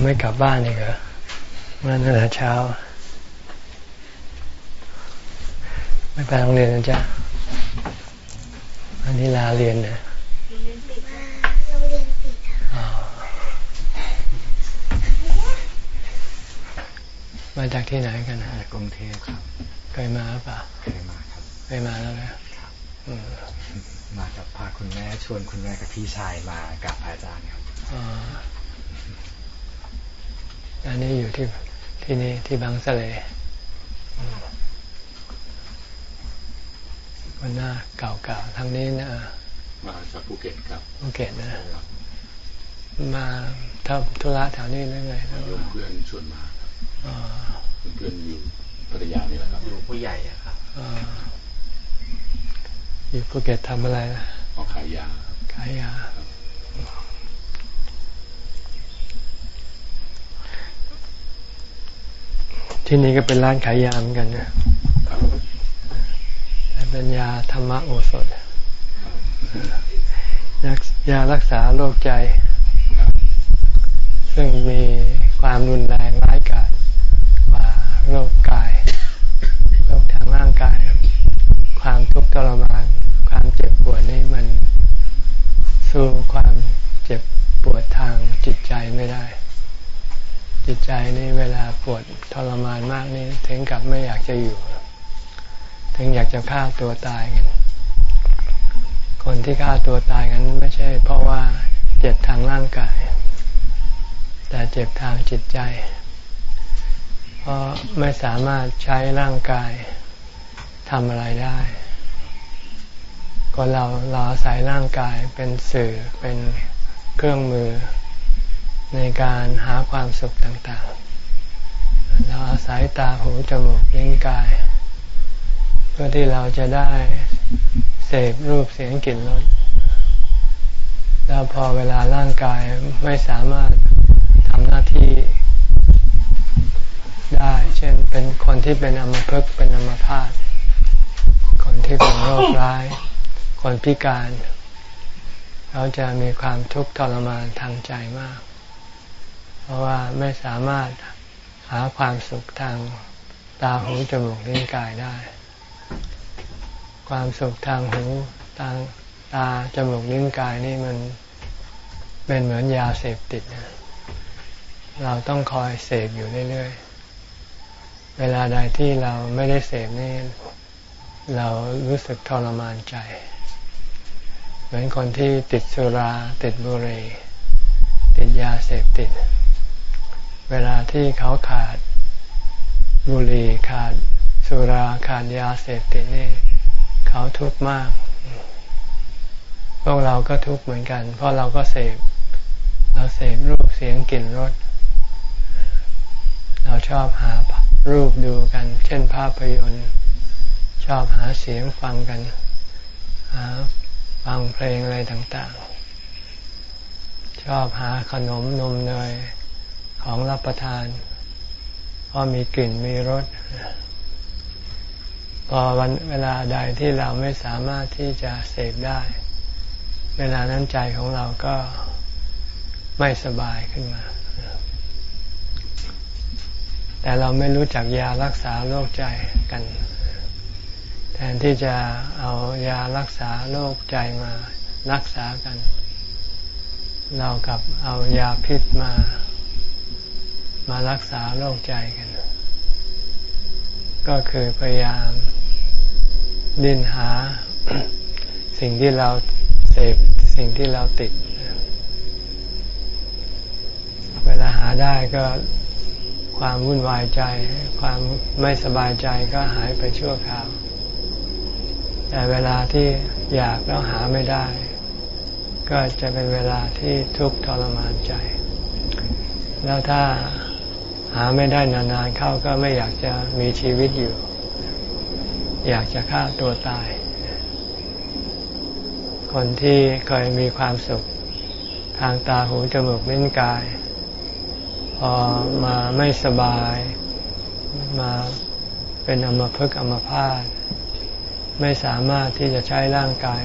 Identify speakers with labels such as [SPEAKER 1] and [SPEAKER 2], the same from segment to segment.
[SPEAKER 1] ยังไม่กลับบ้านอีกเหรอมาตั้งแต่เช้า ไม่ไปโรงเรียนนะจ๊ะอันนี้ลาเรียนเนี่ย
[SPEAKER 2] โรงเรียนปิด
[SPEAKER 1] มาจากที่ไหนกันนะ
[SPEAKER 3] กรุงเทพครับ
[SPEAKER 1] เคยมาหรือเปล่า
[SPEAKER 3] เคยมาครับ
[SPEAKER 1] เคยมาแล้วนะ
[SPEAKER 3] มากับพาคุณแม่ชวนคุณแม่กับพี่ชายมากับอาจารย์ครับ
[SPEAKER 1] อันนี้อยู่ที่ที่นี่ที่บางสะเลมันน่าเก่าๆทางนี้นะ
[SPEAKER 4] มาจากภูเก็ตครับ
[SPEAKER 1] ภูเก็ตนะมาถ้าธุระแถวนี้เรื่อยๆ
[SPEAKER 4] เพื่อนชวนมาเพื่อนอยู่พัทยานี่แหละครับ
[SPEAKER 3] อยู่ผู้ใหญ่อะครับ
[SPEAKER 1] อยู่ภูเก็ตทำอะไรนะ
[SPEAKER 4] ขายยา
[SPEAKER 1] ขายยา ที่นี่ก็เป็นร้านขายยาเหมือนกันนะเป็นยาธรรมโอสถยารักษาโรคใจ ซึ่งมีความรุนแรงร้ายกาจกว่าโรคกายโรคทางร่างกาย ความทุกข์ทรมาน ความเจ็บปวดนี่มันสู้ความเจ็บปวดทางจิตใจไม่ได้ จิตใจนี่เวลาปวดทรมานมากนี่ถึงกับไม่อยากจะอยู่ ถึงอยากจะฆ่าตัวตายกัน คนที่ฆ่าตัวตายกันไม่ใช่ เพราะว่าเจ็บทางร่างกาย แต่เจ็บทางจิตใจ เพราะไม่สามารถใช้ร่างกายทำอะไรได้คนเราเราอาศัยร่างกายเป็นสื่อเป็นเครื่องมือ ในการหาความสุขต่างๆ เราอาศัยตาหูจมูกลิ้นกาย เพื่อที่เราจะได้เสพรูปเสียงกลิ่นรสแล้วพอเวลาร่างกายไม่สามารถทำหน้าที่ได้ เช่นเป็นคนที่เป็นอมภพเป็นอมพาตคนที่เป็นโรคร้าย คนพิการ เขาจะมีความทุกข์ทรมานทางใจมาก ราะว่าไม่สามารถหาความสุขทางตาหูจมูกลิ้นกายได้ ความสุขทางหูทางตาจมูกลิ้นกายนี่มันเป็นเหมือนยาเสพติด เราต้องคอยเสพอยู่เรื่อยๆ เวลาใดที่เราไม่ได้เสพนี่เรารู้สึกทรมานใจ เหมือนคนที่ติดสุราติดบุหรี่ติดยาเสพติด เวลาที่เขาขาดบุหรี่ขาดสุราขาดยาเสพติดนี่เขาทุกข์มาก พวกเราก็ทุกข์เหมือนกัน เพราะเราก็เสพเราเสพรูปเสียงกลิ่นรสเราชอบหารูปดูกัน เช่นภาพยนตร์ ชอบหาเสียงฟังกัน หาฟังเพลงอะไรต่างๆ ชอบหาขนมนมเนย ของรับประทานเพราะมีกลิ่นมีรสพอวันเวลาใดที่เราไม่สามารถที่จะเสพได้ เวลานั้นใจของเราก็ไม่สบายขึ้นมา แต่เราไม่รู้จักยารักษาโรคใจกัน แทนที่จะเอายารักษาโรคใจมารักษากัน เรากับเอายาพิษมา มารักษาโรคใจกัน ก็คือพยายามดิ้นหาสิ่งที่เราเสพสิ่งที่เราติด เวลาหาได้ก็ความวุ่นวายใจ ความไม่สบายใจก็หายไปชั่วคราว แต่เวลาที่อยากแล้วหาไม่ได้ ก็จะเป็นเวลาที่ทุกข์ทรมานใจ แล้วถ้า หาไม่ได้นานๆเข้าก็ไม่อยากจะมีชีวิตอยู่ อยากจะฆ่าตัวตาย คนที่เคยมีความสุข ทางตาหูจมูกลิ้นกาย พอมาไม่สบาย มาเป็นอมภพอมภาตไม่สามารถที่จะใช้ร่างกาย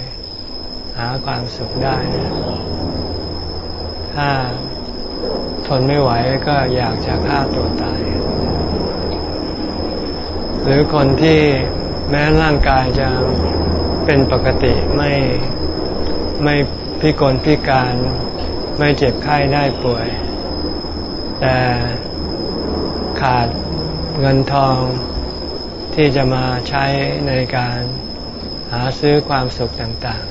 [SPEAKER 1] หาความสุขได้ ถ้า ทนไม่ไหวก็อยากจะฆ่าตัวตาย หรือคนที่แม้ร่างกายจะเป็นปกติไม่ไม่พิกลพิการไม่เจ็บไข้ได้ป่วย แต่ขาดเงินทองที่จะมาใช้ในการหาซื้อความสุขต่าง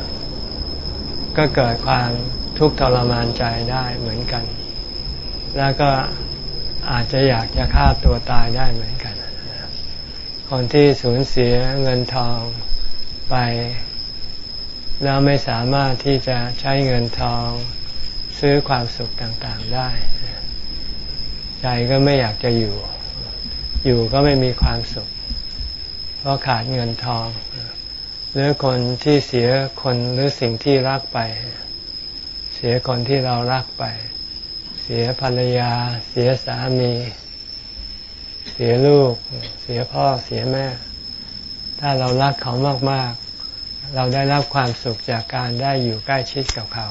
[SPEAKER 1] ๆ ก็เกิดความทุกข์ทรมานใจได้เหมือนกัน แล้วก็อาจจะอยากจะฆ่าตัวตายได้เหมือนกัน คนที่สูญเสียเงินทองไป แล้วไม่สามารถที่จะใช้เงินทองซื้อความสุขต่างๆได้ ใจก็ไม่อยากจะอยู่ อยู่ก็ไม่มีความสุข เพราะขาดเงินทอง หรือคนที่เสียคนหรือสิ่งที่รักไป เสียคนที่เรารักไป เสียภรรยา เสียสามี เสียลูก เสียพ่อเสียแม่ ถ้าเรารักเขามาก ๆ เราได้รับความสุขจากการได้อยู่ใกล้ชิดกับเขา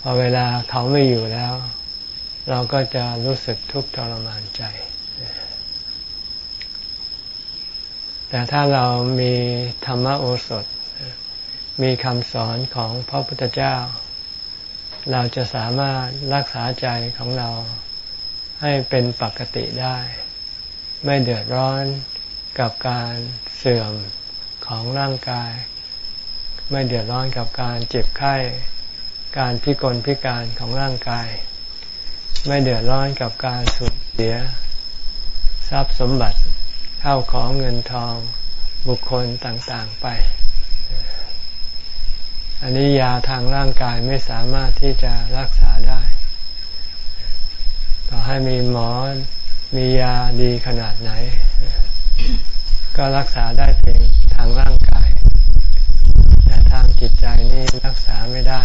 [SPEAKER 1] พอเวลาเขาไม่อยู่แล้ว เราก็จะรู้สึกทุกข์ทรมานใจ แต่ถ้าเรามีธรรมโอสถ มีคำสอนของพระพุทธเจ้า เราจะสามารถรักษาใจของเราให้เป็นปกติได้ ไม่เดือดร้อนกับการเสื่อมของร่างกาย ไม่เดือดร้อนกับการเจ็บไข้การพิกลพิการของร่างกาย ไม่เดือดร้อนกับการสูญเสีย ทรัพย์สมบัติเข้าของเงินทองบุคคลต่างๆไป อันนี้ยาทางร่างกายไม่สามารถที่จะรักษาได้ ต่อให้มีหมอมียาดีขนาดไหน ก็รักษาได้เพียงทางร่างกาย แต่ทางจิตใจนี่รักษาไม่ได้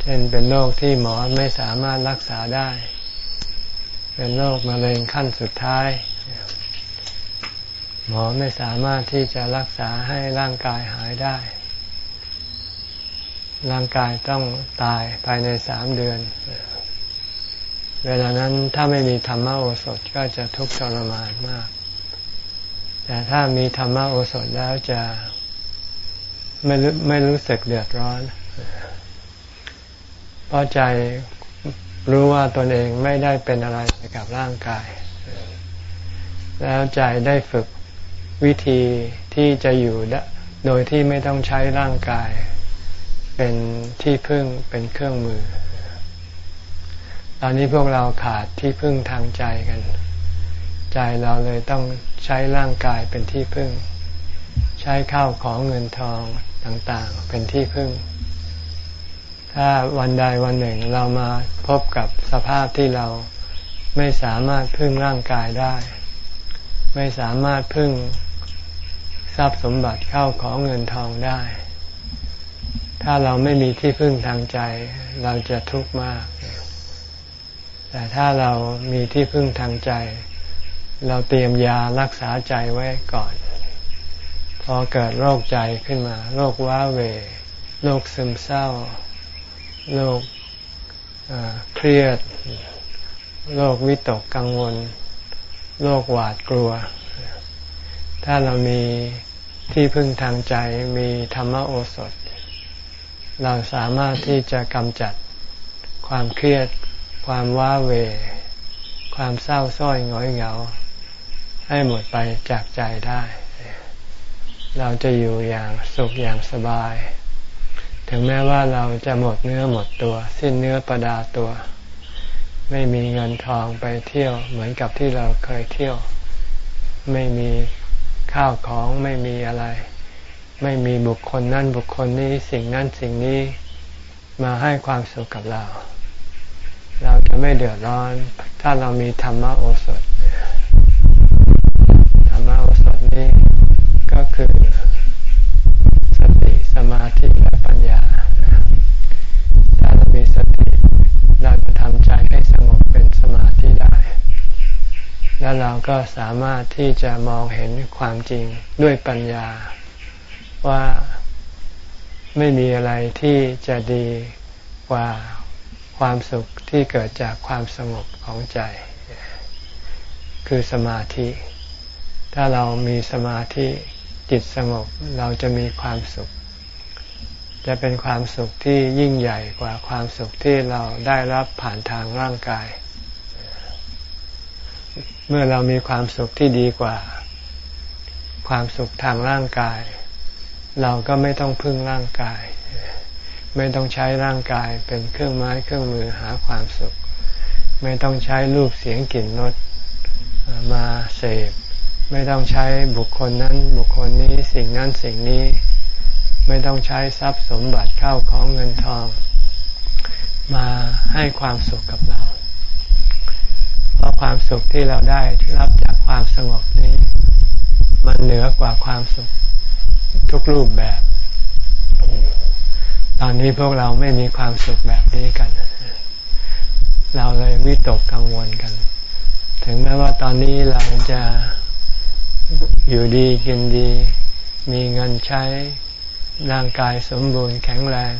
[SPEAKER 1] เช่นเป็นโรคที่หมอไม่สามารถรักษาได้ เป็นโรคมะเร็งขั้นสุดท้าย หมอไม่สามารถที่จะรักษาให้ร่างกายหายได้ ร่างกายต้องตายภายในสามเดือน เวลานั้นถ้าไม่มีธรรมโอสถก็จะทุกข์ทรมานมาก แต่ถ้ามีธรรมโอสถแล้วจะไม่ไม่รู้สึกเดือดร้อน เพราะใจรู้ว่าตนเองไม่ได้เป็นอะไรกับร่างกาย แล้วใจได้ฝึก วิธีที่จะอยู่โดยที่ไม่ต้องใช้ร่างกาย เป็นที่พึ่งเป็นเครื่องมือ ตอนนี้พวกเราขาดที่พึ่งทางใจกัน ใจเราเลยต้องใช้ร่างกายเป็นที่พึ่ง ใช้ข้าวของเงินทองต่างๆ เป็นที่พึ่ง ถ้าวันใดวันหนึ่งเรามาพบกับสภาพที่เราไม่สามารถพึ่งร่างกายได้ ไม่สามารถพึ่ง ทรัพย์สมบัติเข้าของเงินทองได้ ถ้าเราไม่มีที่พึ่งทางใจ เราจะทุกข์มาก แต่ถ้าเรามีที่พึ่งทางใจ เราเตรียมยารักษาใจไว้ก่อน พอเกิดโรคใจขึ้นมา โรคว้าเว โรคซึมเศร้า โรคเครียด โรควิตกกังวล โรคหวาดกลัว ถ้าเรามีที่พึ่งทางใจมีธรรมโอสถ เราสามารถที่จะกำจัดความเครียด ความว้าเว ความเศร้าส้อยง้อยเหงา ให้หมดไปจากใจได้ เราจะอยู่อย่างสุขอย่างสบาย ถึงแม้ว่าเราจะหมดเนื้อหมดตัว สิ้นเนื้อประดาตัว ไม่มีเงินทองไปเที่ยวเหมือนกับที่เราเคยเที่ยว ไม่มี ข้าวของไม่มีอะไร ไม่มีบุคคลนั่นบุคคลนี้สิ่งนั้นสิ่งนี้มาให้ความสุขกับเรา เราจะไม่เดือดร้อน ถ้าเรามีธรรมโอสถธรรมโอสถนี้ก็คือสติสมาธิและปัญญา ถ้าเรามีสติเราจะทำใจให้สงบเป็นสมาธิ แล้วเราก็สามารถที่จะมองเห็นความจริงด้วยปัญญา ว่าไม่มีอะไรที่จะดีกว่าความสุขที่เกิดจากความสงบของใจ คือสมาธิ ถ้าเรามีสมาธิจิตสงบเราจะมีความสุข จะเป็นความสุขที่ยิ่งใหญ่กว่าความสุขที่เราได้รับผ่านทางร่างกาย เมื่อเรามีความสุขที่ดีกว่า ความสุขทางร่างกาย เราก็ไม่ต้องพึ่งร่างกาย ไม่ต้องใช้ร่างกายเป็นเครื่องไม้เครื่องมือหาความสุข ไม่ต้องใช้รูปเสียงกลิ่นรสมาเสพไม่ต้องใช้บุคคลนั้นบุคคลนี้สิ่งนั้นสิ่งนี้ ไม่ต้องใช้ทรัพย์สมบัติเข้าของเงินทอง มาให้ความสุขกับเรา ราะความสุขที่เราได้รับจากความสงบนี้ มันเหนือกว่าความสุขทุกรูปแบบ ตอนนี้พวกเราไม่มีความสุขแบบนี้กัน เราเลยวิตกกังวลกัน ถึงแม้ว่าตอนนี้เราจะอยู่ดีกินดี มีเงินใช้ร่างกายสมบูรณ์แข็งแรง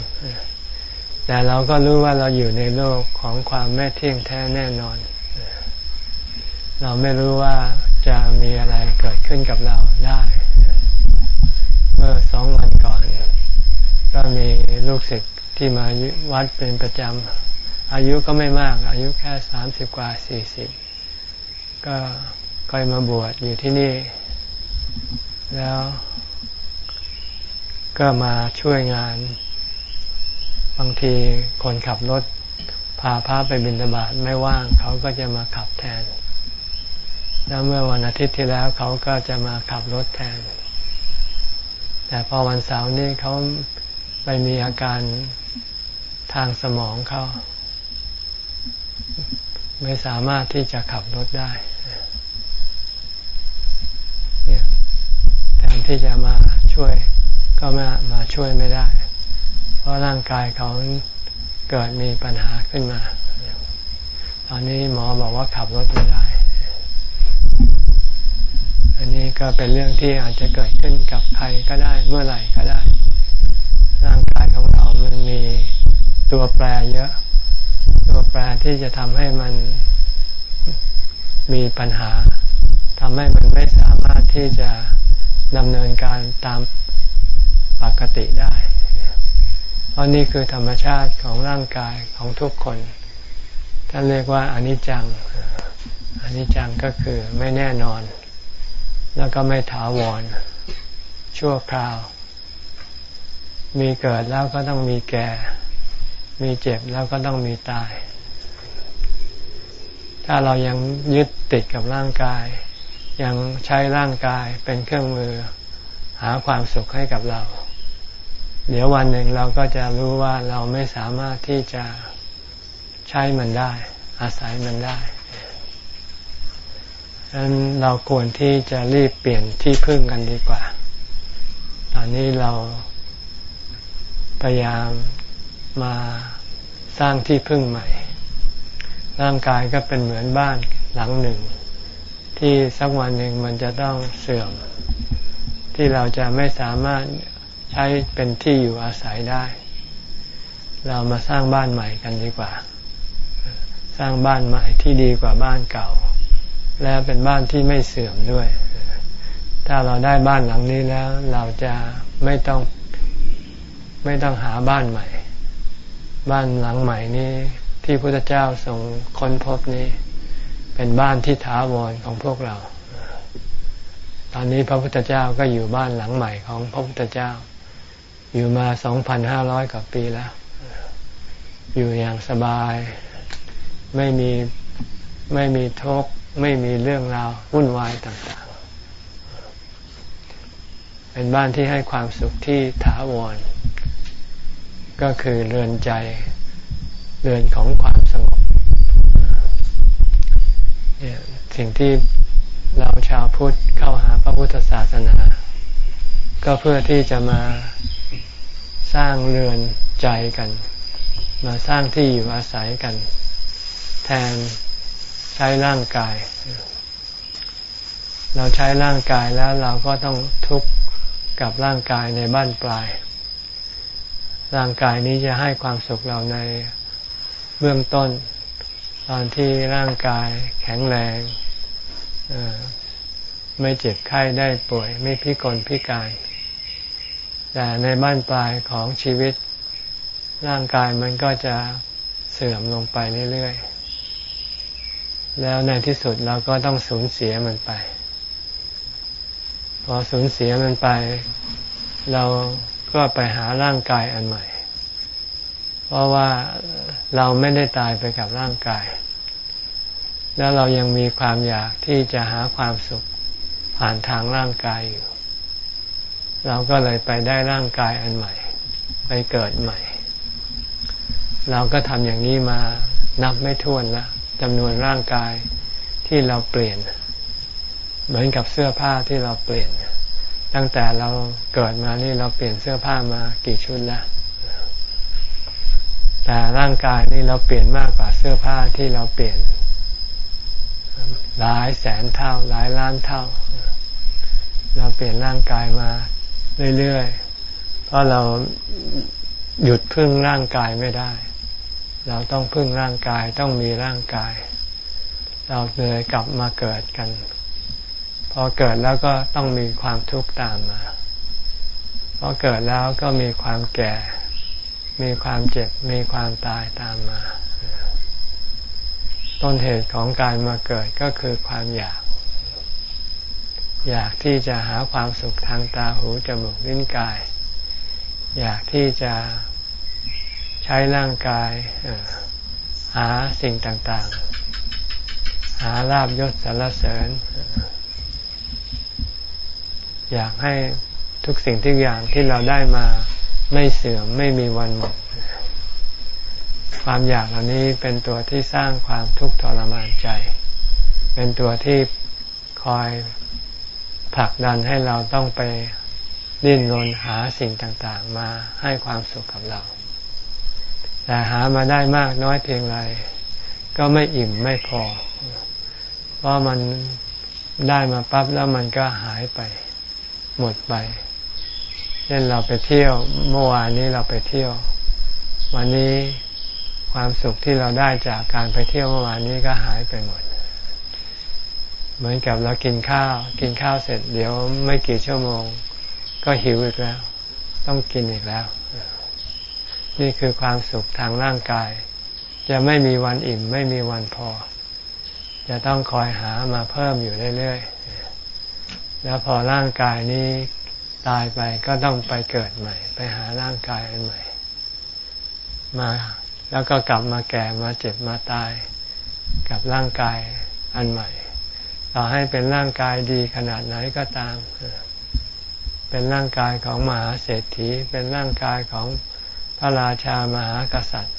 [SPEAKER 1] แต่เราก็รู้ว่าเราอยู่ในโลกของความไม่เที่ยงแท้แน่นอน เราไม่รู้ว่าจะมีอะไรเกิดขึ้นกับเราได้ เมื่อสองวันก่อน ก็มีลูกศิษย์ที่มาวัดเป็นประจำ อายุก็ไม่มาก อายุแค่สามสิบกว่าสี่สิบก็คอยมาบวชอยู่ที่นี่ แล้วก็มาช่วยงาน บางทีคนขับรถพาพระไปบิณฑบาตไม่ว่าง เขาก็จะมาขับแทน แล้วเมื่อวันอาทิตย์ที่แล้วเขาก็จะมาขับรถแทน แต่พอวันเสาร์นี้เขาไปมีอาการทางสมองเขาไม่สามารถที่จะขับรถได้แทนที่จะมาช่วย ก็มามาช่วยไม่ได้ เพราะร่างกายเขาเกิดมีปัญหาขึ้นมา ตอนนี้หมอบอกว่าขับรถไม่ได้ อันนี้ก็เป็นเรื่องที่อาจจะเกิดขึ้นกับใครก็ได้เมื่อไหร่ก็ได้ ร่างกายของเรามันมีตัวแปรเยอะ ตัวแปรที่จะทำให้มันมีปัญหาทำให้มันไม่สามารถที่จะดำเนินการตามปกติได้ เพราะนี่คือธรรมชาติของร่างกายของทุกคนท่านเรียกว่าอนิจจังอนิจจังก็คือไม่แน่นอน แล้วก็ไม่ถาวร ชั่วคราว มีเกิดแล้วก็ต้องมีแก่ มีเจ็บแล้วก็ต้องมีตาย ถ้าเรายังยึดติดกับร่างกาย ยังใช้ร่างกายเป็นเครื่องมือ หาความสุขให้กับเรา เดี๋ยววันหนึ่งเราก็จะรู้ว่าเราไม่สามารถที่จะใช้มันได้ อาศัยมันได้ ดังนั้นเราควรที่จะรีบเปลี่ยนที่พึ่งกันดีกว่า ตอนนี้เราพยายามมาสร้างที่พึ่งใหม่ ร่างกายก็เป็นเหมือนบ้านหลังหนึ่ง ที่สักวันหนึ่งมันจะต้องเสื่อม ที่เราจะไม่สามารถใช้เป็นที่อยู่อาศัยได้ เรามาสร้างบ้านใหม่กันดีกว่า สร้างบ้านใหม่ที่ดีกว่าบ้านเก่า และเป็นบ้านที่ไม่เสื่อมด้วย ถ้าเราได้บ้านหลังนี้แล้ว เราจะไม่ต้องไม่ต้องหาบ้านใหม่ บ้านหลังใหม่นี้ที่พระพุทธเจ้าทรงค้นพบนี้ เป็นบ้านที่ท้าวรของพวกเรา ตอนนี้พระพุทธเจ้าก็อยู่บ้านหลังใหม่ของพระพุทธเจ้า อยู่มาสองพันห้าร้อยกว่าปีแล้ว อยู่อย่างสบาย ไม่มีไม่มีทุกข์ ไม่มีเรื่องราววุ่นวายต่างๆ เป็นบ้านที่ให้ความสุขที่ถาวร ก็คือเรือนใจ เรือนของความสงบสิ่งที่เราชาวพุทธเข้าหาพระพุทธศาสนา ก็เพื่อที่จะมาสร้างเรือนใจกัน มาสร้างที่อยู่อาศัยกัน แทน ใช้ร่างกาย เราใช้ร่างกายแล้วเราก็ต้องทุกข์กับร่างกายในบ้านปลาย ร่างกายนี้จะให้ความสุขเราในเบื้องต้น ตอนที่ร่างกายแข็งแรงไม่เจ็บไข้ได้ป่วย ไม่พิกลพิการ แต่ในบ้านปลายของชีวิต ร่างกายมันก็จะเสื่อมลงไปเรื่อยๆ แล้วในที่สุดเราก็ต้องสูญเสียมันไป พอสูญเสียมันไป เราก็ไปหาร่างกายอันใหม่ เพราะว่าเราไม่ได้ตายไปกับร่างกาย แล้วเรายังมีความอยากที่จะหาความสุขผ่านทางร่างกายอยู่ เราก็เลยไปได้ร่างกายอันใหม่ ไปเกิดใหม่ เราก็ทำอย่างนี้มานับไม่ถ้วนละ จำนวนร่างกายที่เราเปลี่ยน เหมือนกับเสื้อผ้าที่เราเปลี่ยน ตั้งแต่เราเกิดมานี่เราเปลี่ยนเสื้อผ้ามากี่ชุดแล้วแต่ร่างกายนี่เราเปลี่ยนมากกว่าเสื้อผ้าที่เราเปลี่ยน หลายแสนเท่า หลายล้านเท่า เราเปลี่ยนร่างกายมาเรื่อยๆ เพราะเราหยุดพึ่งร่างกายไม่ได้ เราต้องพึ่งร่างกายต้องมีร่างกาย เราเลยกลับมาเกิดกัน พอเกิดแล้วก็ต้องมีความทุกข์ตามมาพอเกิดแล้วก็มีความแก่ มีความเจ็บ มีความตายตามมา ต้นเหตุของการมาเกิดก็คือความอยาก อยากที่จะหาความสุขทางตาหูจมูกลิ้นกาย อยากที่จะ ใช้ร่างกายหาสิ่งต่างๆ หาลาบยศสารเสริญ อยากให้ทุกสิ่งทุกอย่างที่เราได้มาไม่เสื่อมไม่มีวันหมด ความอยากเหล่านี้เป็นตัวที่สร้างความทุกข์ทรมานใจ เป็นตัวที่คอยผลักดันให้เราต้องไปดิ้นรนหาสิ่งต่างๆ มาให้ความสุขกับเรา แต่หามาได้มากน้อยเพียงไรก็ไม่อิ่มไม่พอ เพราะมันได้มาปั๊บแล้วมันก็หายไป หมดไป เช่นเราไปเที่ยวเมื่อวานนี้เราไปเที่ยว วันนี้ความสุขที่เราได้จากการไปเที่ยวเมื่อวานนี้ก็หายไปหมด เหมือนกับเรากินข้าว กินข้าวเสร็จเดี๋ยวไม่กี่ชั่วโมง ก็หิวอีกแล้ว ต้องกินอีกแล้ว นี่คือความสุขทางร่างกาย จะไม่มีวันอิ่ม ไม่มีวันพอ จะต้องคอยหามาเพิ่มอยู่เรื่อยๆ แล้วพอร่างกายนี้ตายไปก็ต้องไปเกิดใหม่ ไปหาร่างกายอันใหม่ มาแล้วก็กลับมาแก่มาเจ็บมาตาย กับร่างกายอันใหม่ ต่อให้เป็นร่างกายดีขนาดไหนก็ตาม เป็นร่างกายของมหาเศรษฐี เป็นร่างกายของ พระราชามหากษัตริย์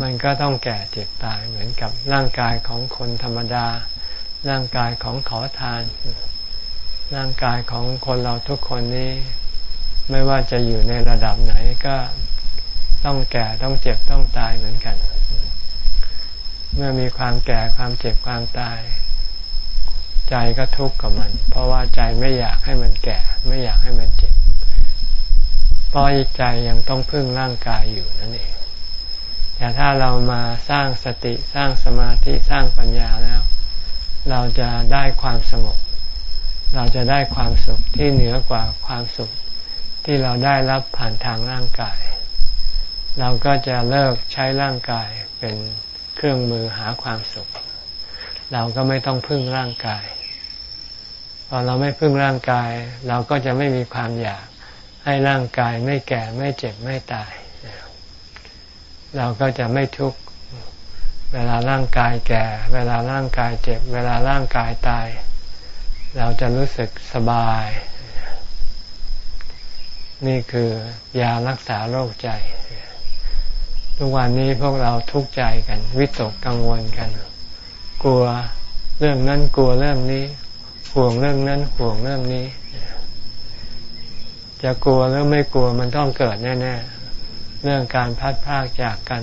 [SPEAKER 1] มันก็ต้องแก่เจ็บตายเหมือนกับร่างกายของคนธรรมดา ร่างกายของขอทาน ร่างกายของคนเราทุกคนนี้ไม่ว่าจะอยู่ในระดับไหนก็ต้องแก่ต้องเจ็บต้องตายเหมือนกัน เมื่อมีความแก่ความเจ็บความตาย ใจก็ทุกข์กับมัน เพราะว่าใจไม่อยากให้มันแก่ ไม่อยากให้มันเจ็บ เพราะใจยังต้องพึ่งร่างกายอยู่นั่นเอง แต่ถ้าเรามาสร้างสติสร้างสมาธิสร้างปัญญาแล้ว เราจะได้ความสงบ เราจะได้ความสุขที่เหนือกว่าความสุขที่เราได้รับผ่านทางร่างกาย เราก็จะเลิกใช้ร่างกายเป็นเครื่องมือหาความสุข เราก็ไม่ต้องพึ่งร่างกายพอเราไม่พึ่งร่างกาย เราก็จะไม่มีความอยาก ให้ร่างกายไม่แก่ไม่เจ็บไม่ตาย เราก็จะไม่ทุกข์เวลาร่างกายแก่ เวลาร่างกายเจ็บ เวลาร่างกายตาย เราจะรู้สึกสบาย นี่คือยารักษาโรคใจ ทุกวันนี้พวกเราทุกข์ใจกัน วิตกกังวลกัน กลัวเรื่องนั้นกลัวเรื่องนี้ ห่วงเรื่องนั้นห่วงเรื่องนี้ จะกลัวหรือไม่กลัวมันต้องเกิดแน่ ๆ เรื่องการพัดพากจากกัน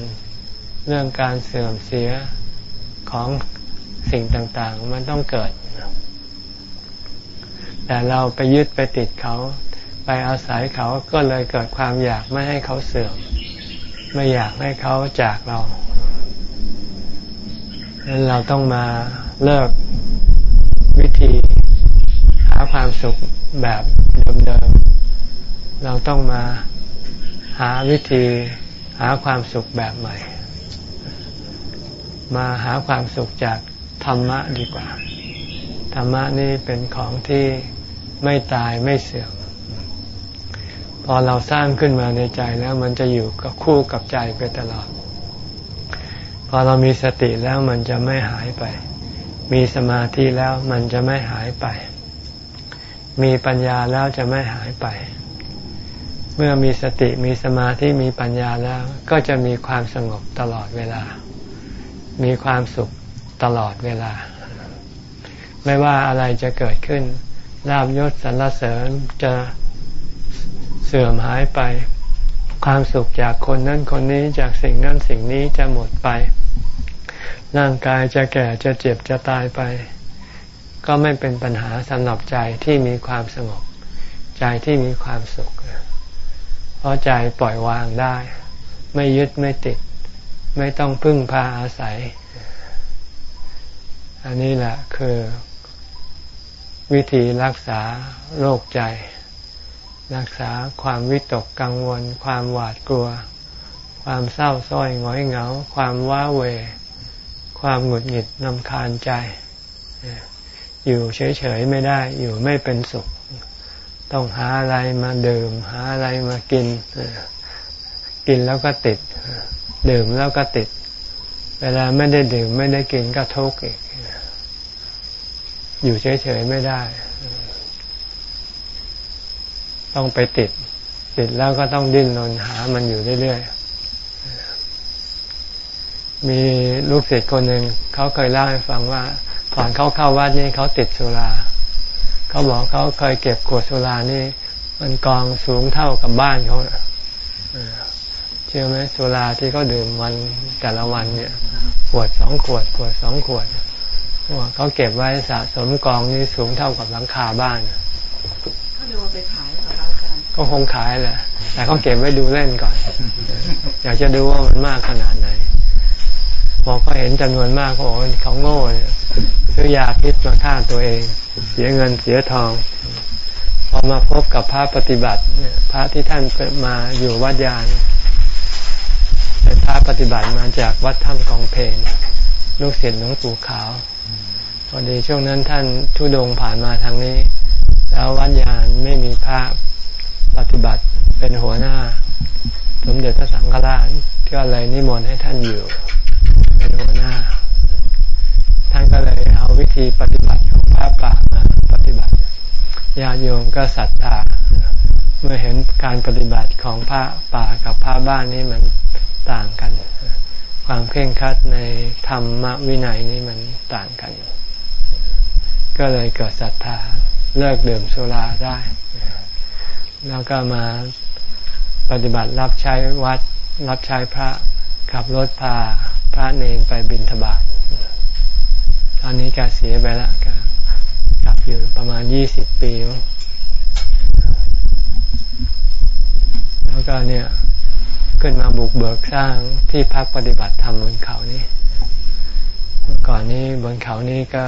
[SPEAKER 1] เรื่องการเสื่อมเสียของสิ่งต่างๆ มันต้องเกิด แต่เราไปยึดไปติดเขา ไปอาศัยเขาก็เลยเกิดความอยากไม่ให้เขาเสื่อม ไม่อยากให้เขาจากเราดังนั้นเราต้องมาเลิกวิธี หาความสุขแบบเดิมๆ เราต้องมาหาวิธีหาความสุขแบบใหม่ มาหาความสุขจากธรรมะดีกว่า ธรรมะนี่เป็นของที่ไม่ตายไม่เสื่อม พอเราสร้างขึ้นมาในใจแล้วมันจะอยู่กับคู่กับใจไปตลอด พอเรามีสติแล้วมันจะไม่หายไป มีสมาธิแล้วมันจะไม่หายไป มีปัญญาแล้วจะไม่หายไป เมื่อมีสติมีสมาธิมีปัญญาแล้ว ก็จะมีความสงบตลอดเวลา มีความสุขตลอดเวลา ไม่ว่าอะไรจะเกิดขึ้นลาบยศสรรเสริญจะเสื่อมหายไป ความสุขจากคนนั้นคนนี้จากสิ่งนั้นสิ่งนี้จะหมดไป ร่างกายจะแก่จะเจ็บจะตายไป ก็ไม่เป็นปัญหาสำหรับใจที่มีความสงบใจที่มีความสุข ราะใจปล่อยวางได้ ไม่ยึดไม่ติด ไม่ต้องพึ่งพาอาศัย อันนี้แหละคือ วิธีรักษาโรคใจ รักษาความวิตกกังวล ความหวาดกลัว ความเศร้าส้อยหงอยเหงา ความว้าเหวความหงุดหงิดนำคาญใจ อยู่เฉยๆไม่ได้อยู่ไม่เป็นสุข ต้องหาอะไรมาดื่ม หาอะไรมากิน กินแล้วก็ติด ดื่มแล้วก็ติด เวลาไม่ได้ดื่มไม่ได้กินก็ทุกข์อีก อยู่เฉยๆไม่ได้ ต้องไปติด ติดแล้วก็ต้องดิ้นรนหามันอยู่เรื่อยๆมีลูกศิษย์คนหนึ่งเขาเคยเล่าให้ฟังว่าก่อนเขาเข้าวัดนี่เขาติดสุรา เขาบอกเขาเคยเก็บขวดสุรานี่ มันกองสูงเท่ากับบ้านเขาเชื่อไหมสุราที่เขาดื่มวันแต่ละวันเนี่ย ขวดสองขวด ขวดสองขวดเขาเก็บไว้สะสมกองนี่สูงเท่ากับหลังคาบ้าน
[SPEAKER 5] เขาดูไปขายเหรออาจารย์
[SPEAKER 1] ก็คงขายแหละแต่เขาเก็บไว้ดูเล่นก่อน อยากจะดูว่ามันมากขนาดไหนพอเขาเห็นจำนวนมากเขาบอกเขาโง่เนี่ย ซื้อยาพิษมาฆ่าตัวเอง เสียเงินเสียทอง พอมาพบกับพระปฏิบัติเนี่ยพระที่ท่านมาอยู่วัดยานเป็นพระปฏิบัติมาจากวัดถ้ำกองเพนลูกศิษย์หลวงปู่ขาวพอดีช่วงนั้นท่านทุดงผ่านมาทางนี้ แล้ววัดยานไม่มีพระปฏิบัติเป็นหัวหน้า สมเด็จพระสังฆราชก็เลยนิมนต์ให้ท่านอยู่ เป็นหัวหน้าานก็เลยเอาวิธีปฏิบัติของพระป่ามาปฏิบัติญาติโยมก็ศรัทธาเมื่อเห็นการปฏิบัติของพระป่ากับพระบ้านนี่มันต่างกัน ความเคร่งครัดในธรรมวินัยนี่มันต่างกัน ก็เลยเกิดศรัทธาเลิกดื่มสุราได้ แล้วก็มาปฏิบัติรับใช้วัด รับใช้พระขับรถพาพระเนนไปบิณฑบาต อนนี้แกเสียไปแล้วก็กลับอยู่ประมาณยี่สิบปี แล้วก็เนี่ยขึ้นมาบุกเบิกสร้างที่พักปฏิบัติธรรมบนเขานี้ก่อนนี้บนเขานี้ก็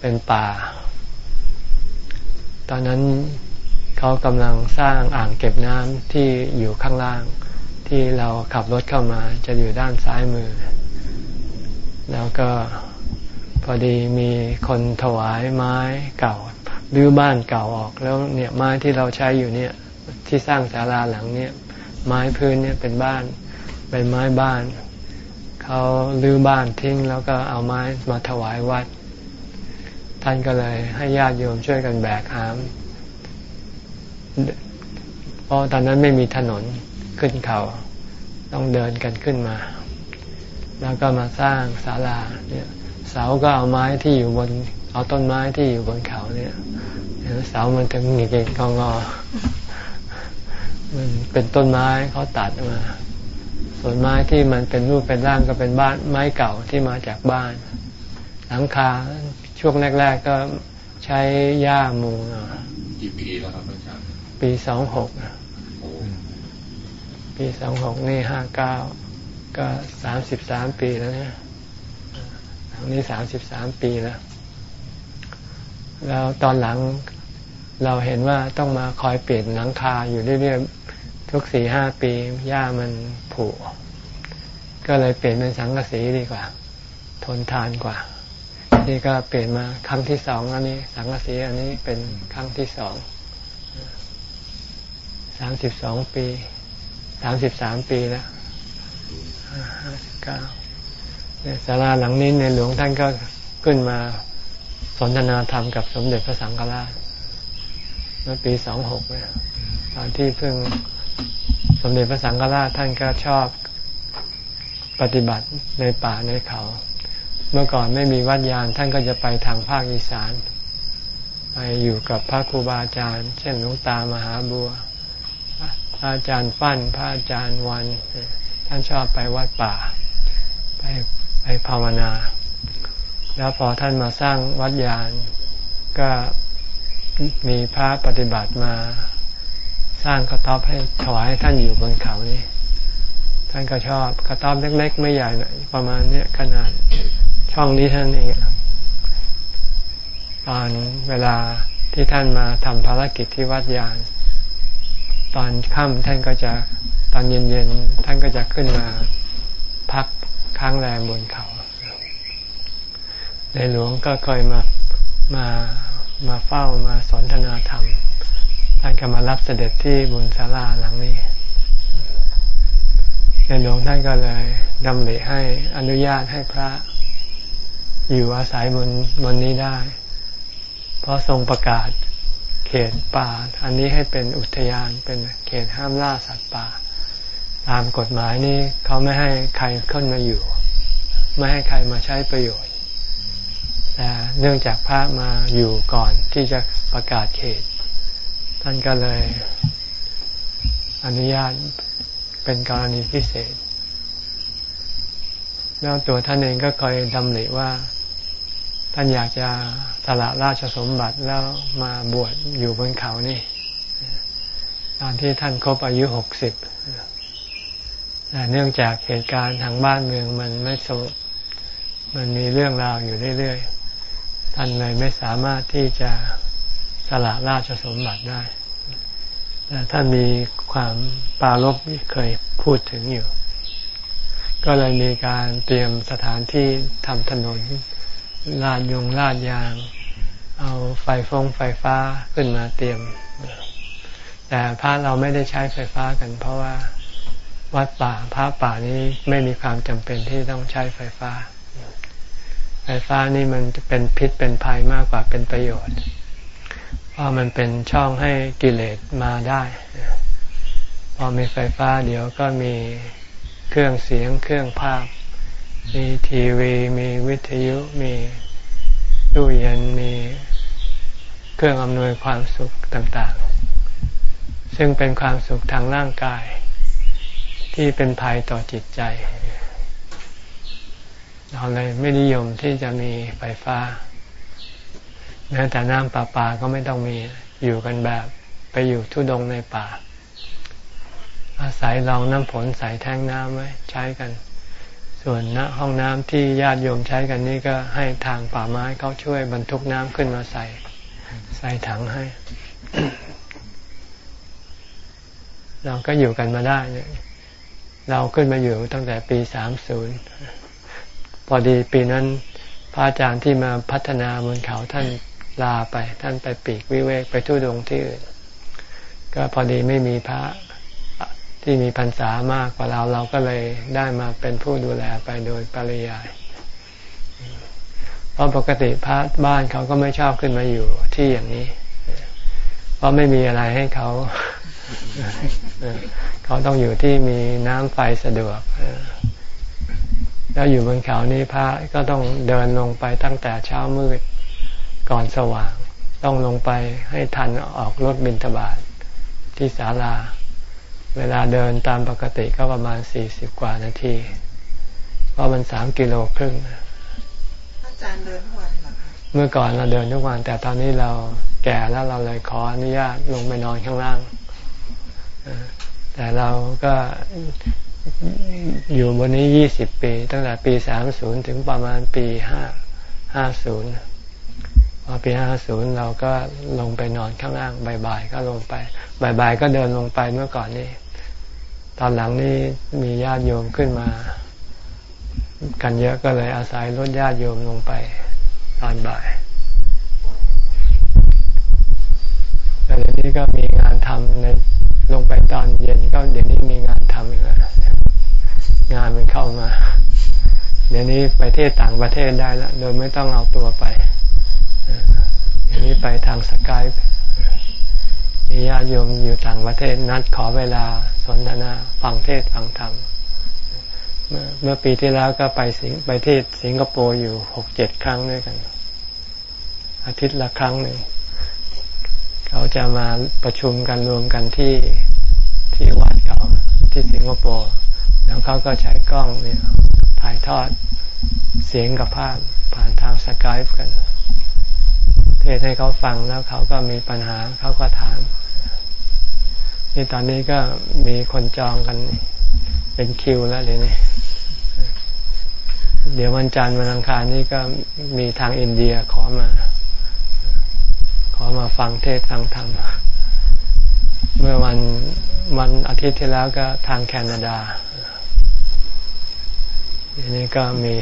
[SPEAKER 1] เป็นป่า ตอนนั้นเขากำลังสร้างอ่างเก็บน้ำที่อยู่ข้างล่าง ที่เราขับรถเข้ามาจะอยู่ด้านซ้ายมือ แล้วก็ พอดีมีคนถวายไม้เก่ารื้อบ้านเก่าออกแล้วเนี่ยไม้ที่เราใช้อยู่เนี่ยที่สร้างศาลาหลังเนี่ยไม้พื้นเนี่ยเป็นบ้านเป็นไม้บ้านเขาลื้อบ้านทิ้งแล้วก็เอาไม้มาถวายวัด ท่านก็เลยให้ญาติโยมช่วยกันแบกหามเพราะตอนนั้นไม่มีถนนขึ้นเขาต้องเดินกันขึ้นมา แล้วก็มาสร้างศาลาเนี่ย เสาก็เอาไม้ที่อยู่บน เอาต้นไม้ที่อยู่บนเขาเนี่ยเสามันถึงหงิกงงอมันเป็นต้นไม้เขาตัดมา ส่วนไม้ที่มันเป็นรูปเป็นร่างก็เป็นบ้านไม้เก่าที่มาจากบ้าน หลังคาช่วงแรก ๆก็ใช้หญ้ามู
[SPEAKER 4] กี่ปีแล้วครับอาจารย์
[SPEAKER 1] ปีสองหก
[SPEAKER 4] โอ้
[SPEAKER 1] ปีสองหกนี่ห้าเก้าก็สามสิบสามปีแล้วเนี่ยหลัง นี้สามสิบสามปีแล้ว แล้วตอนหลังเราเห็นว่าต้องมาคอยเปลี่ยนหลังคาอยู่เรื่อยๆทุกสี่ห้าปีหญ้ามันผุก็เลยเปลี่ยนเป็นสังกะสีดีกว่า ทนทานกว่า นี่ก็เปลี่ยนมาครั้งที่สองอันนี้สังกะสีอันนี้เป็นครั้งที่สองสามสิบสองปีสามสิบสามปีแล้วห้าสิบเก้า ศาลาหลังนี้ในหลวงท่านก็ขึ้นมาสนทนาธรรมกับสมเด็จพระสังฆราชเมื่อปีสองหกเนี่ยตอนที่เพิ่งสมเด็จพระสังฆราชท่านก็ชอบปฏิบัติในป่าในเขา เมื่อก่อนไม่มีวัดยานท่านก็จะไปทางภาคอีสาน ไปอยู่กับพระครูบาอาจารย์ เช่นหลวงตามหาบัวพระอาจารย์ฟั่นพระอาจารย์วัน ท่านชอบไปวัดป่า ไป ไปภาวนา แล้วพอท่านมาสร้างวัดยานก็มีพระปฏิบัติมาสร้างกระต๊อบให้ถวายท่านอยู่บนเขานี้ ท่านก็ชอบกระต๊อบเล็ก ๆ ไม่ใหญ่น่อยประมาณเนี้ยขนาดช่องนี้ท่านเองตอนเวลาที่ท่านมาทำภารกิจที่วัดยาน ตอนค่ำท่านก็จะตอนเย็นๆท่านก็จะขึ้นมาพัก ค้างแรมบนเขา ในหลวงก็เคยมามามาเฝ้ามาสนทนาธรรม ท่านก็มารับเสด็จที่บนศาลาหลังนี้ ในหลวงท่านก็เลยดำริให้อนุญาตให้พระ อยู่อาศัยบนบนนี้ได้ เพราะทรงประกาศเขตป่า อันนี้ให้เป็นอุทยานเป็นเขตห้ามล่าสัตว์ป่า ตามกฎหมายนี้เขาไม่ให้ใครขึ้นมาอยู่ ไม่ให้ใครมาใช้ประโยชน์แต่เนื่องจากพระมาอยู่ก่อนที่จะประกาศเขต ท่านก็เลยอนุญาตเป็นกรณีพิเศษ แล้วตัวท่านเองก็เคยดำริว่า ท่านอยากจะสละราชสมบัติแล้วมาบวชอยู่บนเขานี่ ตอนที่ท่านครบอายุหกสิบ แต่เนื่องจากเหตุการณ์ทางบ้านเมืองมันไม่สงบมันมีเรื่องราวอยู่เรื่อยๆ ท่านเลยไม่สามารถที่จะสละราชสมบัติได้แต่ท่านมีความปารบที่เคยพูดถึงอยู่ ก็เลยมีการเตรียมสถานที่ทำถนนลาดยงลาดยาง เอาไฟฟงไฟฟ้าขึ้นมาเตรียม แต่พระเราไม่ได้ใช้ไฟฟ้ากัน เพราะว่า วัดป่าพระป่านี้ไม่มีความจำเป็นที่ต้องใช้ไฟฟ้า ไฟฟ้านี่มันเป็นพิษเป็นภัยมากกว่าเป็นประโยชน์ เพราะมันเป็นช่องให้กิเลสมาได้พอมีไฟฟ้าเดี๋ยวก็มีเครื่องเสียงเครื่องภาพ มีทีวี มีวิทยุ มีตู้เย็นมีเครื่องอำนวยความสุขต่างๆ ซึ่งเป็นความสุขทางร่างกาย ที่เป็นภัยต่อจิตใจ เราเลยไม่นิยมที่จะมีไฟฟ้าแม้แต่น้ำประปาก็ไม่ต้องมีอยู่กันแบบไปอยู่ทุดงในป่า อาศัยรองน้ำฝนใส่แท่งน้ำไว้ใช้กัน ส่วนณห้องน้ำที่ญาติโยมใช้กันนี่ก็ให้ทางป่าไม้เขาช่วยบรรทุกน้ำขึ้นมาใส่ ใส่ถังให้ เราก็อยู่กันมาได้เนี่ย เราขึ้นมาอยู่ตั้งแต่ปีสามศูนย์พอดีปีนั้นพระอาจารย์ที่มาพัฒนาบนเขาท่านลาไป ท่านไปปีกวิเวกไปทุดงที่อื่น ก็พอดีไม่มีพระที่มีพรรษามากกว่าเราเราก็เลยได้มาเป็นผู้ดูแลไปโดยปริยาย เพราะปกติพระบ้านเขาก็ไม่ชอบขึ้นมาอยู่ที่อย่างนี้ เพราะไม่มีอะไรให้เขา เขาต้องอยู่ที่มีน้ำไฟสะดวกแล้วอยู่บนเขานี้พระก็ต้องเดินลงไปตั้งแต่เช้ามืดก่อนสว่าง ต้องลงไปให้ทันออกรถบินทบาทที่ศาลา เวลาเดินตามปกติก็ประมาณสี่สิบกว่านาที เพราะมันสามกิโลครึ่ง
[SPEAKER 5] อาจารย์เดินทุกวันเหรอคะ
[SPEAKER 1] เมื่อก่อนเราเดินทุกวัน แต่ตอนนี้เราแก่แล้วเราเลยขออนุญาตลงไปนอนข้างล่าง แต่เราก็อยู่บนนี้ยี่สิบปี ตั้งแต่ปีสามศูนย์ถึงประมาณปีห้าห้าศูนย์พอปีห้าศูนย์เราก็ลงไปนอนข้างล่างบ่ายๆก็ลงไปบ่ายๆก็เดินลงไปเมื่อก่อนนี้ ตอนหลังนี้มีญาติโยมขึ้นมา กันเยอะก็เลยอาศัยรถญาติโยมลงไปตอนบ่ายแต่เดี๋ยวนี้ก็มีงานทำใน ลงไปตอนเย็นก็เดี๋ยวนี้มีงานทำอีกแล้วงานมันเข้ามา เดี๋ยวนี้ไปเทศต่างประเทศได้แล้วโดยไม่ต้องเอาตัวไปเดี๋ยวนี้ไปทางสกายมีญาติโยมอยู่ต่างประเทศนัดขอเวลาสนทนาฟังเทศฟังธรรมเมื่อปีที่แล้วก็ไปสิงไปเทศสิงคโปร์อยู่หกเจ็ดครั้งด้วยกัน อาทิตย์ละครั้งหนึ่ง เขาจะมาประชุมกันรวมกันที่ที่วัดเขาที่สิงคโปร์แล้วเขาก็ใช้กล้องเนี่ยถ่ายทอดเสียงกับภาพผ่านทางสกายกัน เทศให้เขาฟังแล้วเขาก็มีปัญหาเขาก็ถามนี่ตอนนี้ก็มีคนจองกัน เป็นคิวแล้วเดี๋ยวนี้เดี๋ยววันจันทร์วันอังคารนี้ก็มีทางอินเดียขอมา อมาฟังเทศฟังธรรม เมื่อวันวันอาทิตย์ที่แล้วก็ทางแคนาดาทีนี้ก็มี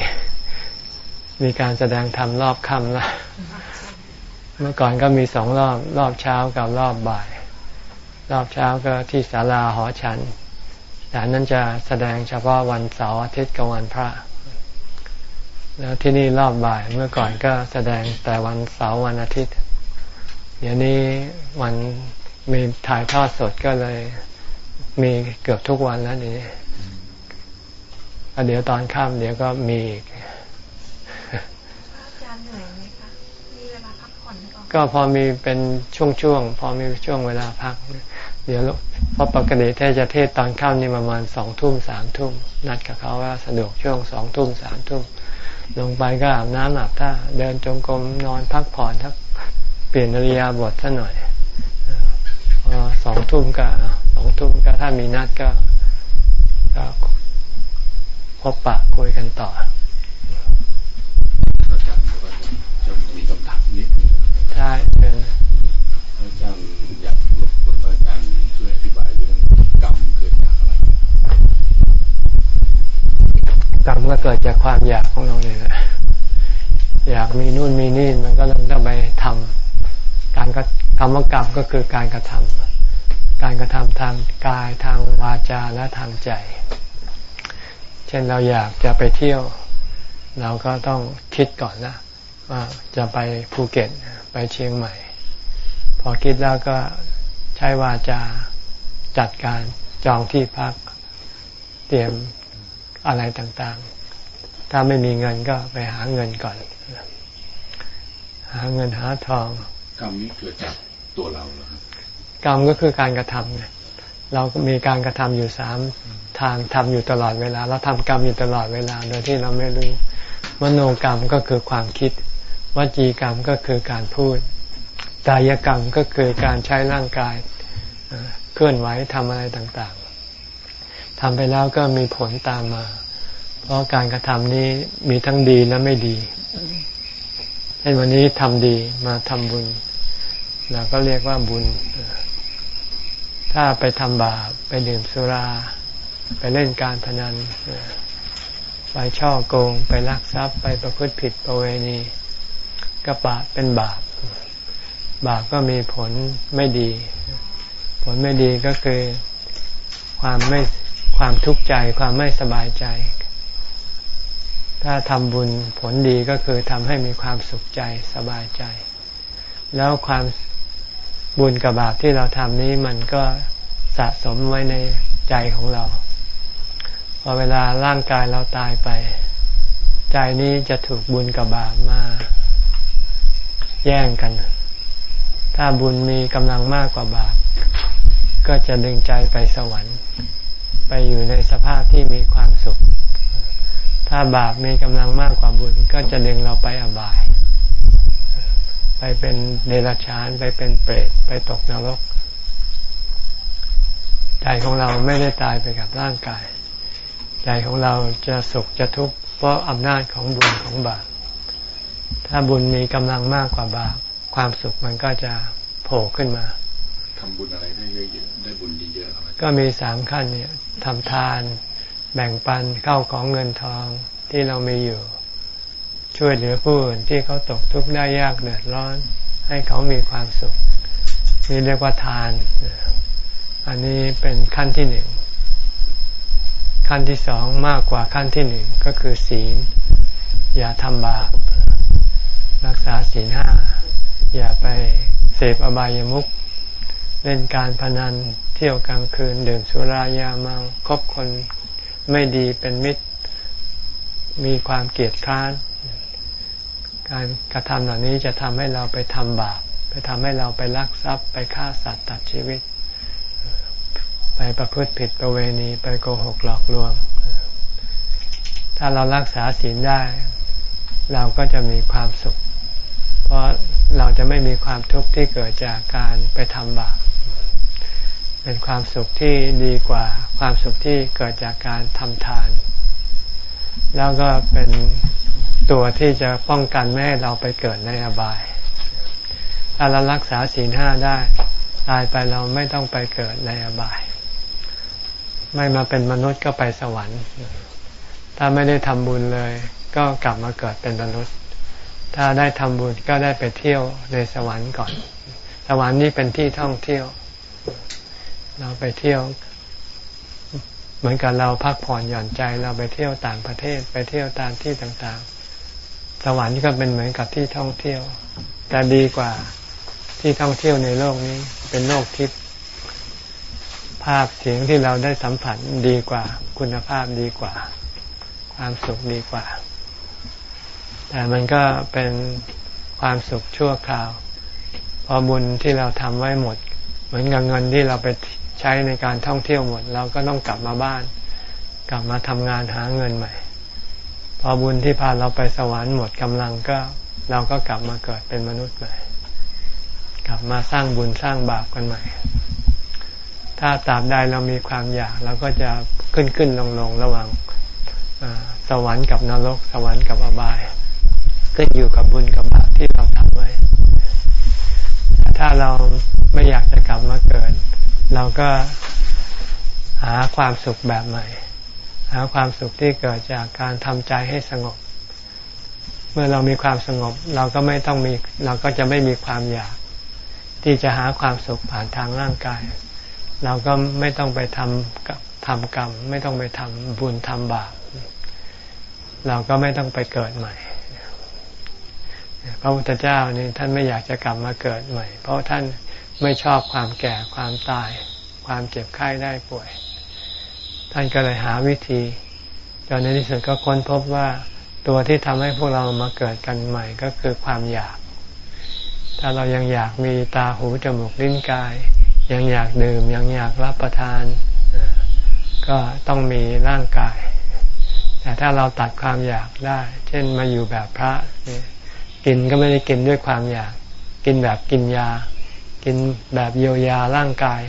[SPEAKER 1] มีการแสดงธรรมรอบค่ำละเมื่อก่อนก็มีสองรอบ รอบเช้ากับรอบบ่าย รอบเช้าก็ที่ศาลาหอฉันแต่นั้นจะแสดงเฉพาะวันเสาร์อาทิตย์กับวันพระ แล้วที่นี่รอบบ่ายเมื่อก่อนก็แสดงแต่วันเสาร์วันอาทิตย์ เดี๋ยวนี้วันมีถ่ายทอดสดก็เลย มีเกือบทุกวันแล้วนี่เดี๋ยวตอนค่ำเดี๋ยวก็มีอีกก็พอมีเป็นช่วงๆ พอมีช่วงเวลาพัก เดี๋ยวเพราะปกติถ้าจะเทศตอนค่ำนี่ประมาณสองทุ่มสามทุ่มนัดกับเขาว่าสะดวกช่วงสองทุ่มสามทุ่มลงไปก็อาบน้ำอาบท่าเดินจงกรมนอนพักผ่อนทัก เปลี่ยนอริยาบทซะหน่อยอสองทุ่มก็สองทุ่มก็ถ้ามีนัดก็ก็พบปะคุยกันต่อ
[SPEAKER 4] อาจารย์จะมีคำถามนิดนึง
[SPEAKER 1] ใช่เป็น
[SPEAKER 4] อาจารย์อยากรบกวนอาจารย์ช่วยอธิบายเรื่องกรรมเกิดจากอะไร
[SPEAKER 1] กรรมก็เกิดจากความอยากของเราเลยแหละอยากมีนู่นมีนี่มันก็ต้องไปทำ การคำว่ากรรมก็คือการกระทำการกระทำทางกายทางวาจาและทางใจ เช่นเราอยากจะไปเที่ยว เราก็ต้องคิดก่อนนะว่าจะไปภูเก็ตไปเชียงใหม่ พอคิดแล้วก็ใช้วาจาจัดการจองที่พักเตรียมอะไรต่างๆ ถ้าไม่มีเงินก็ไปหาเงินก่อน หาเงินหาทอง
[SPEAKER 4] กรรมนี้เกิดจากตัวเราเหรอครับ
[SPEAKER 1] กรรมก็คือการกระทำไงเรามีการกระทำอยู่สามทางทำอยู่ตลอดเวลา เราทำกรรมอยู่ตลอดเวลา โดยที่เราไม่รู้ มโนกรรมก็คือความคิด วจีกรรมก็คือการพูดกายกรรมก็คือการใช้ร่างกายเคลื่อนไหวทำอะไรต่างๆทำไปแล้วก็มีผลตามมา เพราะการกระทำนี้มีทั้งดีและไม่ดีเช่นวันนี้ทำดีมาทำบุญ เราก็เรียกว่าบุญ ถ้าไปทำบาปไปดื่มสุรา ไปเล่นการพนัน ไปช่อโกง ไปลักทรัพย์ ไปประพฤติผิดประเวณีก็บาปเป็นบาป บาปก็มีผลไม่ดี ผลไม่ดีก็คือความไม่ความทุกข์ใจความไม่สบายใจ ถ้าทำบุญผลดีก็คือทำให้มีความสุขใจสบายใจ แล้วความ บุญกับบาปที่เราทำนี้มันก็สะสมไว้ในใจของเรา พอเวลาร่างกายเราตายไป ใจนี้จะถูกบุญกับบาปมา แย่งกัน ถ้าบุญมีกำลังมากกว่าบาป ก็จะดึงใจไปสวรรค์ ไปอยู่ในสภาพที่มีความสุข ถ้าบาปมีกำลังมากกว่าบุญ ก็จะดึงเราไปอบาย ไปเป็นเดรัจฉาน ไปเป็นเปรตไปตกนรกใจของเราไม่ได้ตายไปกับร่างกาย ใจของเราจะสุขจะทุกข์เพราะอำนาจของบุญของบาป ถ้าบุญมีกำลังมากกว่าบาป ความสุขมันก็จะโผล่ขึ้นมา
[SPEAKER 4] ทำบุญอะไรได้เยอะๆได้บุญเยอะๆครับอาจารย์
[SPEAKER 1] ก็มีสามขั้นเนี่ยทำทาน แบ่งปันเข้าของเงินทองที่เรามีอยู่ ช่วยเหลือผู้อื่นที่เขาตกทุกข์ได้ยากเดือดร้อน ให้เขามีความสุขนี่เรียกว่าทาน อันนี้เป็นขั้นที่หนึ่ง ขั้นที่สองมากกว่าขั้นที่หนึ่งก็คือศีล อย่าทำบาป รักษาศีลห้า อย่าไปเสพอบายามุขเล่นการพนันเที่ยวกลางคืน ดื่มสุรายาเมาคบคนไม่ดีเป็นมิตร มีความเกลียดคร้าน การกระทำเหล่านี้จะทำให้เราไปทำบาป ไปทำให้เราไปลักทรัพย์ ไปฆ่าสัตว์ตัดชีวิต ไปประพฤติผิดประเวณี ไปโกหกหลอกลวง ถ้าเรารักษาศีลได้ เราก็จะมีความสุข เพราะเราจะไม่มีความทุกข์ที่เกิดจากการไปทำบาป เป็นความสุขที่ดีกว่าความสุขที่เกิดจากการทำทาน แล้วก็เป็น ตัวที่จะป้องกันไม่ให้เราไปเกิดในอบาย ถ้าเรารักษาศีลห้าได้ ตายไปเราไม่ต้องไปเกิดในอบาย ไม่มาเป็นมนุษย์ก็ไปสวรรค์ ถ้าไม่ได้ทำบุญเลย ก็กลับมาเกิดเป็นมนุษย์ ถ้าได้ทำบุญก็ได้ไปเที่ยวในสวรรค์ก่อน สวรรค์นี่เป็นที่ท่องเที่ยว เราไปเที่ยวเหมือนกับเราพักผ่อนหย่อนใจเราไปเที่ยวต่างประเทศไปเที่ยวตามที่ต่างๆ สวรรค์ก็เป็นเหมือนกับที่ท่องเที่ยว แต่ดีกว่าที่ท่องเที่ยวในโลกนี้ เป็นโลกทิพย์ภาพเสียงที่เราได้สัมผัสดีกว่า คุณภาพดีกว่า ความสุขดีกว่า แต่มันก็เป็นความสุขชั่วคราว พอบุญที่เราทำไว้หมด เหมือนกับเงินที่เราไปใช้ในการท่องเที่ยวหมด เราก็ต้องกลับมาบ้าน กลับมาทำงานหาเงินใหม่ พอบุญที่พาเราไปสวรรค์หมดกำลังก็ เราก็กลับมาเกิดเป็นมนุษย์ใหม่ กลับมาสร้างบุญสร้างบาปกันใหม่ ถ้าตราบใดเรามีความอยากเราก็จะขึ้นขึ้นลงลงระหว่างสวรรค์กับนรก สวรรค์กับอบายขึ้นอยู่กับบุญกับบาปที่เราทำไว้ถ้าเราไม่อยากจะกลับมาเกิด เราก็หาความสุขแบบใหม่ หาความสุขที่เกิดจากการทำใจให้สงบ เมื่อเรามีความสงบ เราก็ไม่ต้องมีเราก็จะไม่มีความอยาก ที่จะหาความสุขผ่านทางร่างกาย เราก็ไม่ต้องไปทำกับทำกรรม ไม่ต้องไปทำบุญทำบาปเราก็ไม่ต้องไปเกิดใหม่ พระพุทธเจ้านี่ท่านไม่อยากจะกลับมาเกิดใหม่ เพราะท่านไม่ชอบความแก่ความตาย ความเจ็บไข้ได้ป่วย ท่านก็เลยหาวิธีจนในที่สุดก็ค้นพบว่าตัวที่ทำให้พวกเรามาเกิดกันใหม่ก็คือความอยาก ถ้าเรายังอยากมีตาหูจมูกลิ้นกาย ยังอยากดื่มยังอยากรับประทาน ก็ต้องมีร่างกาย แต่ถ้าเราตัดความอยากได้ เช่นมาอยู่แบบพระ กินก็ไม่ได้กินด้วยความอยาก กินแบบกินยา กินแบบเยียวยาร่างกาย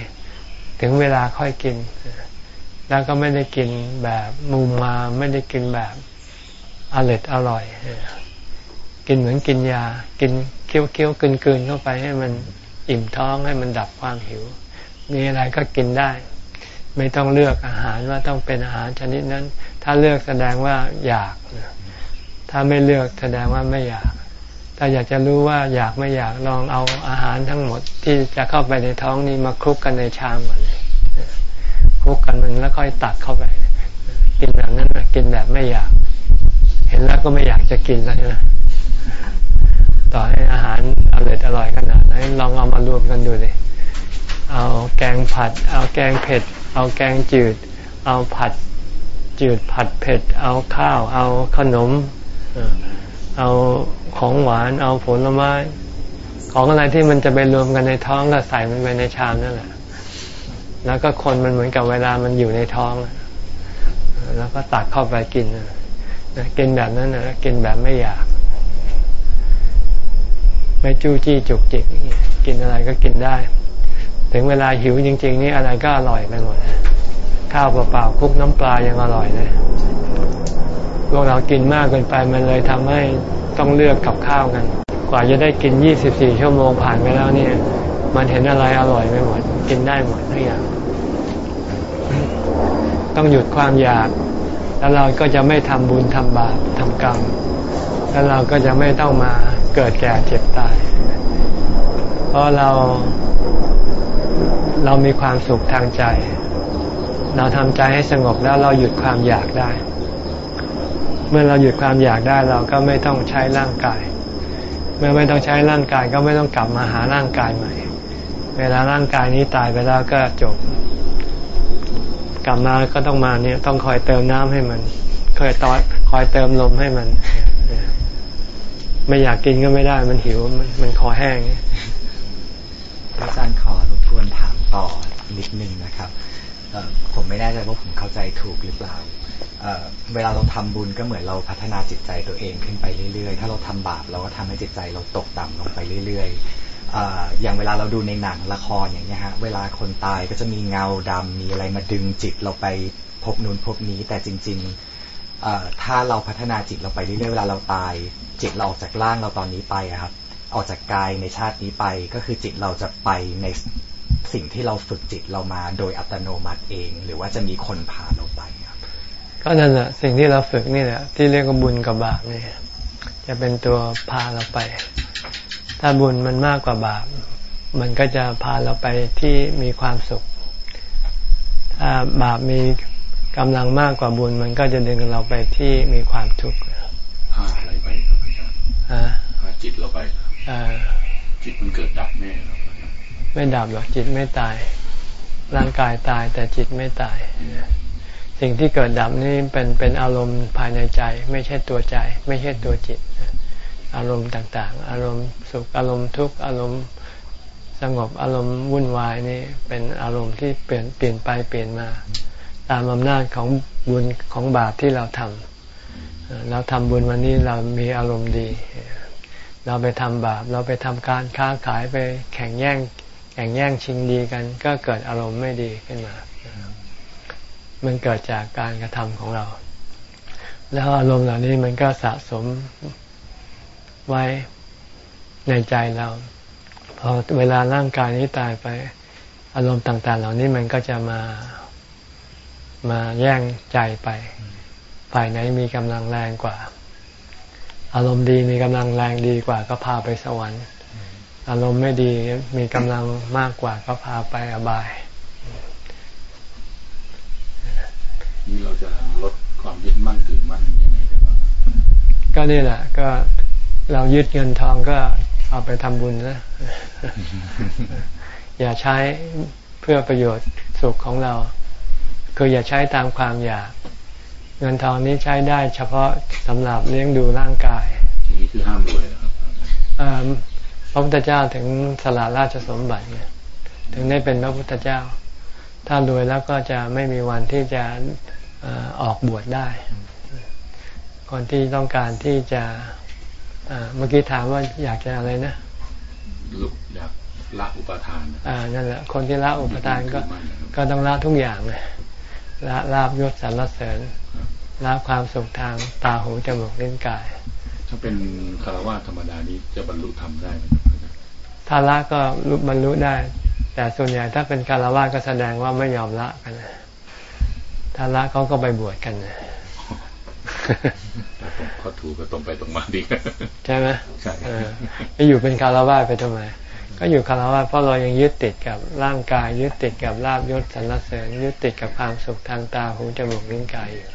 [SPEAKER 1] ถึงเวลาค่อยกิน แล้วก็ไม่ได้กินแบบมุมมาไม่ได้กินแบบอร่อยอร่อย กินเหมือนกินยา กินเคี้ยวเคี้ยวกลืนกลืนเข้าไปให้มันอิ่มท้องให้มันดับความหิว มีอะไรก็กินได้ ไม่ต้องเลือกอาหารว่าต้องเป็นอาหารชนิดนั้น ถ้าเลือกแสดงว่าอยาก ถ้าไม่เลือกแสดงว่าไม่อยาก ถ้าอยากจะรู้ว่าอยากไม่อยากลองเอาอาหารทั้งหมดที่จะเข้าไปในท้องนี้มาคลุกกันในชามก่อนคลุ กกันมันแล้วค่อยตักเข้าไป กินแบบนั้นกินแบบไม่อยาก เห็นแล้วก็ไม่อยากจะกินแล้วนะต่อให้อาหารอร่อยอร่อยขนาดไหนลองเอามารวมกันดูเลยเอาแกงผัด เอาแกงเผ็ด เอาแกงจืด เอาผัดจืดผัดเผ็ด เอาข้าว เอาขนม เอาของหวาน เอาผลไม้ ของอะไรที่มันจะไปรวมกันในท้องก็ใส่มันไปในชามนั่นแหละ แล้วก็คนมันเหมือนกับเวลามันอยู่ในท้อง แล้วก็ตักเข้าไปกินกินแบบนั้นนะกินแบบไม่อยาก ไม่จู้จี้จุกจิกกินอะไรก็กินได้ ถึงเวลาหิวจริง ๆ นี่อะไรก็อร่อยไปหมดข้าวเปล่าๆคลุกน้ำปลายังอร่อยเลยพวกเรากินมากเกินไปมันเลยทำให้ต้องเลือกกับข้าวกัน กว่าจะได้กิน 24 ชั่วโมงผ่านไปแล้วเนี่ย มันเห็นอะไรอร่อยไปหมดกินได้หมดทุกอย่าง ต้องหยุดความอยาก แล้วเราก็จะไม่ทำบุญทำบาปทำกรรม แล้วเราก็จะไม่ต้องมาเกิดแก่เจ็บตาย เพราะเราเรามีความสุขทางใจ เราทำใจให้สงบแล้วเราหยุดความอยากได้ เมื่อเราหยุดความอยากได้เราก็ไม่ต้องใช้ร่างกาย เมื่อไม่ต้องใช้ร่างกายก็ไม่ต้องกลับมาหาร่างกายใหม่ เวลาร่างกายนี้ตายไปแล้วก็จบ กลับมาก็ต้องมาเนี่ย ต้องคอยเติมน้ำให้มันคอยตอคอยเติมลมให้มัน ไม่อยากกินก็ไม่ได้ มันหิว มันคอแห้ง
[SPEAKER 3] อาจารย์ขอรบกวนถามต่อนิดนึงนะครับผมไม่แน่ใจว่าผมเข้าใจถูกหรือเปล่าเวลาเราทำบุญก็เหมือนเราพัฒนาจิตใจตัวเองขึ้นไปเรื่อยๆ ถ้าเราทำบาปเราก็ทำให้จิตใจเราตกต่ำลงไปเรื่อยๆ อย่างเวลาเราดูในหนังละครอย่างเงี้ยฮะเวลาคนตายก็จะมีเงาดำมีอะไรมาดึงจิตเราไปพบนู้นพบนี้ แต่จริงๆถ้าเราพัฒนาจิตเราไปเรื่อยๆเวลาเราตาย จิตเราออกจากร่างเราตอนนี้ไปครับ ออกจากกายในชาตินี้ไป ก็คือจิตเราจะไปในสิ่งที่เราฝึกจิตเรามาโดยอัตโนมัติเอง หรือว่าจะมีคนพาเราไปครับ
[SPEAKER 1] ก็นั่นแหละสิ่งที่เราฝึกนี่แหละที่เรียกว่าบุญกับบาปนี่จะเป็นตัวพาเราไป ถ้าบุญมันมากกว่าบาป มันก็จะพาเราไปที่มีความสุข ถ้าบาปมีกำลังมากกว่าบุญ มันก็จะดึงเราไปที่มีความทุกข์
[SPEAKER 4] พาอะไรไปครับอาจารย์
[SPEAKER 1] อ่า
[SPEAKER 4] พาจิตเราไป
[SPEAKER 1] อ่า
[SPEAKER 4] จิตมันเกิดดับแน่ครับอาจารย์
[SPEAKER 1] ไม่ดับหรอกจิตไม่ตาย ร่างกายตายแต่จิตไม่ตาย สิ่งที่เกิดดับนี่เป็นเป็นอารมณ์ภายในใจ ไม่ใช่ตัวใจ ไม่ใช่ตัวจิต อารมณ์ต่างๆ อารมณ์สุขอารมณ์ทุกข์อารมณ์สงบอารมณ์วุ่นวายนี่เป็นอารมณ์ที่เปลี่ยนเปลี่ยนไปเปลี่ยนมา ตามอำนาจของบุญของบาปที่เราทำเราทำบุญวันนี้เรามีอารมณ์ดี เราไปทำบาป เราไปทำการค้าขายไปแข่งแย่งแข่งแย่งชิงดีกัน ก็เกิดอารมณ์ไม่ดีขึ้นมา มันเกิดจากการกระทำของเรา แล้วอารมณ์เหล่านี้มันก็สะสม ไว้ในใจเรา พอเวลาร่างกายนี้ตายไป อารมณ์ต่าง ๆ เหล่านี้มันก็จะมามาแย่งใจไป ฝ่ายไหนมีกำลังแรงกว่า อารมณ์ดีมีกำลังแรงดีกว่า ก็พาไปสวรรค์ อารมณ์ไม่ดีมีกำลังมากกว่า ก็พาไปอบาย
[SPEAKER 4] นี่เราจะลดความยึดมั่นถือมั่นยังไงได้บ้าง
[SPEAKER 1] ก็นี่แหละ ก็ เรายึดเงินทองก็เอาไปทำบุญนะ อย่าใช้เพื่อประโยชน์สุขของเรา คืออย่าใช้ตามความอยาก เงินทองนี้ใช้ได้เฉพาะสำหรับเลี้ยงดูร่างกาย
[SPEAKER 4] ทีนี้คือห้ามรวยนะครับ
[SPEAKER 1] อ่าพระพุทธเจ้าถึงสละราชสมบัติเนี่ยถึงได้เป็นพระพุทธเจ้า ถ้ารวยแล้วก็จะไม่มีวันที่จะเอ่อออกบวชได้ คนที่ต้องการที่จะอ่า เมื่อกี้ถามว่าอยากจะอะไรนะ
[SPEAKER 4] ลุกอยากละอุปทานนะ
[SPEAKER 1] อ่านั่นแหละคนที่ละอุปทานก็
[SPEAKER 4] ยึดมั่นะครับ
[SPEAKER 1] ก็ต้องละทุกอย่างเลยละลาบยศสรรเสริญละความสุขทางตาหูจมูกลิ้นกาย
[SPEAKER 4] ถ้าเป็นคารวะธรรมดานี้จะบรรลุธรรมได้ไหมครับอาจารย์
[SPEAKER 1] ถ้าละก็รู้บรรลุได้ แต่ส่วนใหญ่ถ้าเป็นคารวะก็แสดงว่าไม่ยอมละกันนะถ้าละเขาก็ไปบวชกันนะ
[SPEAKER 4] แต่ผมเขาถูกก็ตรงไปตรงมาดี
[SPEAKER 1] ใช่ไหม
[SPEAKER 4] ใช่
[SPEAKER 1] เออไปอยู่เป็นคารวะไปทำไม ก็อยู่คารวะเพราะเรายังยึดติดกับร่างกาย ยึดติดกับลาบยศสรรเสริญยึดติดกับความสุขทางตาหูจมูกลิ้นกายอยู่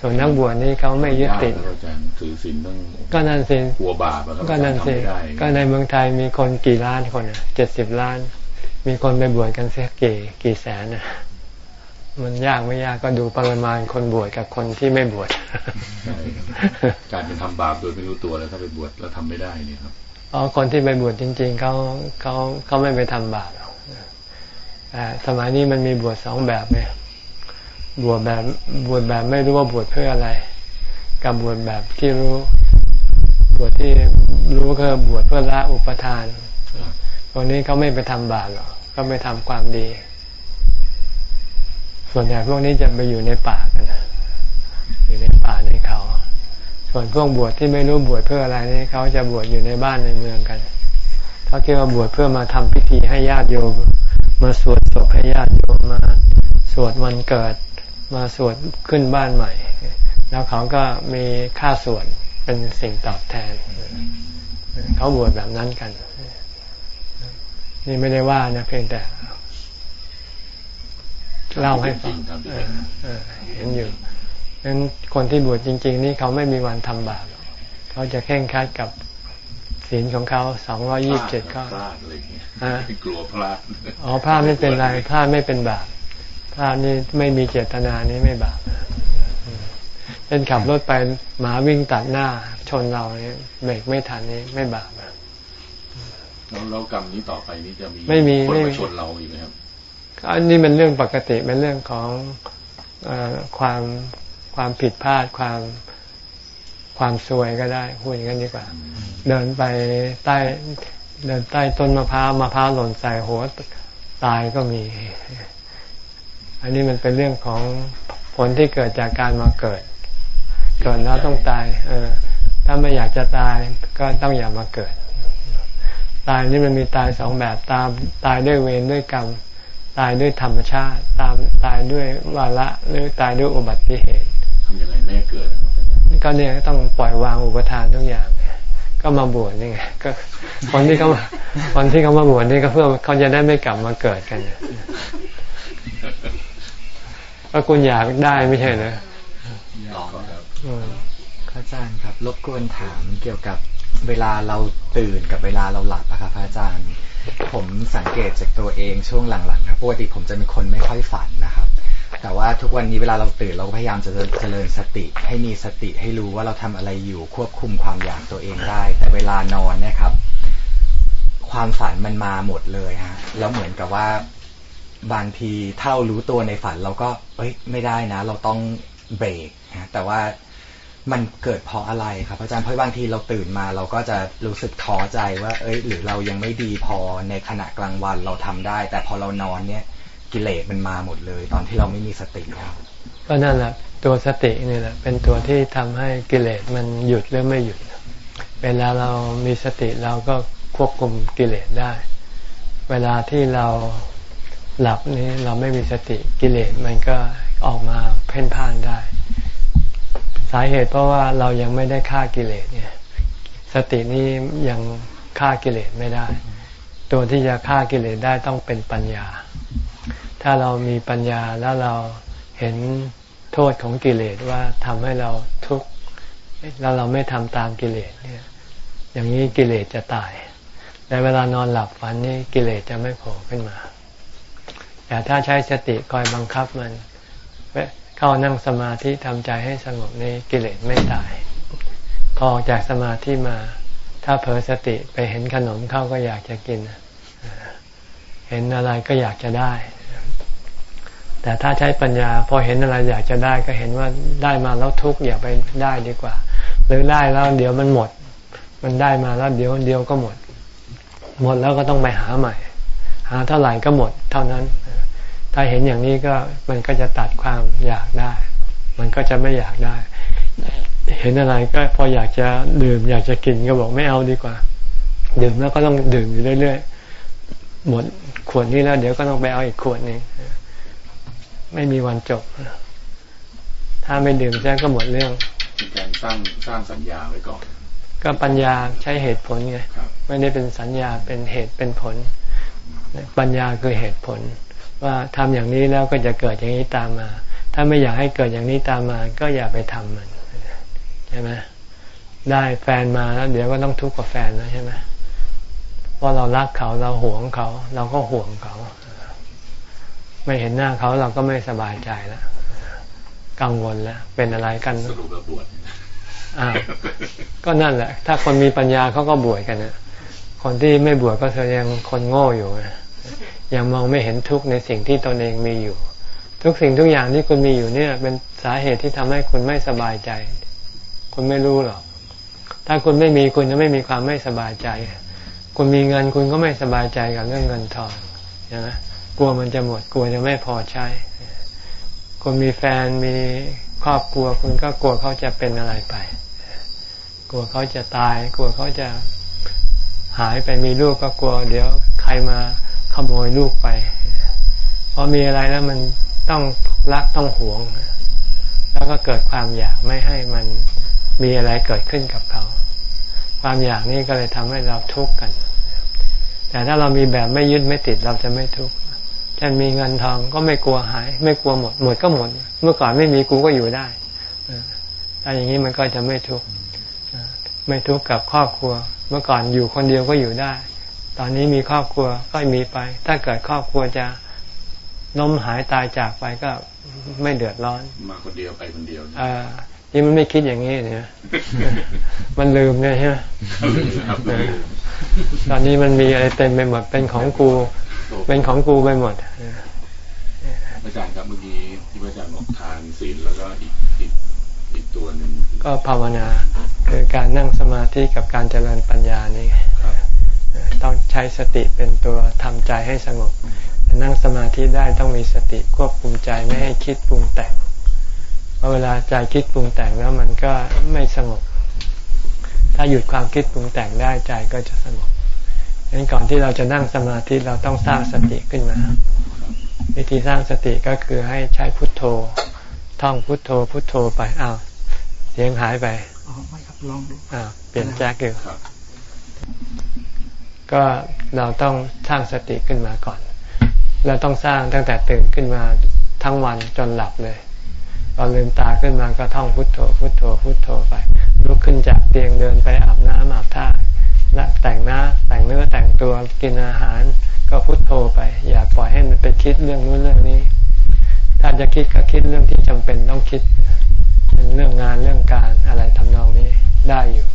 [SPEAKER 1] ส่วนนักบวชนี่เขาไม่ยึดติด
[SPEAKER 4] ยากนะอาจารย์ถือศีลต้อง
[SPEAKER 1] ก็นั่นสิ
[SPEAKER 4] กลัวบาปอะครับ
[SPEAKER 1] ก็นั่นสิ
[SPEAKER 4] ทำไม่ได้
[SPEAKER 1] ก็ในเมืองไทยมีคนกี่ล้านคนอะเจ็ดสิบล้าน มีคนไปบวชกันเสียกี่กี่แสนอะ มันยากไม่ยากก็ดูปริมาณคนบวชกับคนที่ไม่บวช
[SPEAKER 4] ใช่ครับการเป็นทำบาปโดยไม่รู้ตัวแล้วถ้าไปบวชแล้วทำไม่ได้เนี่ยครับ
[SPEAKER 1] เพราะคนที่ไปบวชจริง ๆเขาเขาเขาไม่ไปทำบาปหรอกแต่สมัยนี้มันมีบวชสองแบบเนี่ยบวชแบบบวชแบบไม่รู้ว่าบวชเพื่ออะไร กับบวชแบบที่รู้ บวชที่รู้ก็บวชเพื่อละอุปทานตรงนี้เขาไม่ไปทำบาปหรอกก็ไปทำความดี ส่วนใหญ่พวกนี้จะไปอยู่ในป่ากันนะอยู่ในป่าในเขา ส่วนพวกบวชที่ไม่รู้บวชเพื่ออะไรนี่เขาจะบวชอยู่ในบ้านในเมืองกันเขาคิดว่าบวชเพื่อมาทำพิธีให้ญาติโยมมาสวดศพให้ญาติโยมมาสวดวันเกิด มาสวดขึ้นบ้านใหม่ แล้วเขาก็มีค่าสวดเป็นสิ่งตอบแทน เขาบวชแบบนั้นกัน นี่ไม่ได้ว่านะเพียงแต่ เล่าให้ฟังเห็นอยู่นั้นคนที่บวชจริง ๆ นี่เขาไม่มีวันทำบาปเขาจะแข่งคัดกับศีลของเขาสองร้อยี่บเจ็ดข้อ
[SPEAKER 4] พลาดอะไรเงี้ยกลัวพลาด
[SPEAKER 1] อ๋อพลาดไม่เป็นไรพลาดไม่เป็นบาปพลาดนี่ไม่มีเจตนานี่ไม่บาปเช่นขับรถไปหมาวิ่งตัดหน้า ชนเราเนี่ยเบรกไม่ทันนี่ไม่บาป
[SPEAKER 4] แล้วแล้วกรรมนี้ต่อไปนี้จะมี
[SPEAKER 1] ไม่มี
[SPEAKER 4] คนมาชนเราอีกไหมครับ
[SPEAKER 1] อันนี้เป็นเรื่องปกติเป็นเรื่องของอความความผิดพลาดความความซวยก็ได้พูดอย่างนี้ดีกว่า เดินไปใต้เดินใต้ต้นมะพร้าวมะพร้าวหล่นใส่หัวตายก็มี อันนี้มันเป็นเรื่องของผลที่เกิดจากการมาเกิด เกิดแล้วต้องตาย เออ ถ้าไม่อยากจะตายก็ต้องอย่ามาเกิด ตายนี่มันมีตายสองแบบตามตายด้วยเวรด้วยกรรม ตายด้วยธรรมชาติ ตามตายด้วยวาระหรือตายด้วยอุบัติเหตุ
[SPEAKER 4] ทำยังไงแม่เกิด
[SPEAKER 1] ก็เนี่ยต้องปล่อยวางอุปทานทุกอย่างก็มาบวชนี่ไงก็คนที่เขาคนที่เขามาบวชนี่ก็เพื่อเขาจะได้ไม่กลับมาเกิดกันก็คุณอยากได้ไม่ใช่เหรอ
[SPEAKER 3] ลองครับอาจารย์ครับ รบกวนถามเกี่ยวกับเวลาเราตื่นกับเวลาเราหลับอะครับอาจารย์ ผมสังเกตจากตัวเองช่วงหลังๆครับปกติผมจะเป็นคนไม่ค่อยฝันนะครับ แต่ว่าทุกวันนี้เวลาเราตื่นเราพยายามจะเจริญสติ ให้มีสติให้รู้ว่าเราทำอะไรอยู่ควบคุมความอยากตัวเองได้ แต่เวลานอนนี่ยครับ ความฝันมันมาหมดเลยฮะแล้วเหมือนกับว่าบางทีถ้าเรารู้ตัวในฝันเราก็ เอ้ย ไม่ได้นะ เราต้องเบรกนะแต่ว่า มันเกิดเพราะอะไรครับ อาจารย์เพราะบางทีเราตื่นมาเราก็จะรู้สึกท้อใจว่า เอ้ย หรือเรายังไม่ดีพอในขณะกลางวันเราทำได้ แต่พอเรานอนเนี่ยกิเลสมันมาหมดเลย ตอนที่เราไม่มีสติครับ
[SPEAKER 1] ก็นั่นแหละตัวสตินี่แหละเป็นตัวที่ทำให้กิเลสมันหยุดหรือไม่หยุด เวลาเรามีสติเราก็ควบคุมกิเลสได้ เวลาที่เราหลับนี้เราไม่มีสติกิเลสมันก็ออกมาเพ่นพ่านได้าเหตุเพราะว่าเรายังไม่ได้ฆ่ากิเลสเนี่ย สตินี้ยังฆ่ากิเลสไม่ได้ ตัวที่จะฆ่ากิเลสได้ต้องเป็นปัญญา ถ้าเรามีปัญญาแล้วเราเห็นโทษของกิเลสว่าทำให้เราทุกข์แล้วเราไม่ทำตามกิเลสเนี่ย อย่างนี้กิเลสจะตายแต่เวลานอนหลับฝันนี่กิเลสจะไม่โผล่ขึ้นมาแต่ถ้าใช้สติคอยบังคับมัน เข้านั่งสมาธิทำใจให้สงบในกิเลสไม่ตาย พอออกจากสมาธิมา ถ้าเผลอสติไปเห็นขนมเข้าก็อยากจะกิน เห็นอะไรก็อยากจะได้ แต่ถ้าใช้ปัญญา พอเห็นอะไรอยากจะได้ก็เห็นว่าได้มาแล้วทุกข์อย่าไปได้ดีกว่า หรือได้แล้วเดี๋ยวมันหมด มันได้มาแล้วเดี๋ยวเดียวก็หมด หมดแล้วก็ต้องไปหาใหม่ หาเท่าไหร่ก็หมด เท่านั้น ถ้าเห็นอย่างนี้ก็มันก็จะตัดความอยากได้ มันก็จะไม่อยากได้ เห็นอะไรก็พออยากจะดื่ม อยากจะกินก็บอกไม่เอาดีกว่า ดื่มแล้วก็ต้องดื่มอยู่เรื่อยๆหมดขวดนี้แล้วเดี๋ยวก็ต้องไปเอาอีกขวดนึงไม่มีวันจบ ถ้าไม่ดื่มแจ้งก็หมดเรื่อง
[SPEAKER 4] เป็นการสร้างสร้างสัญญาไว้ก่อน
[SPEAKER 1] ก็ปัญญาใช้เหตุผลไง ไม่ได้เป็นสัญญาเป็นเหตุเป็นผล ปัญญาคือเหตุผล ว่าทำอย่างนี้แล้วก็จะเกิดอย่างนี้ตามมา ถ้าไม่อยากให้เกิดอย่างนี้ตามมา ก็อย่าไปทำมันใช่ไหมได้แฟนมาแล้วเดี๋ยวก็ต้องทุกข์กับแฟนนะใช่ไหมว่าเรารักเขาเราหวงเขา เราก็ห่วงเขา ไม่เห็นหน้าเขาเราก็ไม่สบายใจแล้วกังวลแล้วเป็นอะไรกัน
[SPEAKER 4] สรุปแล้วบวช
[SPEAKER 1] อ่าก็นั่นแหละ ถ้าคนมีปัญญาเขาก็บวชกันนะคนที่ไม่บวชก็แสดงคนโง่อยู่นะ ยังมองไม่เห็นทุกข์ในสิ่งที่ตนเองมีอยู่ ทุกสิ่งทุกอย่างที่คุณมีอยู่เนี่ย เป็นสาเหตุที่ทำให้คุณไม่สบายใจ คุณไม่รู้หรอก ถ้าคุณไม่มีคุณจะไม่มีความไม่สบายใจ คุณมีเงินคุณก็ไม่สบายใจกับเรื่องเงินทองนะกลัวมันจะหมดกลัวจะไม่พอใช้ คุณมีแฟนมีครอบครัว คุณก็กลัวเขาจะเป็นอะไรไป กลัวเขาจะตาย กลัวเขาจะหายไปมีลูกก็กลัว เดี๋ยวใครมา ขโมยลูกไปพอมีอะไรแล้วมันต้องรักต้องหวง แล้วก็เกิดความอยากไม่ให้มันมีอะไรเกิดขึ้นกับเขา ความอยากนี้ก็เลยทำให้เราทุกข์กัน แต่ถ้าเรามีแบบไม่ยึดไม่ติดเราจะไม่ทุกข์ฉันมีเงินทองก็ไม่กลัวหาย ไม่กลัวหมด หมดก็หมด เมื่อก่อนไม่มีกูก็อยู่ได้ถ้าอย่างนี้มันก็จะไม่ทุกข์ไม่ทุกข์กับครอบครัว เมื่อก่อนอยู่คนเดียวก็อยู่ได้ ตอนนี้มีครอบครัวก็มีไป ถ้าเกิดครอบครัวจะล้มหายตายจากไปก็ไม่เดือดร้อน
[SPEAKER 4] มาคนเดียวไปคนเดียว
[SPEAKER 1] อ่านี่มันไม่คิดอย่างนี้เนี่ยมันลืมเนี่ยใช่ไหม
[SPEAKER 4] ครับ
[SPEAKER 1] ตอนนี้มันมีอะไรเต็มไปหมด เป็นของกู เป็นของกูไปหมด
[SPEAKER 4] อาจารย์ครับเมื่อกี้ที่อาจารย์บอกทานศีลแล้วก็อีกอีกอีกตัวหนึ่ง
[SPEAKER 1] ก็ภาวนา คือการนั่งสมาธิกับการเจริญปัญญานี่
[SPEAKER 4] ครับ
[SPEAKER 1] ต้องใช้สติเป็นตัวทำใจให้สงบ นั่งสมาธิได้ต้องมีสติควบคุมใจไม่ให้คิดปรุงแต่ง เพราะเวลาใจคิดปรุงแต่งแล้วมันก็ไม่สงบ ถ้าหยุดความคิดปรุงแต่งได้ใจก็จะสงบดังนั้นก่อนที่เราจะนั่งสมาธิเราต้องสร้างสติขึ้นมา วิธีสร้างสติก็คือให้ใช้พุทโธ ท่องพุทโธพุทโธไปอ้าวเสียงหายไป
[SPEAKER 3] อ๋อไม่ครับลองดู
[SPEAKER 1] อ้าวเปลี่ยนแจ็คอยู่
[SPEAKER 4] ครับ
[SPEAKER 1] ก็เราต้องสร้างสติขึ้นมาก่อน เราต้องสร้างตั้งแต่ตื่นขึ้นมาทั้งวันจนหลับเลยพอลืมตาขึ้นมาก็ท่องพุทโธ พุทโธ พุทโธไปลุกขึ้นจากเตียงเดินไปอาบน้ำอาบท่าและแต่งหน้าแต่งเนื้อแต่งตัวกินอาหาร ก็พุทโธไป อย่าปล่อยให้มันไปคิดเรื่องนู้นเรื่องนี้ ถ้าจะคิดก็คิดเรื่องที่จำเป็นต้องคิดเป็นเรื่องงานเรื่องการอะไรทำนองนี้ได้อยู่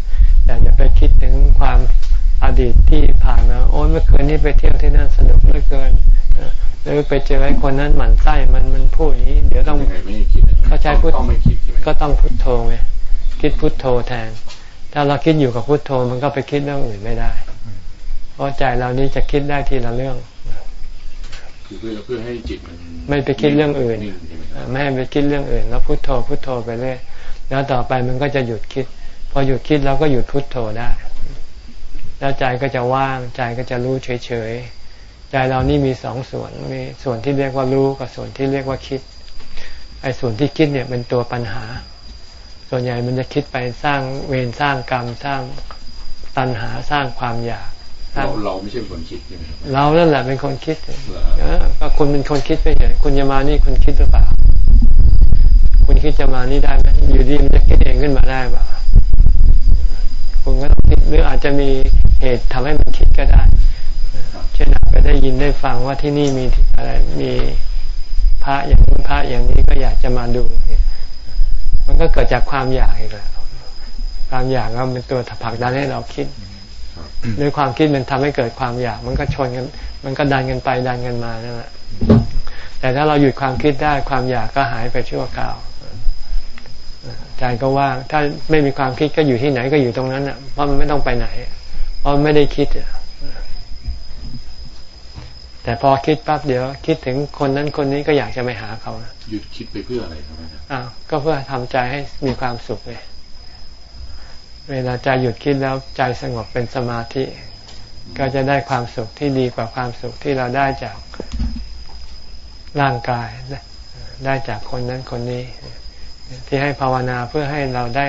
[SPEAKER 1] แต่อย่าไปคิดถึงความ อดีตที่ผ่านมา โอ้ยเมื่อคืนนี้ไปเที่ยวที่นั่นสนุกเหลือเกินเออหรือไปเจอไอ้คนนั้นหมั่นไส้มันมันพูดอย่างนี้ เดี๋ยวต้อง
[SPEAKER 4] ยังไงไม่ให้คิดนะ
[SPEAKER 1] เขาใช้พุท
[SPEAKER 4] ต้องไม่คิดใช่ไหม
[SPEAKER 1] ก็ต้องพุทโธไงคิดพุทโธแทน ถ้าเราคิดอยู่กับพุทโธมันก็ไปคิดเรื่องอื่นไม่ได้ เพราะใจเรานี้จะคิดได้ทีละเรื่อง
[SPEAKER 4] คือเพื่อเพื่อให้จิตมัน
[SPEAKER 1] ไม่ไปคิดเรื่องอื่น
[SPEAKER 4] งใช่ไหมครับ
[SPEAKER 1] ไม่ให้ไปคิดเรื่องอื่น แล้วพุทโธพุทโธไปเรื่อยแล้วต่อไปมันก็จะหยุดคิด พอหยุดคิดเราก็หยุดพุทโธได้ แล้วใจก็จะว่างใจก็จะรู้เฉยๆ ใจเรานี่มีสองส่วนมีส่วนที่เรียกว่ารู้กับส่วนที่เรียกว่าคิดไอ้ส่วนที่คิดเนี่ยเป็นตัวปัญหา ส่วนใหญ่มันจะคิดไปสร้างเวรสร้างกรรมสร้างตัณหาสร้างความอยากสร้า
[SPEAKER 4] เรา
[SPEAKER 1] ง
[SPEAKER 4] เราไม่ใช่คนคิดใช่ไหมครับ
[SPEAKER 1] เรานั่นแหละเป็นคนคิด
[SPEAKER 4] เหรอ
[SPEAKER 1] เออก็คุณเป็นคนคิดไปเฉยคุณจะมานี่คุณคิดหรือเปล่า คุณคิดจะมานี่ได้ไหมอยู่ดีมันจะคิดเองขึ้นมาได้เปล่า คุณก็ต้องคิดหรืออาจจะมีเหตุทำให้มันคิดก็ได้ เช่นอาจจะได้ยินได้ฟังว่าที่นี่มีอะไรมีพระอย่างนู้นพระอย่างนี้ก็อยากจะมาดูเนี่ยมันก็เกิดจากความอยากอีกแล้วความอยากก็เป็นตัวผลักดันให้เราคิดด้วยความคิดมันทำให้เกิดความอยาก มันก็ชนกัน มันก็ดันกันไปดันกันมานั่นแหละแต่ถ้าเราหยุดความคิดได้ความอยากก็หายไปชั่วคราว ใจก็ว่าง ถ้าไม่มีความคิดก็อยู่ที่ไหนก็อยู่ตรงนั้นอะ เพราะมันไม่ต้องไปไหน เพราะมันไม่ได้คิดอะแต่พอคิดปั๊บเดี๋ยว คิดถึงคนนั้นคนนี้ก็อยากจะไปหาเขานะ
[SPEAKER 4] หยุดคิดไปเพื่ออะไรครับอาจารย์
[SPEAKER 1] อ้าวก็เพื่อทำใจให้มีความสุขเลยเวลาใจหยุดคิดแล้วใจสงบเป็นสมาธิ ก็จะได้ความสุขที่ดีกว่าความสุขที่เราได้จากร่างกายได้จากคนนั้นคนนี้ ที่ให้ภาวนาเพื่อให้เราได้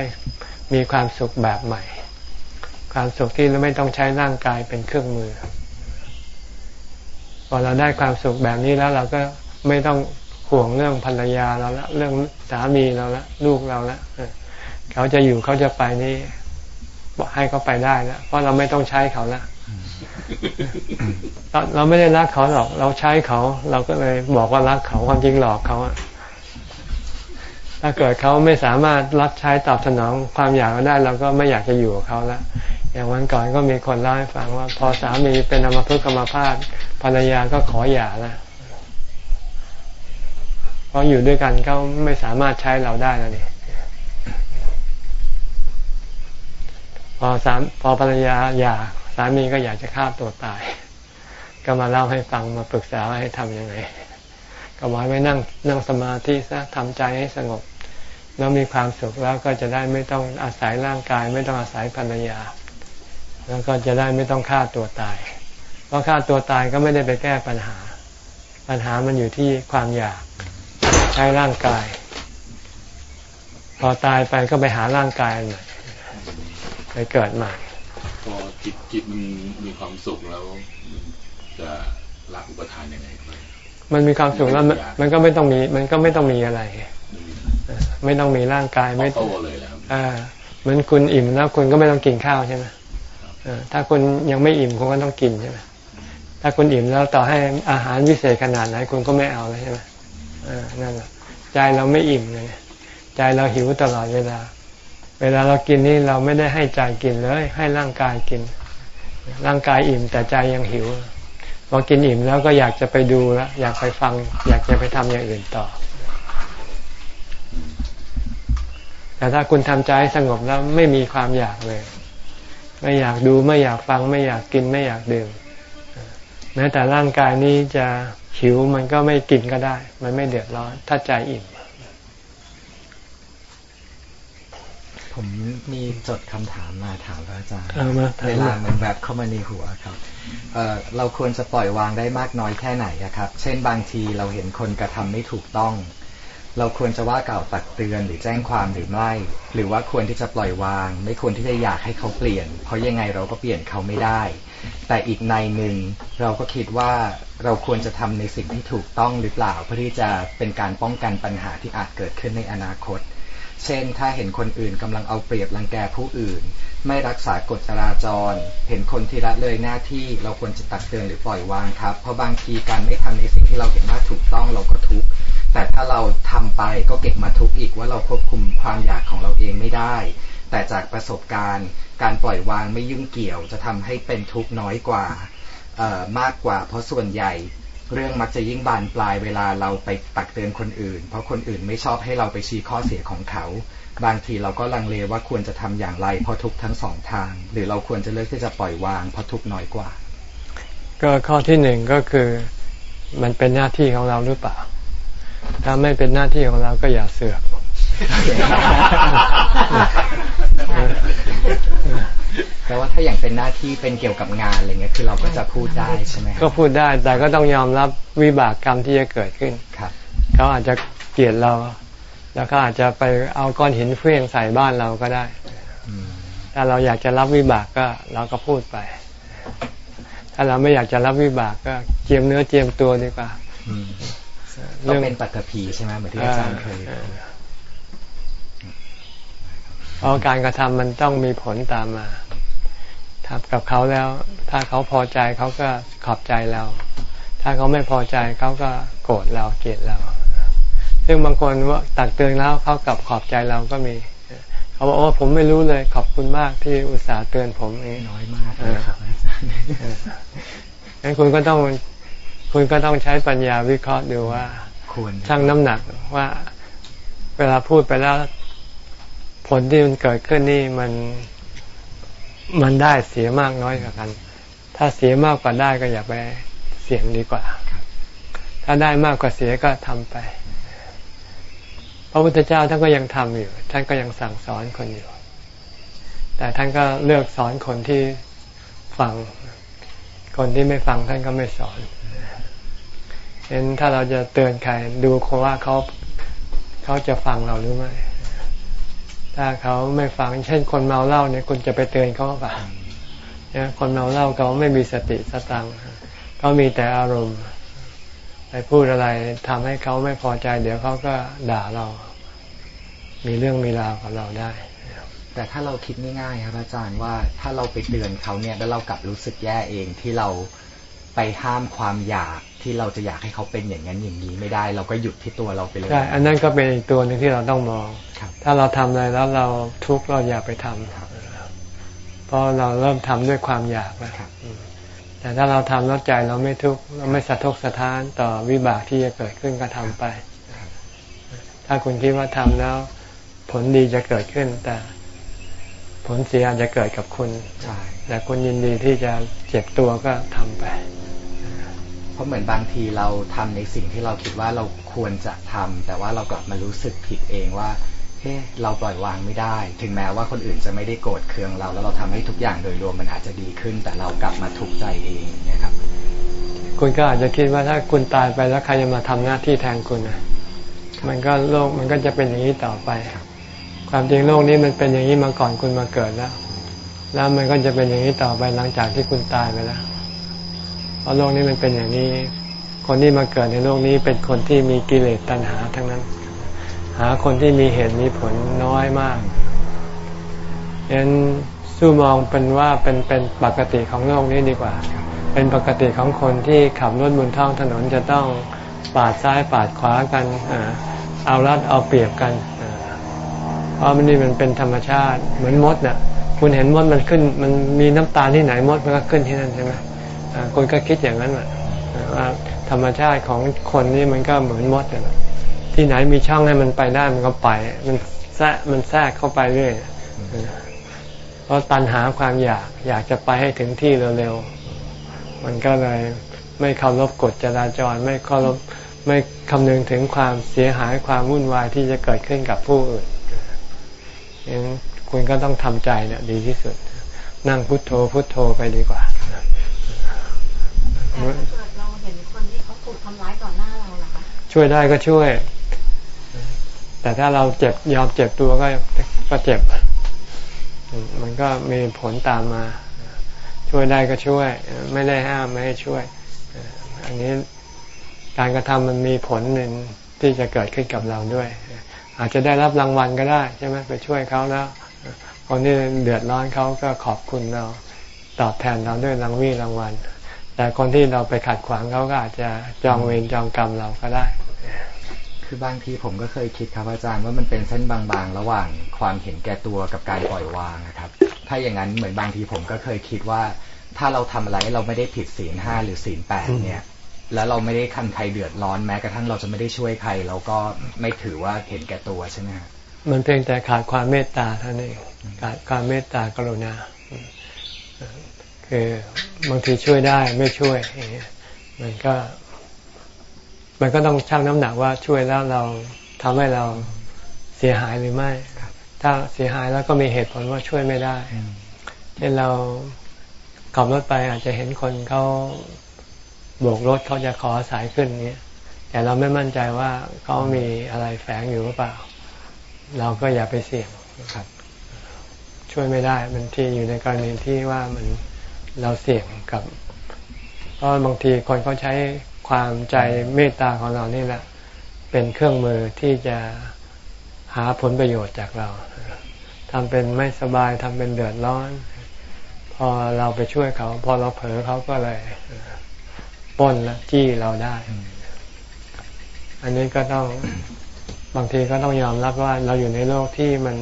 [SPEAKER 1] มีความสุขแบบใหม่ ความสุขที่เราไม่ต้องใช้ร่างกายเป็นเครื่องมือพอเราได้ความสุขแบบนี้แล้วเราก็ไม่ต้องห่วงเรื่องภรรยาเราละเรื่องสามีเราละลูกเราละเขาจะอยู่เขาจะไปนี่บอกให้เขาไปได้แล้วเพราะเราไม่ต้องใช้เขาละเราเราไม่ได้รักเขาหรอก เราใช้เขา เราก็เลยบอกว่ารักเขาความจริงหลอกเขาอะ ถ้าเกิดเขาไม่สามารถรับใช้ตอบสนองความอยากเราได้เราก็ไม่อยากจะอยู่กับเขาละอย่างวันก่อนก็มีคนเล่าให้ฟังว่า พอสามีเป็นอมพฤกษ์อัมพาตภรรยาก็ขอหย่าละเพราะอยู่ด้วยกันเขาไม่สามารถใช้เราได้แล้วนี่พอสามพอภรรยาอยากสามีก็อยากจะฆ่าตัวตาย ก็มาเล่าให้ฟังมาปรึกษาว่าให้ทำยังไงก็บอกไว้นั่งนั่งสมาธิซะทำใจให้สงบ แล้วมีความสุขแล้วก็จะได้ไม่ต้องอาศัยร่างกาย ไม่ต้องอาศัยภรรยา แล้วก็จะได้ไม่ต้องฆ่าตัวตาย เพราะฆ่าตัวตายก็ไม่ได้ไปแก้ปัญหา ปัญหามันอยู่ที่ความอยากใช้ร่างกาย พอตายไปก็ไปหาร่างกายใหม่ไปเกิดใหม่
[SPEAKER 4] พอจิตจิตมันมีความสุขแล้วมันจะละอุปทานยังไงครับ
[SPEAKER 1] มันมีความสุขแล้วมันมันก็ไม่ต้องมี มันก็ไม่ต้องมีอะไร ไม่ต้องมีร่างกาย
[SPEAKER 4] ไม่
[SPEAKER 1] ไม่
[SPEAKER 4] โตเลยแล้ว
[SPEAKER 1] อ่าเหมือนคุณอิ่มแล้วคุณก็ไม่ต้องกินข้าวใช่ไหมเออถ้าคุณยังไม่อิ่มคุณก็ต้องกินใช่ไหมถ้าคุณอิ่มแล้วต่อให้อาหารวิเศษขนาดไหนคุณก็ไม่เอาเลยใช่ไหมเออนั่นแหละใจเราไม่อิ่มเลยใจเราหิวตลอดเวลา เวลาเรากินนี่เราไม่ได้ให้ใจกินเลย ให้ร่างกายกิน ร่างกายอิ่มแต่ใจยังหิวพอกินอิ่มแล้วก็อยากจะไปดูแล้วอยากไปฟัง อยากจะไปทำอย่างอื่นต่อ แต่ถ้าคุณทำใจให้สงบแล้วไม่มีความอยากเลย ไม่อยากดูไม่อยากฟัง ไม่อยากกินไม่อยากดื่มแม้แต่ร่างกายนี้จะหิวมันก็ไม่กินก็ได้ มันไม่เดือดร้อน ถ้าใจอิ่ม
[SPEAKER 3] ผมมีจดคำถามมาถามพระอาจารย์
[SPEAKER 1] เอามาถาม
[SPEAKER 3] เวลามันแบบเข้ามาในหัวครับเอ่อเราควรจะปล่อยวางได้มากน้อยแค่ไหนอะครับ เช่นบางทีเราเห็นคนกระทำไม่ถูกต้อง เราควรจะว่ากล่าวตักเตือนหรือแจ้งความหรือไม่ หรือว่าควรที่จะปล่อยวาง ไม่ควรที่จะอยากให้เขาเปลี่ยน เพราะยังไงเราก็เปลี่ยนเขาไม่ได้ แต่อีกในหนึ่งเราก็คิดว่าเราควรจะทำในสิ่งที่ถูกต้องหรือเปล่า เพื่อที่จะเป็นการป้องกันปัญหาที่อาจเกิดขึ้นในอนาคต เช่น ถ้าเห็นคนอื่นกำลังเอาเปรียบรังแกผู้อื่น ไม่รักษากฎจราจร เห็นคนที่ละเลยหน้าที่เราควรจะตักเตือนหรือปล่อยวางครับ เพราะบางทีการไม่ทำในสิ่งที่เราเห็นว่าถูกต้องเราก็ทุกข์ แต่ถ้าเราทำไปก็เก็บมาทุกข์อีกว่าเราควบคุมความอยากของเราเองไม่ได้ แต่จากประสบการณ์ การปล่อยวางไม่ยุ่งเกี่ยว จะทำให้เป็นทุกข์น้อยกว่าเออมากกว่า เพราะส่วนใหญ่เรื่องมักจะยิ่งบานปลายเวลาเราไปตักเตือนคนอื่น เพราะคนอื่นไม่ชอบให้เราไปชี้ข้อเสียของเขา บางทีเราก็ลังเลว่าควรจะทำอย่างไรเพราะทุกข์ทั้งสองทาง หรือเราควรจะเลือกที่จะปล่อยวางเพราะทุกข์น้อยกว่า
[SPEAKER 1] ก็ข้อที่หนึ่งก็คือมันเป็นหน้าที่ของเราหรือเปล่า ถ้าไม่เป็นหน้าที่ของเราก็อย่าเสือก
[SPEAKER 3] แต่ว่าถ้าอย่างเป็นหน้าที่เป็นเกี่ยวกับงานอะไรเงี้ยคือเราก็จะพูดได้ใช่ไหม
[SPEAKER 1] ก็พูดได้แต่ก็ต้องยอมรับวิบากกรรมที่จะเกิดขึ้น
[SPEAKER 3] ครับ
[SPEAKER 1] เขาอาจจะเกลียดเรา แล้วก็อาจจะไปเอาก้อนหินเฟี้ยงใส่บ้านเราก็ได้
[SPEAKER 3] อืม
[SPEAKER 1] ถ้าเราอยากจะรับวิบากก็เราก็พูดไป ถ้าเราไม่อยากจะรับวิบากก็เจียมเนื้อเจียมตัวดีกว่า
[SPEAKER 3] อืม ต้องเป็นปัตตภีใช่ไหมเหมือนที่อาจารย์เคย
[SPEAKER 1] เออเพราะการกระทำมันต้องมีผลตามมาทำกับเขาแล้ว ถ้าเขาพอใจเขาก็ขอบใจเรา ถ้าเขาไม่พอใจเขาก็โกรธเราเกลียดเรา ซึ่งบางคนว่าตักเตือนแล้วเขากลับขอบใจเราก็มีเขาบอกว่าผมไม่รู้เลยขอบคุณมากที่อุตส่าห์เตือนผมเอง
[SPEAKER 3] น้อยมากเลยครับอาจารย์
[SPEAKER 1] งั้นคุณก็ต้อง คุณก็ต้องใช้ปัญญาวิเคราะห์ดูว่า
[SPEAKER 3] ควร
[SPEAKER 1] ชั่งน้ำหนักว่าเวลาพูดไปแล้วผลที่มันเกิดขึ้นนี่มันมันได้เสียมากน้อยกว่ากัน ถ้าเสียมากกว่าได้ก็อย่าไปเสี่ยงดีกว่า ถ้าได้มากกว่าเสียก็ทำไป พระพุทธเจ้าท่านก็ยังทำอยู่ ท่านก็ยังสั่งสอนคนอยู่ แต่ท่านก็เลือกสอนคนที่ฟัง คนที่ไม่ฟังท่านก็ไม่สอน เห็นถ้าเราจะเตือนใครดูเขาว่าเขาเขาจะฟังเราหรือไม่ ถ้าเขาไม่ฟัง เช่นคนเมาเหล้าเนี่ยคุณจะไปเตือนเขาเปล่าเนี่ยคนเมาเหล้าเขาไม่มีสติสตังค์เขามีแต่อารมณ์ไปพูดอะไรทำให้เขาไม่พอใจ เดี๋ยวเขาก็ด่าเรา มีเรื่องมีราวกับเราได้
[SPEAKER 3] แต่ถ้าเราคิดง่ายๆครับอาจารย์ว่าถ้าเราไปเตือนเขาเนี่ยแล้วเรากลับรู้สึกแย่เองที่เราไปห้ามความอยาก ที่เราจะอยากให้เขาเป็นอย่างนั้นอย่างนี้ไม่ได้ เราก็หยุดที่ตัวเราไปเลย
[SPEAKER 1] ใช่อันนั้นก็เป็นอีกตัวหนึงที่เราต้องมอง
[SPEAKER 3] ครับ
[SPEAKER 1] ถ้าเราทำอะไรแล้วเราทุกข์เราอย่าไปทำเพราะเราเริ่มทำด้วยความอยากแล้ว
[SPEAKER 3] ครับ
[SPEAKER 1] แต่ถ้าเราทำแล้วใจเราไม่ทุกข์เราไม่สะทกสะท้านต่อวิบากที่จะเกิดขึ้นก็ทำไป ถ้าคุณคิดว่าทำแล้ว ผลดีจะเกิดขึ้น แต่ผผลเสียอาจจะเกิดกับคุณ
[SPEAKER 3] ใช่
[SPEAKER 1] แต่คุณยินดีที่จะเจ็บตัวก็ทำไป
[SPEAKER 3] เพ ราะเหมือนบางทีเราทำในสิ่งที่เราคิดว่าเราควรจะทำแต่ว่าเรากลับมารู้สึกผิดเองว่าเฮ้เราปล่อยวางไม่ได้ ถึงแม้ว่าคนอื่นจะไม่ได้โกรธเคืองเรา แล้วเราทำให้ทุกอย่างโดยรวมมันอาจจะดีขึ้น แต่เรากลับมาทุกข์ใจเองนะครับ
[SPEAKER 1] คุณก็อาจจะคิดว่าถ้าคุณตายไปแล้วใครจะมาทำหน้าที่แทนคุณนะมันก็โลกมันก็จะเป็นอย่างนี้ต่อไปความจริงโลกนี้มันเป็นอย่างนี้มาก่อนคุณมาเกิดแล้ว แล้วมันก็จะเป็นอย่างนี้ต่อไปหลังจากที่คุณตายไปแล้ว เพราะโลกนี้มันเป็นอย่างนี้ คนที่มาเกิดในโลกนี้เป็นคนที่มีกิเลสตัณหาทั้งนั้น หาคนที่มีเหตุมีผลน้อยมากฉะนั้นสู้มองเป็นว่าเป็นเป็นปกติของโลกนี้ดีกว่า เป็นปกติของคนที่ขับรถบนท้องถนนจะต้องปาดซ้ายปาดขวากันเอารัดเอาเปรียบกันเพราะมันนี่มันเป็นธรรมชาติเหมือนมดน่ะ คุณเห็นมดมันขึ้น มันมีน้ำตาลที่ไหนมดมันก็ขึ้นที่นั่นใช่ไหม คุณก็คิดอย่างนั้นแหละว่าธรรมชาติของคนนี่มันก็เหมือนมดน่ะที่ไหนมีช่องให้มันไปได้มันก็ไป มันแทะมันแทรกเข้าไปเรื่อยเพราะตันหาความอยากอยากจะไปให้ถึงที่เร็วๆมันก็เลยไม่เคารพกฎจราจรไม่เคารพไม่คำนึงถึงความเสียหายความวุ่นวายที่จะเกิดขึ้นกับผู้อื่นยังคุณก็ต้องทำใจเนี่ยดีที่สุด นั่งพุทโธพุทโธไปดีกว่า
[SPEAKER 2] แต่ถ้าเกิดเราเห็นคนที่เขาถูกทำร้ายต่อหน้าเราล่ะคะ
[SPEAKER 1] ช่วยได้ก็ช่วย แต่ถ้าเราเจ็บยอมเจ็บตัวก็ก็เจ็บ มันก็มีผลตามมา ช่วยได้ก็ช่วย ไม่ได้ห้ามไม่ให้ช่วย อันนี้การกระทำมันมีผลหนึ่งที่จะเกิดขึ้นกับเราด้วย อาจจะได้รับรางวัลก็ได้ใช่ไหมไปช่วยเขาแล้วคนที่เดือดร้อนเขาก็ขอบคุณเรา ตอบแทนเราด้วยรางวีรางวัล แต่คนที่เราไปขัดขวางเขาก็อาจจะจองเวรจองกรรมเราก็ได้
[SPEAKER 3] คือบางทีผมก็เคยคิดครับอาจารย์ว่ามันเป็นเส้นบางๆ ระหว่างความเห็นแก่ตัวกับการปล่อยวางนะครับ ถ้าอย่างนั้นเหมือนบางทีผมก็เคยคิดว่า ถ้าเราทำอะไรเราไม่ได้ผิดศีลห้าหรือศีลแปดเนี่ยแล้วเราไม่ได้คันใครเดือดร้อนแม้กระทั่งเราจะไม่ได้ช่วยใคร เราก็ไม่ถือว่าเห็นแก่ตัวใช่ไหมครับ
[SPEAKER 1] มันเพียงแต่ขาดความเมตตาเท่านั้นเองขาดความเมตตากรุณา คือบางทีช่วยได้ไม่ช่วยอย่างเงี้ยมันก็ มันก็ต้องชั่งน้ำหนักว่าช่วยแล้วเราทำให้เราเสียหายหรือไม่ถ้าเสียหายแล้วก็มีเหตุผลว่าช่วยไม่ได้ เช่นเราขับรถไปอาจจะเห็นคนเขาโบกรถเขาจะขอสายขึ้นเนี้ย แต่เราไม่มั่นใจว่าเขามีอะไรแฝงอยู่หรือเปล่า เราก็อย่าไปเสี่ยง
[SPEAKER 3] ครับ
[SPEAKER 1] ช่วยไม่ได้มันที่อยู่ในกรณีที่ว่ามัน เราเสี่ยงกับเพราะบางทีคนเขาใช้ความใจเมตตาของเรานี่แหละเป็นเครื่องมือที่จะหาผลประโยชน์จากเราทำเป็นไม่สบายทำเป็นเดือดร้อน พอเราไปช่วยเขา พอเราเผลอเขาก็เลยปล้นและจี้เราได้ อันนี้ก็ต้องบางทีก็ต้องยอมรับว่าเราอยู่ในโลกที่มัน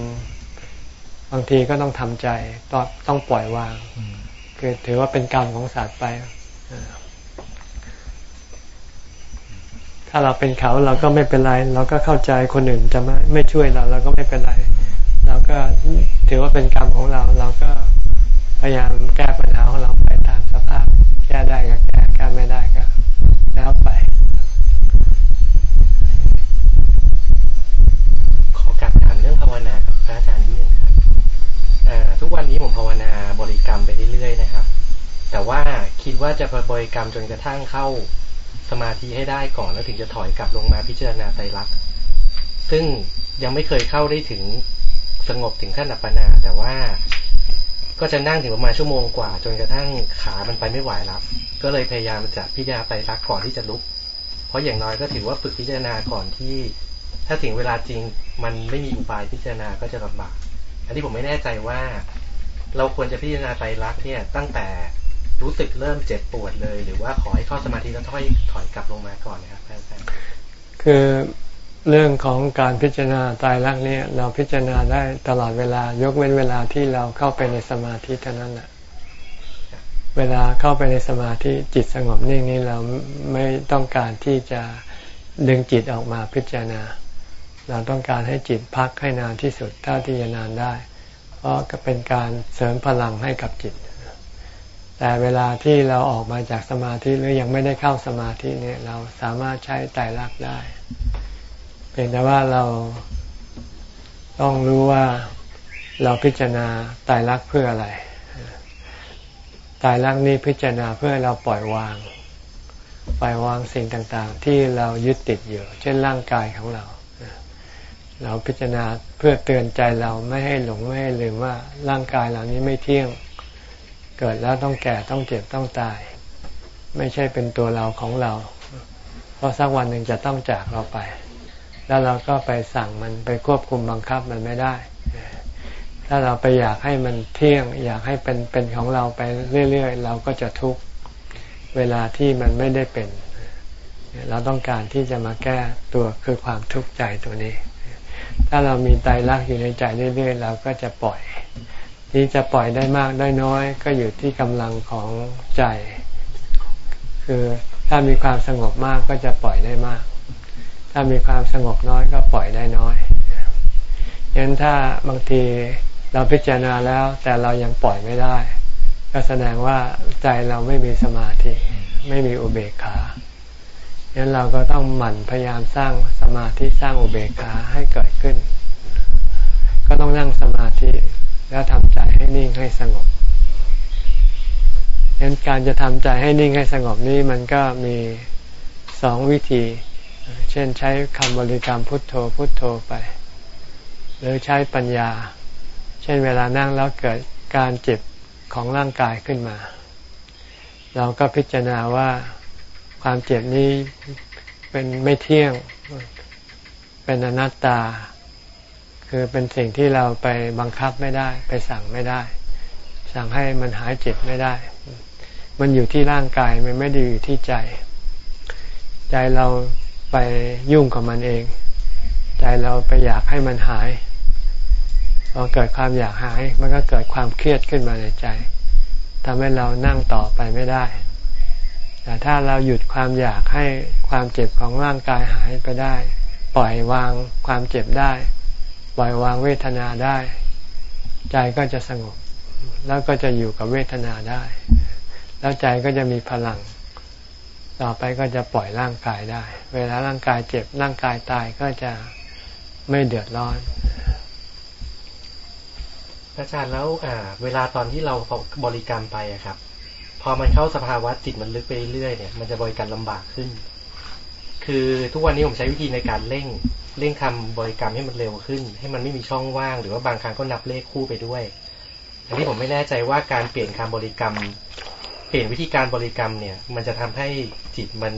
[SPEAKER 1] บางทีก็ต้องทำใจต้องต้องปล่อยวาง คือถือว่าเป็นกรรมของสัตว์ไป ถ้าเราเป็นเขาเราก็ไม่เป็นไร เราก็เข้าใจคนอื่นจะไม่ไม่ช่วยเราเราก็ไม่เป็นไร เราก็ถือว่าเป็นกรรมของเรา เราก็พยายามแก้ปัญหาของเราไปตามสภาพ แก้ได้ก็แก้แก้ไม่ได้ก็แล้วไป
[SPEAKER 6] ขอกลับถามเรื่องภาวนากับพระอาจารย์นิดนึงครับอ่าทุก วันนี้ผมภาวนาบริกรรมไปเรื่อยๆนะครับ แต่ว่าคิดว่าจะบริกรรมจนกระทั่งเข้าสมาธิให้ได้ก่อนแล้วถึงจะถอยกลับลงมาพิจารณาไตรลักษณ์ซึ่งยังไม่เคยเข้าได้ถึงสงบถึงขั้นอัปปนา แต่ว่าก็จะนั่งถึงประมาณชั่วโมงกว่า จนกระทั่งขามันไปไม่ไหวแล้วก็เลยพยายามจะพิจารณาไตรลักษณ์ก่อนที่จะลุก เพราะอย่างน้อยก็ถือว่าฝึกพิจารณาก่อนที่ ถ้าถึงเวลาจริงมันไม่มีอุบายพิจารณาก็จะลำบากอันนี้ผมไม่แน่ใจว่า เราควรจะพิจารณาไตรลักษณ์เนี่ยตั้งแต่รู้สึกเริ่มเจ็บปวดเลย หรือว่าขอให้เข้าสมาธิแล้วค่อยถอยกลับลงมาก่อนนะครับอาจารย์
[SPEAKER 1] คือเรื่องของการพิจารณาตายรักษณ์เนี่ยเราพิจารณาได้ตลอดเวลายกเว้นเวลาที่เราเข้าไปในสมาธิเท่านั้นแหละเวลาเข้าไปในสมาธิจิตสงบนิ่งนี้เราไม่ต้องการที่จะดึงจิตออกมาพิจารณา เราต้องการให้จิตพักให้นานที่สุดเท่าที่จะนานได้ เพราะก็เป็นการเสริมพลังให้กับจิต แต่เวลาที่เราออกมาจากสมาธิหรือยังไม่ได้เข้าสมาธิเนี่ยเราสามารถใช้ไตรลักษณ์ได้ เพียงแต่ว่าเราต้องรู้ว่าเราพิจารณาตายรักเพื่ออะไร ตายรักนี้พิจารณาเพื่อเราปล่อยวาง ปล่อยวางสิ่งต่างๆ ที่เรายึดติดอยู่ เช่นร่างกายของเรา เราพิจารณาเพื่อเตือนใจเราไม่ให้หลงไม่ให้ลืมว่าร่างกายเหล่านี้ไม่เที่ยง เกิดแล้วต้องแก่ต้องเจ็บต้องตาย ไม่ใช่เป็นตัวเราของเรา เพราะสักวันหนึ่งจะต้องจากเราไป แล้วเราก็ไปสั่งมันไปควบคุมบังคับมันไม่ได้ ถ้าเราไปอยากให้มันเที่ยง อยากให้เป็นเป็นของเราไปเรื่อยๆ เราก็จะทุกข์เวลาที่มันไม่ได้เป็น เราต้องการที่จะมาแก้ตัวคือความทุกข์ใจตัวนี้ ถ้าเรามีใจรักอยู่ในใจเรื่อยๆเราก็จะปล่อย ที่จะปล่อยได้มากได้น้อย ก็อยู่ที่กำลังของใจ คือถ้ามีความสงบมากก็จะปล่อยได้มาก ถ้ามีความสงบน้อยก็ปล่อยได้น้อยยันถ้าบางทีเราพิจารณาแล้ว แต่เรายังปล่อยไม่ได้ ก็แสดงว่าใจเราไม่มีสมาธิ ไม่มีอุเบกขา งนั้นเราก็ต้องหมั่นพยายามสร้างสมาธิสร้างอุเบกขาให้เกิดขึ้น ก็ต้องนั่งสมาธิแล้วทำใจให้นิ่งให้สงบงนั้นการจะทำใจให้นิ่งให้สงบนี้มันก็มีสองวิธี เช่นใช้คำบริกรรมพุทโธพุทโธไป หรือใช้ปัญญา เช่นเวลานั่งแล้วเกิดการเจ็บของร่างกายขึ้นมา เราก็พิจารณาว่า ความเจ็บนี้เป็นไม่เที่ยง เป็นอนัตตา คือเป็นสิ่งที่เราไปบังคับไม่ได้ ไปสั่งไม่ได้ สั่งให้มันหายเจ็บไม่ได้ มันอยู่ที่ร่างกายมันไม่ได้อยู่ที่ใจ ใจเราไปยุ่งกับมันเอง ใจเราไปอยากให้มันหายพอเกิดความอยากหาย มันก็เกิดความเครียดขึ้นมาในใจทำให้เรานั่งต่อไปไม่ได้ แต่ถ้าเราหยุดความอยากให้ความเจ็บของร่างกายหายไปได้ ปล่อยวางความเจ็บได้ ปล่อยวางเวทนาได้ ใจก็จะสงบ แล้วก็จะอยู่กับเวทนาได้ แล้วใจก็จะมีพลัง ต่อไปก็จะปล่อยร่างกายได้ เวลาร่างกายเจ็บร่างกายตายก็จะไม่เดือดร้อน
[SPEAKER 6] อาจารย์แล้วเวลาตอนที่เราบริกรรมไปครับ พอมันเข้าสภาวะจิตมันลึกไปเรื่อยเนี่ย มันจะบริกรรมลำบากขึ้น คือทุกวันนี้ผมใช้วิธีในการเร่ง เร่งทำบริกรรมให้มันเร็วขึ้น ให้มันไม่มีช่องว่าง หรือว่าบางครั้งก็นับเลขคู่ไปด้วย อันนี้ผมไม่แน่ใจว่าการเปลี่ยนคำบริกรรม เปลี่ยนวิธีการบริกรรมเนี่ย มันจะทำให้จิตมัน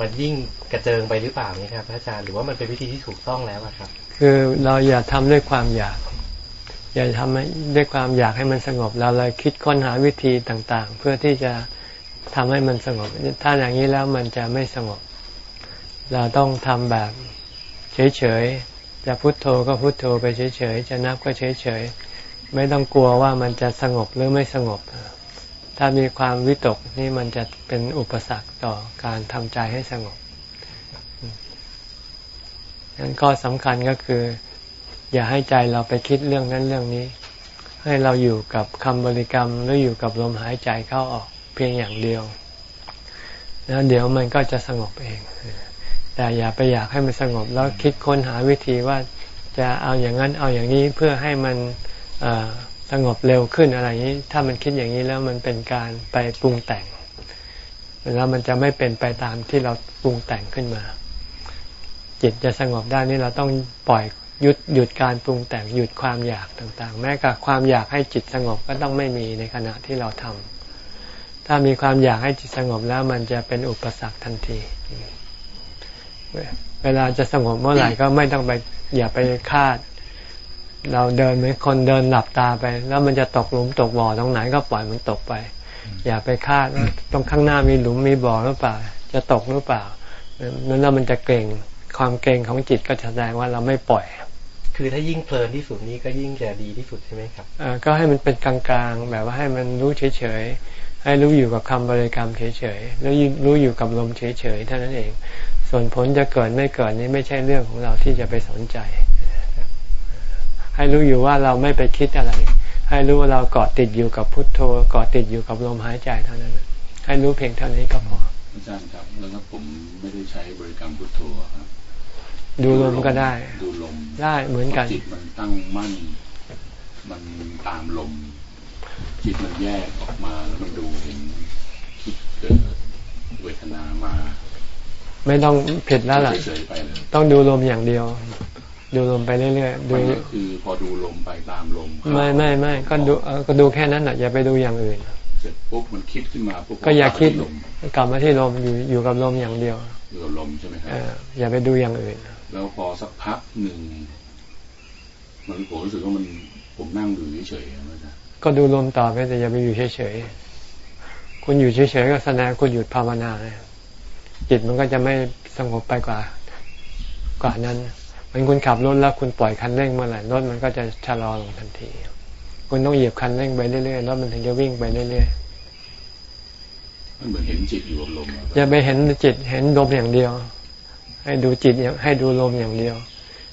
[SPEAKER 6] มันยิ่งกระเจิงไปหรือเปล่านี่ครับอาจารย์หรือว่ามันเป็นวิธีที่ถูกต้องแล้วครับ
[SPEAKER 1] คือเราอย่าทำด้วยความอยาก อย่าทำด้วยความอยากให้มันสงบเราเลยคิดค้นหาวิธีต่างๆ เพื่อที่จะทำให้มันสงบ ถ้าอย่างนี้แล้วมันจะไม่สงบ เราต้องทำแบบเฉยๆ จะพุโทโธก็พุโทโธไปเฉยๆ จะนับก็เฉยๆ ไม่ต้องกลัวว่ามันจะสงบหรือไม่สงบ ถ้ามีความวิตกนี่มันจะเป็นอุปสรรคต่อการทำใจให้สงบนั้นก็สำคัญก็คือ อย่าให้ใจเราไปคิดเรื่องนั้นเรื่องนี้ ให้เราอยู่กับคำบริกรรมหรืออยู่กับลมหายใจเข้าออกเพียงอย่างเดียวแล้วเดี๋ยวมันก็จะสงบเอง แต่อย่าไปอยากให้มันสงบ แล้วคิดค้นหาวิธีว่าจะเอาอย่างนั้นเอาอย่างนี้เพื่อให้มันสงบเร็วขึ้นอะไรนี้ ถ้ามันคิดอย่างนี้แล้วมันเป็นการไปปรุงแต่งแล้วมันจะไม่เป็นไปตามที่เราปรุงแต่งขึ้นมา จิตจะสงบได้นี่เราต้องปล่อย หยุดหยุดการปรุงแต่งหยุดความอยากต่างๆ แม้กับความอยากให้จิตสงบก็ต้องไม่มีในขณะที่เราทำถ้ามีความอยากให้จิตสงบแล้วมันจะเป็นอุปสรรคทันที เวลาจะสงบเมื่อไหร่ก็ไม่ต้องไปอย่าไปคาด เราเดินเหมือนคนเดินหลับตาไป แล้วมันจะตกหลุมตกบ่อตรงไหนก็ปล่อยมันตกไป อย่าไปคาดว่าตรงข้างหน้ามีหลุมมีบ่อหรือเปล่า จะตกหรือเปล่านั้นแล้วมันจะเกรงความเกรงของจิตก็แสดงว่าเราไม่ปล่อย
[SPEAKER 6] คือถ้ายิ่งเพลินที่สุดนี้ก็ยิ่งจะดีที่สุดใช่ไหมครับ
[SPEAKER 1] อ่าก็ให้มันเป็นกลางๆ แบบว่าให้มันรู้เฉยๆ ให้รู้อยู่กับคำบริกรรมเฉยๆ แล้วรู้อยู่กับลมเฉยๆเท่านั้นเอง ส่วนผลจะเกิดไม่เกิดนี้ไม่ใช่เรื่องของเราที่จะไปสนใจให้ให้รู้อยู่ว่าเราไม่ไปคิดอะไร ให้รู้ว่าเราเกาะติดอยู่กับพุทโธเกาะติดอยู่กับลมหายใจเท่านั้น ให้รู้เพียงเท่านี้ก็พอ
[SPEAKER 4] อาจารย์ครับแล้วถ้าผมไม่ได้ใช้บริกรรมพุทโธครับ
[SPEAKER 1] ดูลมก็ได้
[SPEAKER 4] ดูลม
[SPEAKER 1] ได้เหมือนกัน
[SPEAKER 4] จิตมันตั้งมั่น มันตามลม จิตมันแยกออกมาแล้วมันดูเห็นคิดเกิดเวทนามา
[SPEAKER 1] ไม่ต้องผิดแล้วล่ะ
[SPEAKER 4] เฉยๆไปเลย
[SPEAKER 1] ต้องดูลมอย่างเดียว ดูลมไปเรื่อยๆดู
[SPEAKER 4] มันก็คือพอดูลมไปตามลม
[SPEAKER 1] ไม่ไม่ไม่ก็ดูเออก็ดูแค่นั้นอะอย่าไปดูอย่างอื่น
[SPEAKER 4] เสร็จปุ๊บมันคิดขึ้นมาปุ๊บ
[SPEAKER 1] ก็อย่าคิด
[SPEAKER 4] ลม
[SPEAKER 1] กลับมาที่ลมอยู่อยู่กับลมอย่างเดียว
[SPEAKER 4] อยู่กับลมใช่ไหมครั
[SPEAKER 1] เอบออย่าไปดูอย่างอื่น
[SPEAKER 4] แล้วพอสักพักหนึ่งมันผมรู้สึกว่ามันผมนั่งดูเฉยๆนะอาจารย์
[SPEAKER 1] ก็ดูลมต่อไปแต่อย่าไปอยู่เฉยๆคุณอยู่เฉยๆก็แสดงคุณหยุดภาวนาไงจิตมันก็จะไม่สงบไปกว่ากว่านั้นเหมือนคุณขับรถแล้วคุณปล่อยคันเร่งเมื่อไหร่รถมันก็จะชะลอลงทันที คุณต้องเหยียบคันเร่งไปเรื่อยๆรถมันถึงจะวิ่งไปเรื่อย
[SPEAKER 4] มันเหมือนเห็นจิตอยู่กับลมอะ
[SPEAKER 1] ๆอย่าไปเห็นจิตเห็นลมอย่างเดียว ให้ดูจิตอย่างให้ดูลมอย่างเดียว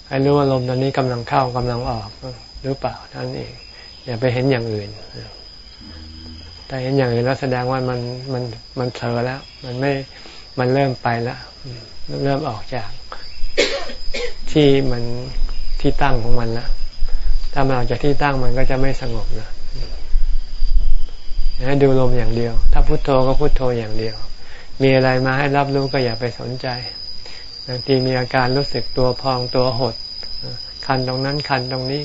[SPEAKER 1] ให้รู้ว่าลมตอนนี้กำลังเข้ากำลังออกหรือเปล่านั่นเอง อย่าไปเห็นอย่างอื่นแต่เห็นอย่างอื่นแล้วแสดงว่ามันมันมันเผลอแล้ว มันไม่มันเริ่มไปแล้วเริ่มออกจาก ที่มันที่ตั้งของมันล้วถ้ามันออกจากที่ตั้งมันก็จะไม่สงบนะให้ดูลมอย่างเดียว ถ้าพุโทโธก็พุโทโธอย่างเดียว มีอะไรมาให้รับรู้ก็อย่าไปสนใจ บางทีมีอาการรู้สึกตัวพองตัวหด คันตรงนั้นคันตรงนี้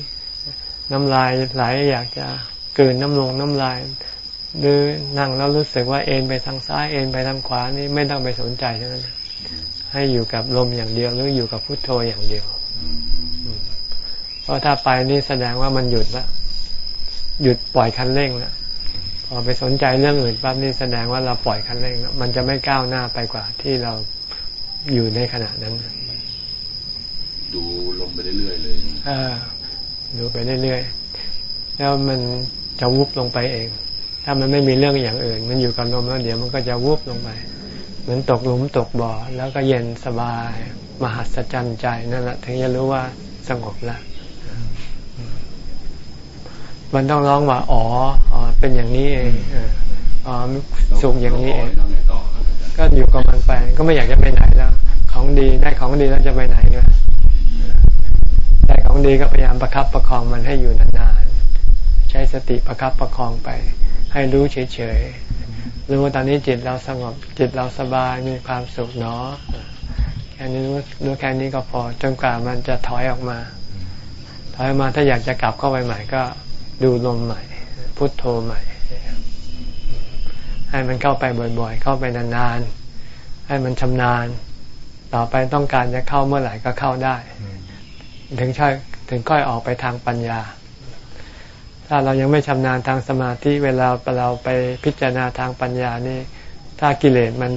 [SPEAKER 1] น้ำลายไหลอยากจะกลืนน้ำลงน้ำลาย หรือนั่งแล้วรู้สึกว่าเอ็นไปทางซ้ายเอ็นไปทางขวานี่ไม่ต้องไปสนใจทั้งนั้นให้อยู่กับลมอย่างเดียวหรืออยู่กับพุทโธอย่างเดียว เพราะถ้าไปนี่แสดงว่ามันหยุดละหยุดปล่อยคันเร่งละพอไปสนใจเรื่องอื่นปั๊บนี่แสดงว่าเราปล่อยคันเร่งแล้วมันจะไม่ก้าวหน้าไปกว่าที่เรา อยู่ในขณะนั้น
[SPEAKER 4] ดูลมไปเรื่อยๆเลย
[SPEAKER 1] เออดูไปเรื่อยๆแล้วมันจะวุบลงไปเอง ถ้ามันไม่มีเรื่องอย่างอื่น มันอยู่กับลมแล้วเดี๋ยวมันก็จะวุบลงไป เหมือนตกหลุมตกบ่อ แล้วก็เย็นสบาย มหัศจรรย์ใจนั่นแหละถึงจะรู้ว่าสงบแล้วมันต้องร้องว่า อ๋อ อ๋อ เป็นอย่างนี้เองเอออ๋อสุขอย่างนี้เอง ก็อยู่กับมันไป ก็ไม่อยากจะไปไหนแล้ว ของดีได้ของดีแล้วจะไปไหนเนี่ยได้ของดีก็พยายามประครับประคองมันให้อยู่นานๆใช้สติประครับประคองไป ให้รู้เฉยๆรู้ว่าตอนนี้จิตเราสงบจิตเราสบายมีความสุขเนาะแค่นี้รู้แค่นี้ก็พอจนกว่ามันจะถอยออกมา ถอยออกมาถ้าอยากจะกลับเข้าไปใหม่ก็ดูลมใหม่ พุทโธใหม่ ให้มันเข้าไปบ่อยๆ เข้าไปนานๆ ให้มันชำนาญ ต่อไปต้องการจะเข้าเมื่อไหร่ก็เข้าได้ ถึงค่อยถึงค่อยออกไปทางปัญญา ถ้าเรายังไม่ชำนาญทางสมาธิเวลาเราไปพิจารณาทางปัญญานี่ ถ้ากิเลสมัน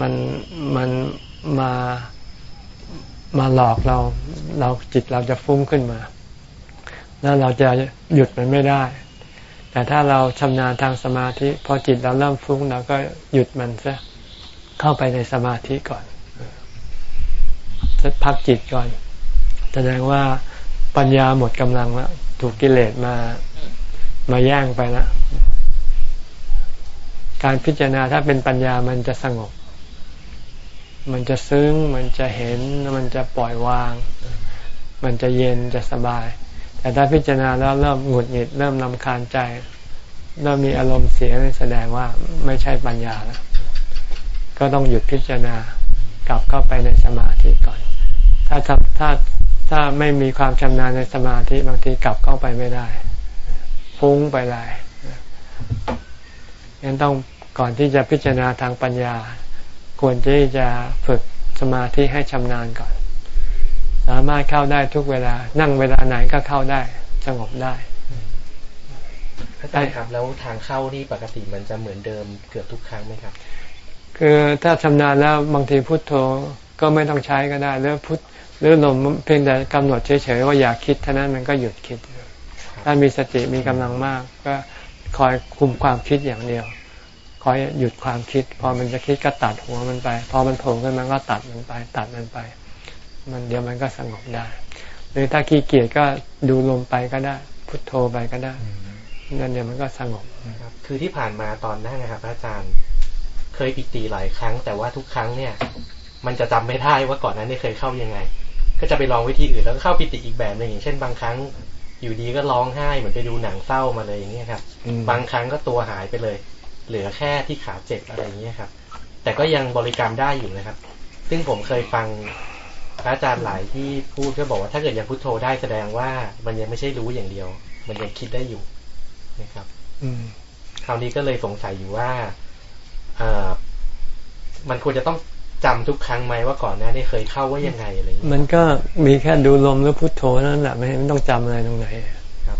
[SPEAKER 1] มันมันมามาหลอกเรา เราจิตเราจะฟุ้งขึ้นมา แล้วเราจะหยุดมันไม่ได้ แต่ถ้าเราชำนาญทางสมาธิพอจิตเราเริ่มฟุ้งเราก็หยุดมันซะเข้าไปในสมาธิก่อนพักจิตก่อน แสดงว่าปัญญาหมดกำลังแล้วถูกกิเลสมามาแย่งไปแล้วการพิจารณาถ้าเป็นปัญญามันจะสงบ มันจะซึ้ง มันจะเห็น มันจะปล่อยวาง มันจะเย็นจะสบาย แต่ถ้าพิจารณาแล้วเริ่มหงุดหงิดเริ่มนำคาญใจ เริ่มมีอารมณ์เสียแสดงว่าไม่ใช่ปัญญาแล้วก็ต้องหยุดพิจารณากลับเข้าไปในสมาธิก่อน ถ้าถ้าถ้าถ้าไม่มีความชำนาญในสมาธิบางทีกลับเข้าไปไม่ได้ฟุ้งไปเลยงั้นต้องก่อนที่จะพิจารณาทางปัญญา ควรที่จะฝึกสมาธิให้ชำนาญก่อนามารถเข้าได้ทุกเวลา นั่งเวลาไหนก็เข้าได้ สงบได้
[SPEAKER 6] อาจารย์ครับ แล้วทางเข้านี่ปกติมันจะเหมือนเดิมเกือบทุกครั้งไหมครับ
[SPEAKER 1] คือถ้าชำนาญแล้วบางทีพุทโธก็ไม่ต้องใช้ก็ได้หรือพุทหรือลมเพียงแต่กำหนดเฉยๆว่าอยากคิดเท่านั้นมันก็หยุดคิด ถ้ามีสติมีกำลังมาก ก็คอยคุมความคิดอย่างเดียวคอยหยุดความคิด พอมันจะคิดก็ตัดหัวมันไป พอมันโผล่ขึ้นมาก็ตัดมันไป ตัดมันไป มันเดี๋ยวมันก็สงบได้ หรือถ้าขี้เกียจก็ดูลมไปก็ได้ พุทโธไปก็ได้นั่นเดี๋ยวมันก็สงบ
[SPEAKER 6] ครับคือที่ผ่านมาตอนนั่งนะครับอาจารย์เคยปิติหลายครั้ง แต่ว่าทุกครั้งเนี่ย มันจะจำไม่ได้ว่าก่อนนั้นเนี่ยเคยเข้ายังไง ก็จะไปลองวิธีอื่นแล้วก็เข้าปิติอีกแบบหนึ่งอย่างเช่นบางครั้งอยู่ดีก็ร้องไห้เหมือนไปดูหนังเศร้ามาเลยอย่างเงี้ยครับ
[SPEAKER 1] อืม
[SPEAKER 6] บางครั้งก็ตัวหายไปเลย เหลือแค่ที่ขาเจ็บอะไรอย่างเงี้ยครับ แต่ก็ยังบริกรรมได้อยู่นะครับ ซึ่งผมเคยฟัง พระอาจารย์หลายที่พูดก็บอกว่าถ้าเกิดยังพุทโธได้แสดงว่า มันยังไม่ใช่รู้อย่างเดียว มันยังคิดได้อยู่นะครับ
[SPEAKER 1] อืม
[SPEAKER 6] คราวนี้ก็เลยสงสัยอยู่ว่าเอ่อมันควรจะต้องจำทุกครั้งไหมว่าก่อนหน้านี้เคยเข้าว่ายังไงอะไรอย่างเงี้ย
[SPEAKER 1] มันก็มีแค่ดูลมหรือพุทโธนั่นแหละไม่ไม่ต้องจำอะไรตรงไหน
[SPEAKER 6] ครับ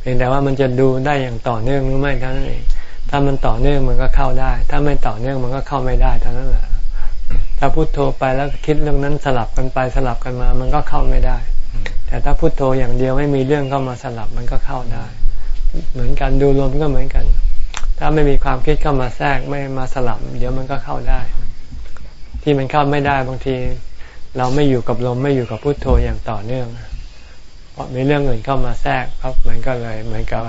[SPEAKER 1] เพียงแต่ว่ามันจะดูได้อย่างต่อเนื่องหรือไม่เท่านั้นเองถ้ามันต่อเนื่องมันก็เข้าได้ ถ้าไม่ต่อเนื่องมันก็เข้าไม่ได้เท่านั้นแหละ ถ้าพุโทโธไปแล้วคิดเรื่องนั้นสลับกันไปสลับกันมา มันก็เข้าไม่ได้ แต่ถ้าพุโทโธอย่างเดียวไม่มีเรื่องเข้ามาสลับมันก็เข้าได้ เหมือนกันดูลมก็เหมือนกัน ถ้าไม่มีความคิดเข้ามาแทรกไม่มาสลับ เดี๋ยวมันก็เข้าได้ ที่มันเข้าไม่ได้บางที เราไม่อยู่กับลมไม่อยู่กับพุโทโธอย่างต่อเนื่องเพราะมีเรื่องอื่นเข้ามาแทรกครับมันก็เลยเหมือนกับ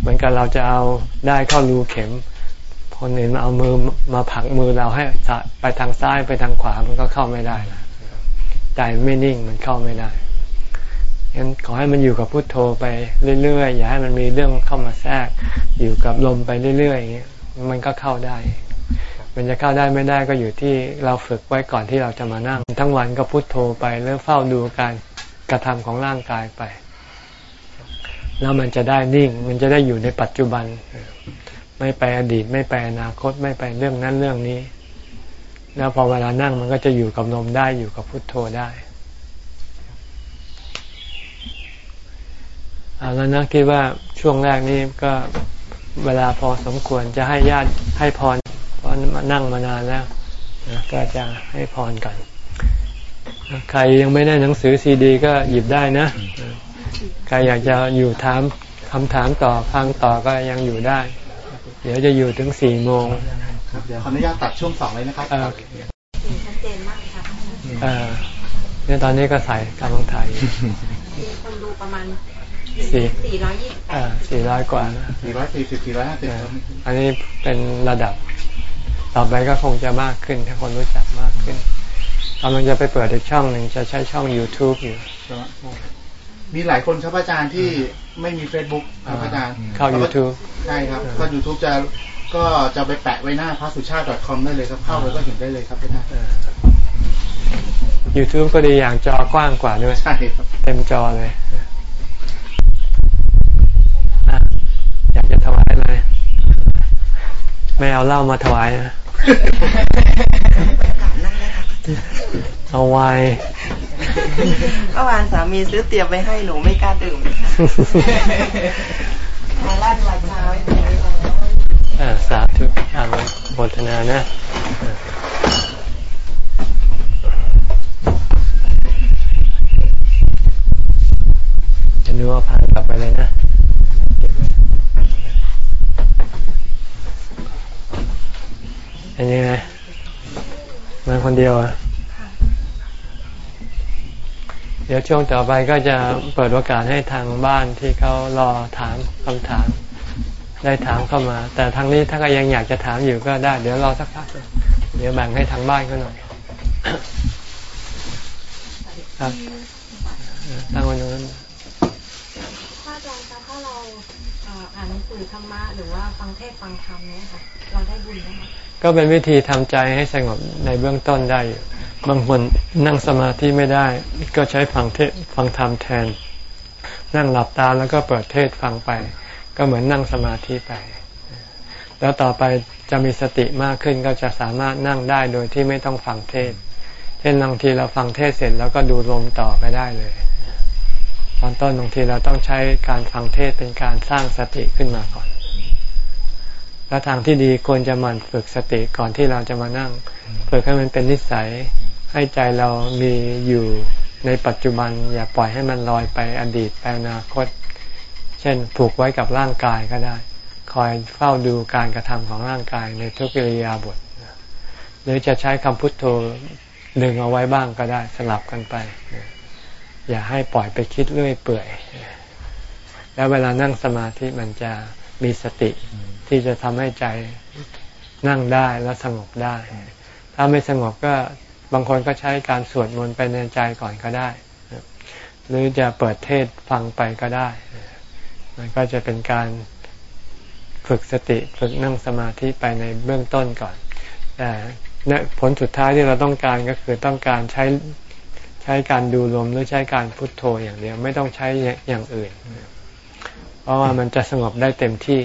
[SPEAKER 1] เหมือนกับเราจะเอาได้เข้ารูเข็ม คนอื่นมาเอามือมาผลักมือเราให้ไปทางซ้ายไปทางขวามันก็เข้าไม่ได้นะใจไม่นิ่งมันเข้าไม่ได้งั้นขอให้มันอยู่กับพุโทโธไปเรื่อยๆอย่าให้มันมีเรื่องเข้ามาแทรก อยู่กับลมไปเรื่อยๆอย่างเงี้ยมันก็เข้าได้ มันจะเข้าได้ไม่ได้ก็อยู่ที่เราฝึกไว้ก่อนที่เราจะมานั่ง ทั้งวันก็พุโทโธไปแล้วเฝ้าดูการกระทำของร่างกายไป แล้วมันจะได้นิ่ง มันจะได้อยู่ในปัจจุบัน ไม่ไปอดีตไม่ไปอนาคตไม่ไปเรื่องนั้นเรื่องนี้ แล้วพอเวลานั่งมันก็จะอยู่กับลมได้อยู่กับพุทโธได้เอาแล้วนะคิดว่าช่วงแรกนี้ก็เวลาพอสมควรจะให้ญาติให้พรเพราะมานั่งมานานแล้วก็จะให้พรกัน ใครยังไม่ได้หนังสือซีดี ก็หยิบได้นะ ใครอยากจะอยู่ถามคำถามต่อฟังต่อก็ยังอยู่ได้ เดี๋ยวจะอยู่ถึงสี่โมง
[SPEAKER 7] ครับเดี๋ยวขออนุญาตตัดช่วงสองเลยนะครับ
[SPEAKER 1] เอ่อ
[SPEAKER 2] เห็นชัดเจนมากค่ะ
[SPEAKER 1] เอ่อเนี่ยตอนนี้ก็ใส่กำลังถ่ายอยู่
[SPEAKER 2] มีคนดูประมาณ
[SPEAKER 1] สี่
[SPEAKER 2] สี่ร้อยยี่สิบแป
[SPEAKER 1] อ่า
[SPEAKER 2] ด
[SPEAKER 1] สี่ร้อยกว่านะ
[SPEAKER 7] สี่ร้อยสี่สิบสี่ร้อยห้าสิบ
[SPEAKER 1] อ่า
[SPEAKER 7] ครับ
[SPEAKER 1] อันนี้เป็นระดับ ต่อไปก็คงจะมากขึ้นถ้าคนรู้จักมากขึ้นกำลังจะไปเปิดอีกช่องหนึ่งจะใช้ช่อง YouTube อยู่
[SPEAKER 7] มีหลายคนครับอาจารย์ที่ไม่มี Facebook ครับอาจารย์
[SPEAKER 1] เข้า YouTube
[SPEAKER 7] ใช่ครับก็ YouTube จะก็จะไปแปะไว้หน้าพระสุชาติ .com ได้เลยครับเข้าไปก็เห็นได้เลยครับอาจารย์
[SPEAKER 1] YouTube ก็ดีอย่างจอกว้างกว่าด้วย
[SPEAKER 7] ใช่ครับ
[SPEAKER 1] เต็มจอเลยอะอยากจะถวายอะไรไม่เอาเหล้ามาถวายนะ เอาไวน์
[SPEAKER 5] เมื่อวานสามีซื้อเตรียมไว้ให้หนูไม่กล้าดื่มค่ะมาลั่นวาจาไว้เลย
[SPEAKER 1] อ่าสาธุอาโมทนานะอ่าจะดูว่าผ่านกลับไปเลยนะเก็บไว้เป็นยังไง มาคนเดียวอะเดี๋ยวช่วงต่อไปก็จะเปิดโอกาสให้ทางบ้านที่เขารอถามคำถาม ได้ถามเข้ามา แต่ทางนี้ถ้าก็ยังอยากจะถามอยู่ก็ได้ เดี๋ยวรอสักพักเดี๋ยวแบ่งให้ทางบ้านเขาหน่อยครับตั้งไวันนู้น
[SPEAKER 2] ถ้าอาจารย์คะถ้าเราอ่านหนังสือธรรมะหรือว่าฟังเทศฟังธรรมเนี่ยค่ะ เราได้บุญไหมคะ
[SPEAKER 1] ก็เป็นวิธีทำใจให้สงบในเบื้องต้นได้อยู่บางคนนั่งสมาธิไม่ได้ ก็ใช้ฟังเทศฟังธรรมแทน นั่งหลับตาแล้วก็เปิดเทศฟังไป ก็เหมือนนั่งสมาธิไป แล้วต่อไปจะมีสติมากขึ้นก็จะสามารถนั่งได้โดยที่ไม่ต้องฟังเทศเช่นบางทีเราฟังเทศเสร็จแล้วก็ดูลมต่อไปได้เลย ตอนต้นบางทีเราต้องใช้การฟังเทศเป็นการสร้างสติขึ้นมาก่อน แล้วทางที่ดีควรจะหมั่นฝึกสติก่อนที่เราจะมานั่ง ฝึกให้มันเป็นนิสัย ให้ใจเรามีอยู่ในปัจจุบัน อย่าปล่อยให้มันลอยไปอดีตไปอนาคต เช่นผูกไว้กับร่างกายก็ได้ คอยเฝ้าดูการกระทำของร่างกายในทุกิริยาบทหรือจะใช้คำพุทโธดึงเอาไว้บ้างก็ได้สลับกันไป อย่าให้ปล่อยไปคิดเรื่อยเปื่อย แล้วเวลานั่งสมาธิมันจะมีสติ ที่จะทำให้ใจนั่งได้แล้วสงบได้ ถ้าไม่สงบก็บางคนก็ใช้การสวดมนต์ไปในใจก่อนก็ได้ หรือจะเปิดเทศฟังไปก็ได้ มันก็จะเป็นการฝึกสติฝึกนั่งสมาธิไปในเบื้องต้นก่อน แต่ผลสุดท้ายที่เราต้องการก็คือต้องการใช้ใช้การดูลมหรือใช้การพุทโธอย่างเดียว ไม่ต้องใช้อย่างอื่น เพราะว่ามันจะสงบได้เต็มที่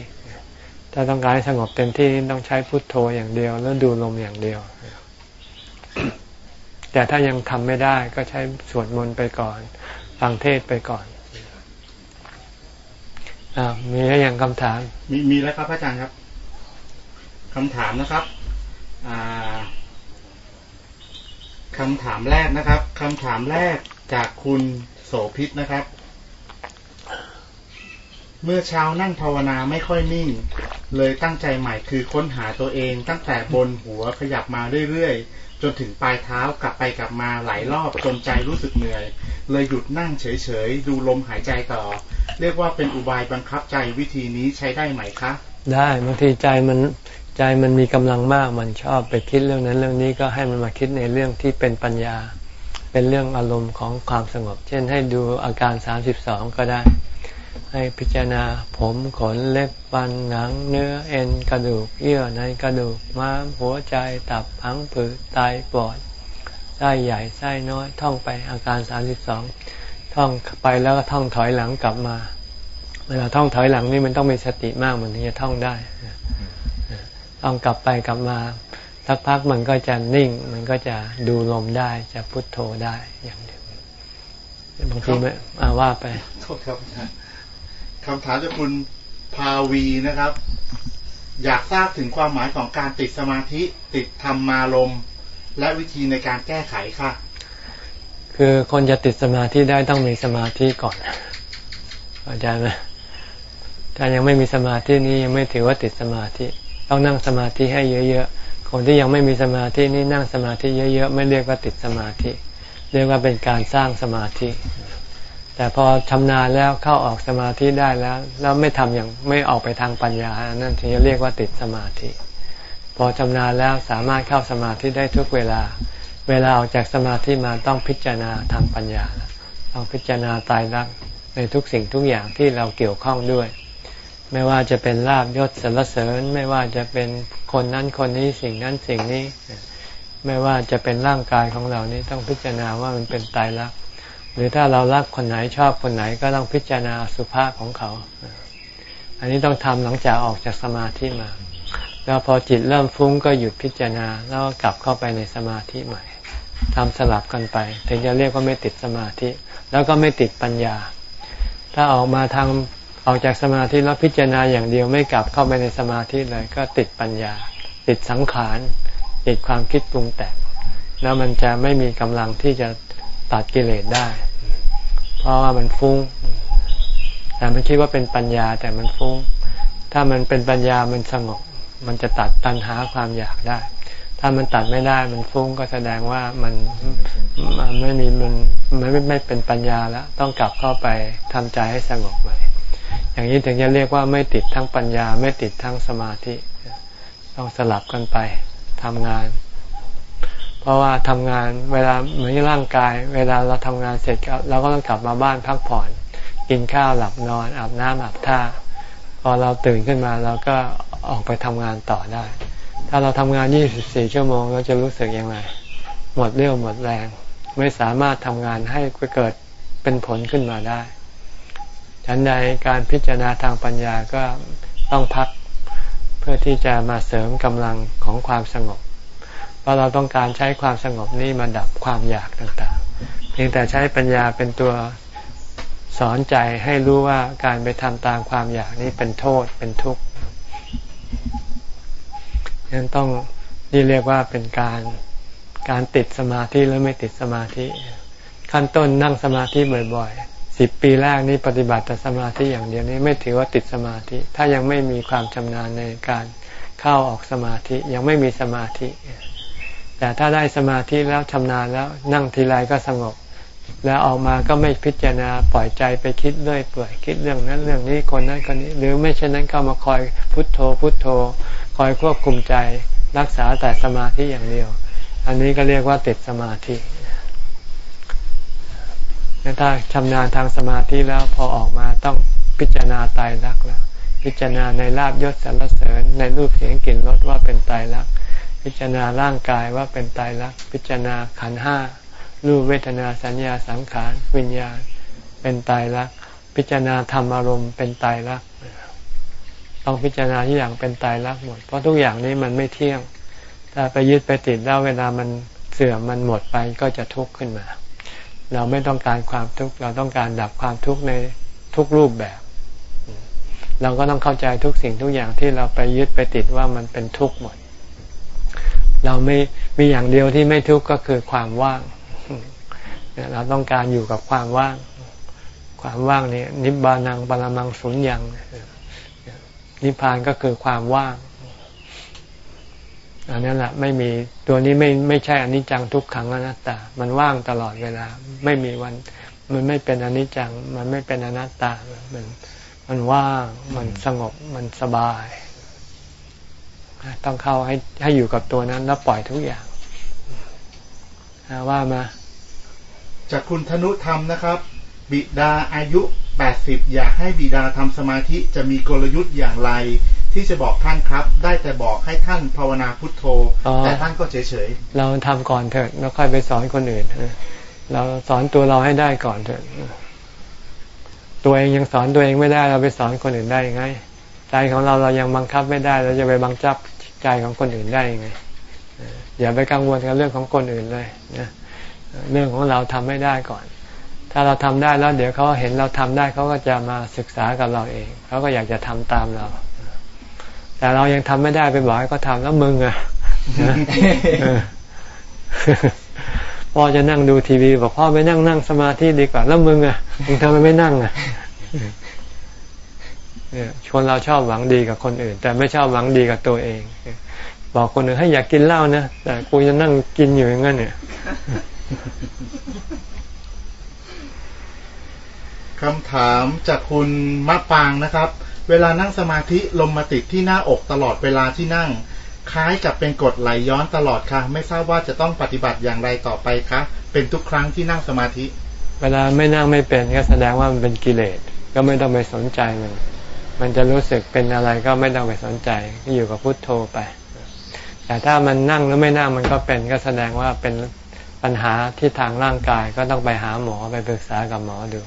[SPEAKER 1] ถ้าต้องการให้สงบเต็มที่ต้องใช้พุทโธอย่างเดียว แล้วดูลมอย่างเดียว แต่ถ้ายังทำไม่ได้ก็ใช้สวดมนต์ไปก่อน ฟังเทศไปก่อนอมีอะไรอย่างคำถาม
[SPEAKER 7] มีมีแล้วครับอาจารย์ครับคำถามนะครับคำถามแรกนะครับคำถามแรกจากคุณโสพิษนะครับ เมื่อเช้านั่งภาวนาไม่ค่อยนิ่ง เลยตั้งใจใหม่คือค้นหาตัวเอง ตั้งแต่บนหัวขยับมาเรื่อยๆ จนถึงปลายเท้ากลับไปกลับมาหลายรอบจนใจรู้สึกเหนื่อย เลยหยุดนั่งเฉยๆ ดูลมหายใจต่อ เรียกว่าเป็นอุบายบังคับใจวิธีนี้ใช้ได้ไหมคะ
[SPEAKER 1] ได้บางทีใจมันใจมันมีกำลังมากมันชอบไปคิดเรื่องนั้นเรื่องนี้ก็ให้มันมาคิดในเรื่องที่เป็นปัญญา เป็นเรื่องอารมณ์ของความสงบ เช่นให้ดูอาการสามสิบสองก็ได้ ให้พิจารณาผมขนเล็บฟันหนังเนื้อเอ็นกระดูกเยื่อในกระดูกม้ามหัวใจตับพังผืดไตปอดไส้ใหญ่ไส้น้อย ท่องไปอาการสามสิบสองท่องไปแล้วก็ท่องถอยหลังกลับมา เวลาท่องถอยหลังนี่มันต้องมีสติมากมันถึงจะท่องได้ต้องกลับไปกลับมาสักพักมันก็จะนิ่ง มันก็จะดูลมได้จะพุทโธได้อย่างเดียวบางทีไม่อาว่าไป
[SPEAKER 7] โทษครับ คำถามจากคุณพาวีนะครับ อยากทราบถึงความหมายของการติดสมาธิติดธรรมารมและวิธีในการแก้ไขค่ะ
[SPEAKER 1] คือคนจะติดสมาธิได้ต้องมีสมาธิก่อนเข้าใจไหมถ้ายังไม่มีสมาธินี้ยังไม่ถือว่าติดสมาธิ ต้องนั่งสมาธิให้เยอะๆ คนที่ยังไม่มีสมาธินี่นั่งสมาธิเยอะๆ ไม่เรียกว่าติดสมาธิ เรียกว่าเป็นการสร้างสมาธิ แต่พอชำนาญแล้วเข้าออกสมาธิได้แล้ว แล้วไม่ทำอย่างไม่ออกไปทางปัญญา นั่นถึงจะเรียกว่าติดสมาธิ พอชำนาญแล้วสามารถเข้าสมาธิได้ทุกเวลา เวลาออกจากสมาธิมาต้องพิจารณาทางปัญญา ต้องพิจารณาตายรักในทุกสิ่งทุกอย่างที่เราเกี่ยวข้องด้วย ไม่ว่าจะเป็นลาบยศสรรเสริญ ไม่ว่าจะเป็นคนนั้นคนนี้สิ่งนั้นสิ่งนี้ ไม่ว่าจะเป็นร่างกายของเรานี้ต้องพิจารณาว่ามันเป็นตายรัก หรือถ้าเรารักคนไหนชอบคนไหนก็ต้องพิจารณาสุภาพของเขา อันนี้ต้องทำหลังจากออกจากสมาธิมา แล้วพอจิตเริ่มฟุ้งก็หยุดพิจารณาแล้วกลับเข้าไปในสมาธิใหม่ทำสลับกันไป ถึงจะเรียกว่าไม่ติดสมาธิ แล้วก็ไม่ติดปัญญา ถ้าออกมาทางออกจากสมาธิแล้วพิจารณาอย่างเดียวไม่กลับเข้าไปในสมาธิเลยก็ติดปัญญา ติดสังขารติดความคิดปรุงแต่งแล้วมันจะไม่มีกำลังที่จะ ตัดกิเลสได้ เพราะว่ามันฟุ้ง แต่มันคิดว่าเป็นปัญญาแต่มันฟุ้ง ถ้ามันเป็นปัญญามันสงบ มันจะตัดตัณหาความอยากได้ ถ้ามันตัดไม่ได้มันฟุ้งก็แสดงว่ามันมันไม่มีมันมันไม่ไม่เป็นปัญญาแล้ว ต้องกลับเข้าไปทำใจให้สงบใหม่ อย่างนี้ถึงจะเรียกว่าไม่ติดทั้งปัญญา ไม่ติดทั้งสมาธิ ต้องสลับกันไปทำงาน เพราะว่าทำงานเวลาเหมือนร่างกาย เวลาเราทำงานเสร็จเราก็ต้องกลับมาบ้านพักผ่อน กินข้าวหลับนอน อาบน้ำอาบท่า พอเราตื่นขึ้นมาเราก็ออกไปทำงานต่อได้ ถ้าเราทำงาน 24 ชั่วโมงเราจะรู้สึกยังไง หมดเรี่ยวหมดแรง ไม่สามารถทำงานให้เกิดเป็นผลขึ้นมาได้ฉันใดการพิจารณาทางปัญญาก็ต้องพักเพื่อที่จะมาเสริมกำลังของความสงบ ราะเราต้องการใช้ความสงบนี้มาดับความอยากต่างๆ เพียงแต่ใช้ปัญญาเป็นตัวสอนใจให้รู้ว่าการไปทำตามความอยากนี้เป็นโทษเป็นทุกข์ยังต้องนี่เรียกว่าเป็นการการติดสมาธิหรือไม่ติดสมาธิ ขั้นต้นนั่งสมาธิบ่อยๆสิบปีแรกนี้ปฏิบัติแต่สมาธิอย่างเดียวนี้ไม่ถือว่าติดสมาธิ ถ้ายังไม่มีความชำนาญในการเข้าออกสมาธิยังไม่มีสมาธิ แต่ถ้าได้สมาธิแล้วชำนาญแล้วนั่งทีไรก็สงบ แล้วออกมาก็ไม่พิจารณาปล่อยใจไปคิดเรื่อยเปื่อยคิดเรื่องนั้นเรื่องนี้คนนั้นคนนี้ หรือไม่เช่นนั้นก็มาคอยพุทโธ พุทโธ คอยควบคุมใจรักษาแต่สมาธิอย่างเดียว อันนี้ก็เรียกว่าติดสมาธิถ้าชำนาญทางสมาธิแล้วพอออกมาต้องพิจารณาตายรักแล้ว พิจารณาในลาบยศสรรเสริญในรูปเสียงกลิ่นรสว่าเป็นตายรัก พิจารณาร่างกายว่าเป็นตายรักพิจารณาขันห้ารูปเวทนาสัญญาสังขารวิญญาณ เป็นตายรักพิจารณาธรรมอารมณ์เป็นตายรักต้องพิจารณาทุกอย่างเป็นตายรักหมด เพราะทุกอย่างนี้มันไม่เที่ยง ถ้าไปยึดไปติดแล้วเวลามันเสื่อมมันหมดไปก็จะทุกข์ขึ้นมา เราไม่ต้องการความทุกข์เราต้องการดับความทุกข์ในทุกรูปแบบ เราก็ต้องเข้าใจทุกสิ่งทุกอย่างที่เราไปยึดไปติดว่ามันเป็นทุกข์หมด เราไม่มีอย่างเดียวที่ไม่ทุกข์ก็คือความว่าง เราต้องการอยู่กับความว่าง ความว่างนี่นิบานังปรมังสุญญังนิพพานก็คือความว่างอันนั้นแหละไม่มีตัวนี้ไม่ไม่ใช่อนิจจังทุกขังอนัตตา มันว่างตลอดเวลา ไม่มีวัน มันไม่เป็นอนิจจัง มันไม่เป็นอนัตตา มันมันว่าง มันสงบ มันสบาย ต้องเข้าให้ให้อยู่กับตัวนั้น แล้วปล่อยทุกอย่างว่ามา
[SPEAKER 7] จากคุณธนุธรรมนะครับ บิดาอายุแปดสิบอยากให้บิดาทำสมาธิจะมีกลยุทธ์อย่างไรที่จะบอกท่านครับ ได้แต่บอกให้ท่านภาวนาพุทโธ แต่ท่านก็เฉย
[SPEAKER 1] ๆ เราทำก่อนเถิดแล้วค่อยไปสอนคนอื่นเราสอนตัวเราให้ได้ก่อนเถิดตัวเองยังสอนตัวเองไม่ได้เราไปสอนคนอื่นได้ยังไงใจของเราเรายังบังคับไม่ได้ เราจะไปบังคับ ใจของคนอื่นได้ยังไงอย่าไปกังวลกับเรื่องของคนอื่นเลยนะเรื่องของเราทำไม่ได้ก่อน ถ้าเราทำได้แล้ว เดี๋ยวเขาเห็นเราทำได้เขาก็จะมาศึกษากับเราเองเขาก็อยากจะทำตามเรา แต่เรายังทำไม่ได้ไปบอกให้เขาทาแล้วมึงอะพ่อจะนั่งดูทีวีบอกพ่อไปนั่งนั่งสมาธิดีกว่าแล้วมึงอะมึงทำไมไม่นั่งอะ เนี่ยชวนเราชอบหวังดีกับคนอื่น แต่ไม่ชอบหวังดีกับตัวเอง บอกคนอื่นให้อยากกินเหล้านะแต่กูจะนั่งกินอยู่อย่างนั้นเนี่ย
[SPEAKER 7] คำถามจากคุณมะปางนะครับ เวลานั่งสมาธิลมมาติดที่หน้าอกตลอดเวลาที่นั่ง คล้ายกับเป็นกฎไหลย้อนตลอดค่ะ ไม่ทราบว่าจะต้องปฏิบัติอย่างไรต่อไปคะเป็นทุกครั้งที่นั่งสมาธิ
[SPEAKER 1] เวลาไม่นั่งไม่เป็นก็แสดงว่ามันเป็นกิเลสก็ไม่ต้องไปสนใจมัน มันจะรู้สึกเป็นอะไรก็ไม่ต้องไปสนใจอยู่กับพุทโธไป แต่ถ้ามันนั่งหรือไม่นั่งมันก็เป็นก็แสดงว่าเป็นปัญหาที่ทางร่างกายก็ต้องไปหาหมอไปปรึกษากับหมอดู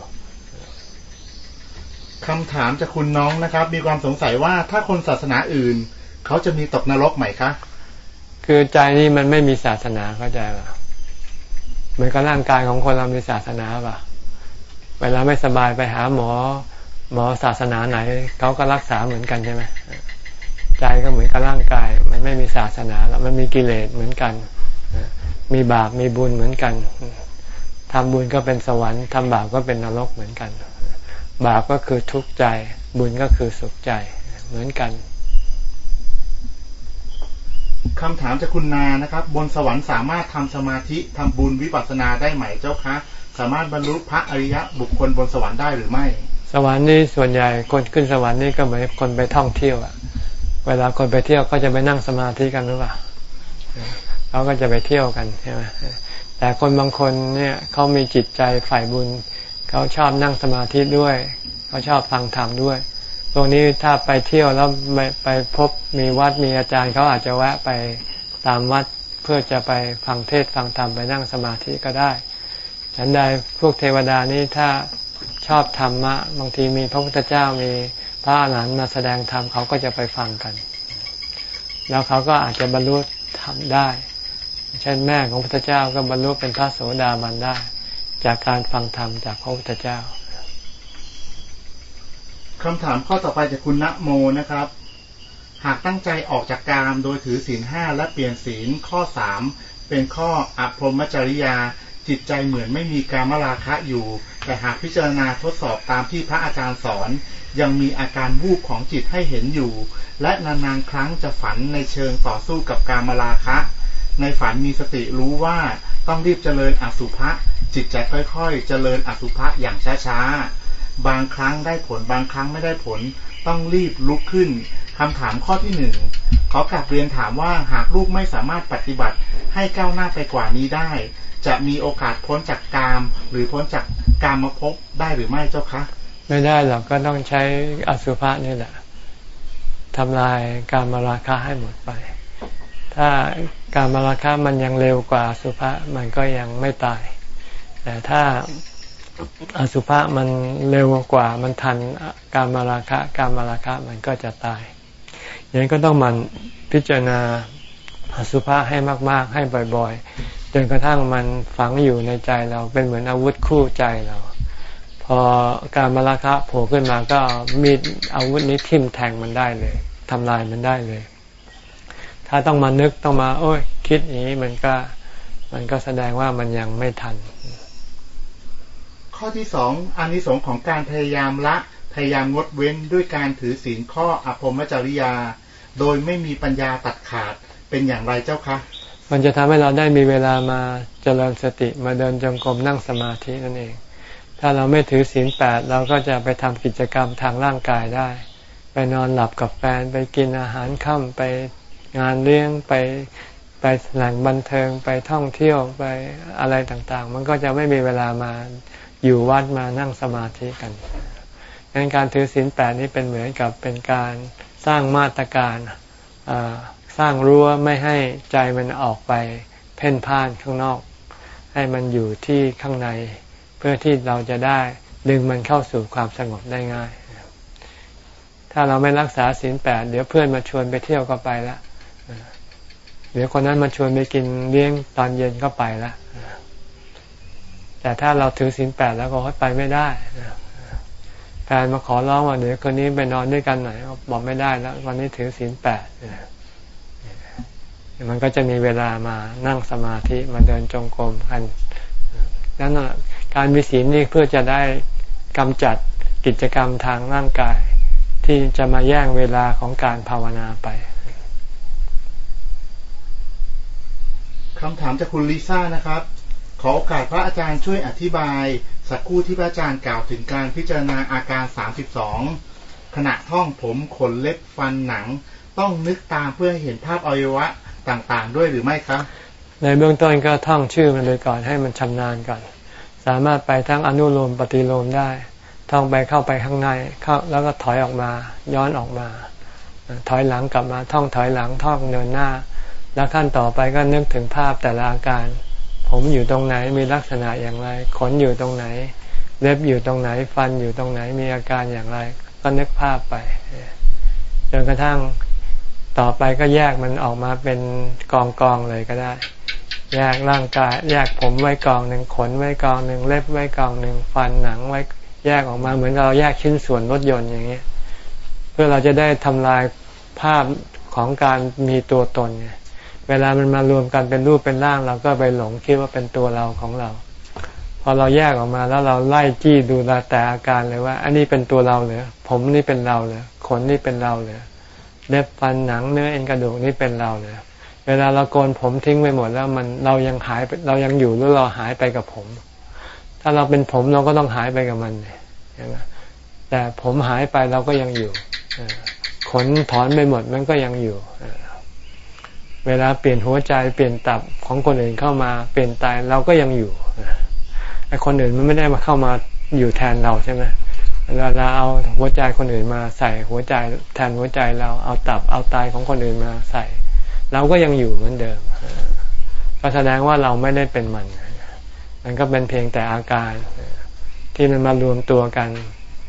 [SPEAKER 7] คำถามจากคุณน้องนะครับ มีความสงสัยว่าถ้าคนศาสนาอื่น เขาจะมีตกนรกไหมคะ
[SPEAKER 1] คือใจนี่มันไม่มีศาสนาเข้าใจป่ะเหมือนกับร่างกายของคนเรามีศาสนาป่ะ เวลาไม่สบายไปหาหมอ หมอศาสนาไหนเขาก็รักษาเหมือนกันใช่ไหมใจก็เหมือนกับร่างกาย มันไม่มีศาสนาแล้วมันมีกิเลสเหมือนกัน มีบาปมีบุญเหมือนกันทำบุญก็เป็นสวรรค์ทำบาปก็เป็นนรกเหมือนกัน บาปก็คือทุกข์ใจ บุญก็คือสุขใจเหมือนกัน
[SPEAKER 7] คำถามจากคุณนานะครับ บนสวรรค์สามารถทำสมาธิทำบุญวิปัสสนาได้ไหมเจ้าคะ สามารถบรรลุพระอริยะบุคคลบนสวรรค์ได้หรือไม่
[SPEAKER 1] สวรรค์นี่ส่วนใหญ่คนขึ้นสวรรค์นี่ก็เหมือนคนไปท่องเที่ยวอะเวลาคนไปเที่ยวก็จะไปนั่งสมาธิกันหรือเปล่าเขาก็จะไปเที่ยวกันใช่ไหมแต่คนบางคนเนี่ยเขามีจิตใจฝ่ายบุญเขาชอบนั่งสมาธิด้วยเขาชอบฟังธรรมด้วยตรงนี้ถ้าไปเที่ยวแล้วไปไปพบมีวัดมีอาจารย์เขาอาจจะแวะไปตามวัดเพื่อจะไปฟังเทศฟังธรรมไปนั่งสมาธิก็ได้ ฉันใดพวกเทวดานี้ถ้า ชอบธรรมะ บางทีมีพระพุทธเจ้ามีพระอรหันต์มาแสดงธรรมเขาก็จะไปฟังกัน แล้วเขาก็อาจจะบรรลุธรรมได้ เช่นแม่ของพระพุทธเจ้าก็บรรลุเป็นพระโสดาบันได้ จากการฟังธรรมจากพระพุทธเจ้า
[SPEAKER 7] คำถามข้อต่อไปจากคุณณโมนะครับ หากตั้งใจออกจากกามโดยถือศีลห้าและเปลี่ยนศีลข้อสามเป็นข้ออภรมจริยาจิตใจเหมือนไม่มีการมราคะอยู่ แต่หากพิจารณาทดสอบตามที่พระอาจารย์สอน ยังมีอาการวูบของจิตให้เห็นอยู่ และนานๆครั้งจะฝันในเชิงต่อสู้กับการมราคะ ในฝันมีสติรู้ว่าต้องรีบเจริญอสุภะจิตจะค่อยๆ เจริญอสุภะอย่างช้าๆ บางครั้งได้ผลบางครั้งไม่ได้ผลต้องรีบลุกขึ้นคำถามข้อที่หนึ่งขอกลับเรียนถามว่าหากลูกไม่สามารถปฏิบัติให้ก้าวหน้าไปกว่านี้ได้ จะมีโอกาสพ้นจากกามหรือพ้นจาก กามมาพบได้หรือไม่เจ้าคะ
[SPEAKER 1] ไม่ได้หรอกก็ต้องใช้อสุภะนี่แหละทำลายการมาราคะให้หมดไป ถ้าการมาราคะมันยังเร็วกว่าอสุภะมันก็ยังไม่ตาย แต่ถ้าอสุภะมันเร็วกว่ามันทันการมาราคะการมาราคะมันก็จะตายอย่างนี้ก็ต้องมันพิจารณาอสุภะให้มาก ๆ ให้บ่อยๆ จนกระทั่งมันฝังอยู่ในใจเราเป็นเหมือนอาวุธคู่ใจเรา พอการมาราคะโผล่ขึ้นมาก็มีดอาวุธนี้ทิ่มแทงมันได้เลยทำลายมันได้เลย ถ้าต้องมานึกต้องมา โอ้ยคิดอย่างนี้มันก็มันก็แสดงว่ามันยังไม่ทัน
[SPEAKER 7] ข้อที่สองอานิสงส์ของการพยายามละพยายามงดเว้นด้วยการถือศีลข้ออภมจริยา โดยไม่มีปัญญาตัดขาดเป็นอย่างไรเจ้าคะ
[SPEAKER 1] มันจะทำให้เราได้มีเวลามาเจริญสติมาเดินจงกรมนั่งสมาธินั่นเอง ถ้าเราไม่ถือศีลแปดเราก็จะไปทำกิจกรรมทางร่างกายได้ ไปนอนหลับกับแฟน ไปกินอาหารค่ำไปงานเลี้ยงไปไปแหล่งบันเทิงไปท่องเที่ยวไปอะไรต่างๆ มันก็จะไม่มีเวลามาอยู่วัดมานั่งสมาธิกันดังนั้นการถือศีลแปดนี้เป็นเหมือนกับเป็นการสร้างมาตรการ สร้างรั้วไม่ให้ใจมันออกไปเพ่นพ่านข้างนอก ให้มันอยู่ที่ข้างใน เพื่อที่เราจะได้ดึงมันเข้าสู่ความสงบได้ง่าย ถ้าเราไม่รักษาศีลแปดเดี๋ยวเพื่อนมาชวนไปเที่ยวก็ไปละเดี๋ยวคนนั้นมาชวนไปกินเลี้ยงตอนเย็นก็ไปละแต่ถ้าเราถือศีลแปดแล้วก็ไปไม่ได้แฟนมาขอร้องว่าเดี๋ยวคนนี้ไปนอนด้วยกันหน่อยบอกไม่ได้แล้ว วันนี้ถือศีลแปด มันก็จะมีเวลามานั่งสมาธิมาเดินจงกรมกันนั้นการมีศีลนี่เพื่อจะได้กำจัดกิจกรรมทางร่างกาย ที่จะมาแย่งเวลาของการภาวนาไป
[SPEAKER 7] คำถามจากคุณลิซ่านะครับ ขอโอกาสพระอาจารย์ช่วยอธิบาย สักคู่ที่พระอาจารย์กล่าวถึงการพิจารณาอาการ 32 ขณะท่องผมขนเล็บฟันหนัง ต้องนึกตามเพื่อเห็นภาพอวัยวะ ต่างๆ ด้วยหรือไม่ครับ
[SPEAKER 1] ในเบื้องต้นก็ท่องชื่อมันเลยก่อนให้มันชำนาญก่อน สามารถไปทั้งอนุโลมปฏิโลมได้ ท่องไปเข้าไปข้างในเข้าแล้วก็ถอยออกมา ย้อนออกมา ถอยหลังกลับมาท่องถอยหลังท่องเดินหน้า แล้วขั้นต่อไปก็นึกถึงภาพแต่ละอาการ ผมอยู่ตรงไหนมีลักษณะอย่างไร ขนอยู่ตรงไหน เล็บอยู่ตรงไหนฟันอยู่ตรงไหนมีอาการอย่างไร ก็นึกภาพไปจนกระทั่ง ต่อไปก็แยกมันออกมาเป็นกองกองเลยก็ได้ แยกร่างกาย แยกผมไว้กองหนึ่งขนไว้กองหนึ่งเล็บไว้กองหนึ่งฟันหนังไว้แยกออกมาเหมือนเราแยกชิ้นส่วนรถยนต์อย่างนี้ยเพื่อเราจะได้ทำลายภาพของการมีตัวตนไงเวลามันมารวมกันเป็นรูปเป็นร่างเราก็ไปหลงคิดว่าเป็นตัวเราของเรา พอเราแยกออกมาแล้วเราไล่จี้ดูแลแต่อาการเลยว่า อันนี้เป็นตัวเราเลยผมนี่เป็นเราเลยขนนี่เป็นเราเลย เล็บฟันหนังเนื้อเอ็นกระดูกนี่เป็นเราเลยเวลาเราโกนผมทิ้งไปหมดแล้วมันเรายังหายเรายังอยู่หรือเราหายไปกับผม ถ้าเราเป็นผมเราก็ต้องหายไปกับมันใช่ไหมแต่ผมหายไปเราก็ยังอยู่ขนถอนไปหมดมันก็ยังอยู่เวลาเปลี่ยนหัวใจเปลี่ยนตับของคนอื่นเข้ามาเปลี่ยนตายเราก็ยังอยู่ไอ้คนอื่นมันไม่ได้มาเข้ามาอยู่แทนเราใช่ไหม เวลาเราเอาหัวใจคนอื่นมาใส่หัวใจแทนหัวใจเราเอาตับเอาไตของคนอื่นมาใส่ เราก็ยังอยู่เหมือนเดิมก็แสดงว่าเราไม่ได้เป็นมัน มันก็เป็นเพียงแต่อาการ ที่มันมารวมตัวกัน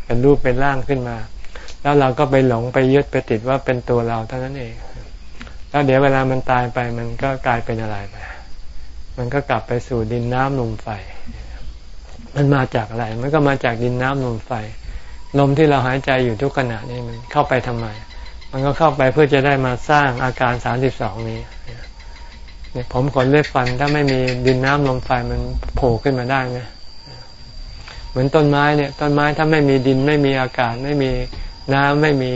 [SPEAKER 1] เป็นรูปเป็นร่างขึ้นมา แล้วเราก็ไปหลงไปยึดไปติดว่าเป็นตัวเราเท่านั้นเอง แล้วเดี๋ยวเวลามันตายไปมันก็กลายเป็นอะไรไปมันก็กลับไปสู่ดินน้ำลมไฟ มันมาจากอะไร มันก็มาจากดินน้ำลมไฟ ลมที่เราหายใจอยู่ทุกขณะนี้มันเข้าไปทำไม มันก็เข้าไปเพื่อจะได้มาสร้างอาการสามสิบสองนี้เนี่ยผมขนเล็บฟันถ้าไม่มีดินน้ำลมไฟมันโผล่ขึ้นมาได้ไหมเหมือนต้นไม้เนี่ย ต้นไม้ถ้าไม่มีดินไม่มีอากาศไม่มีน้ำไม่มี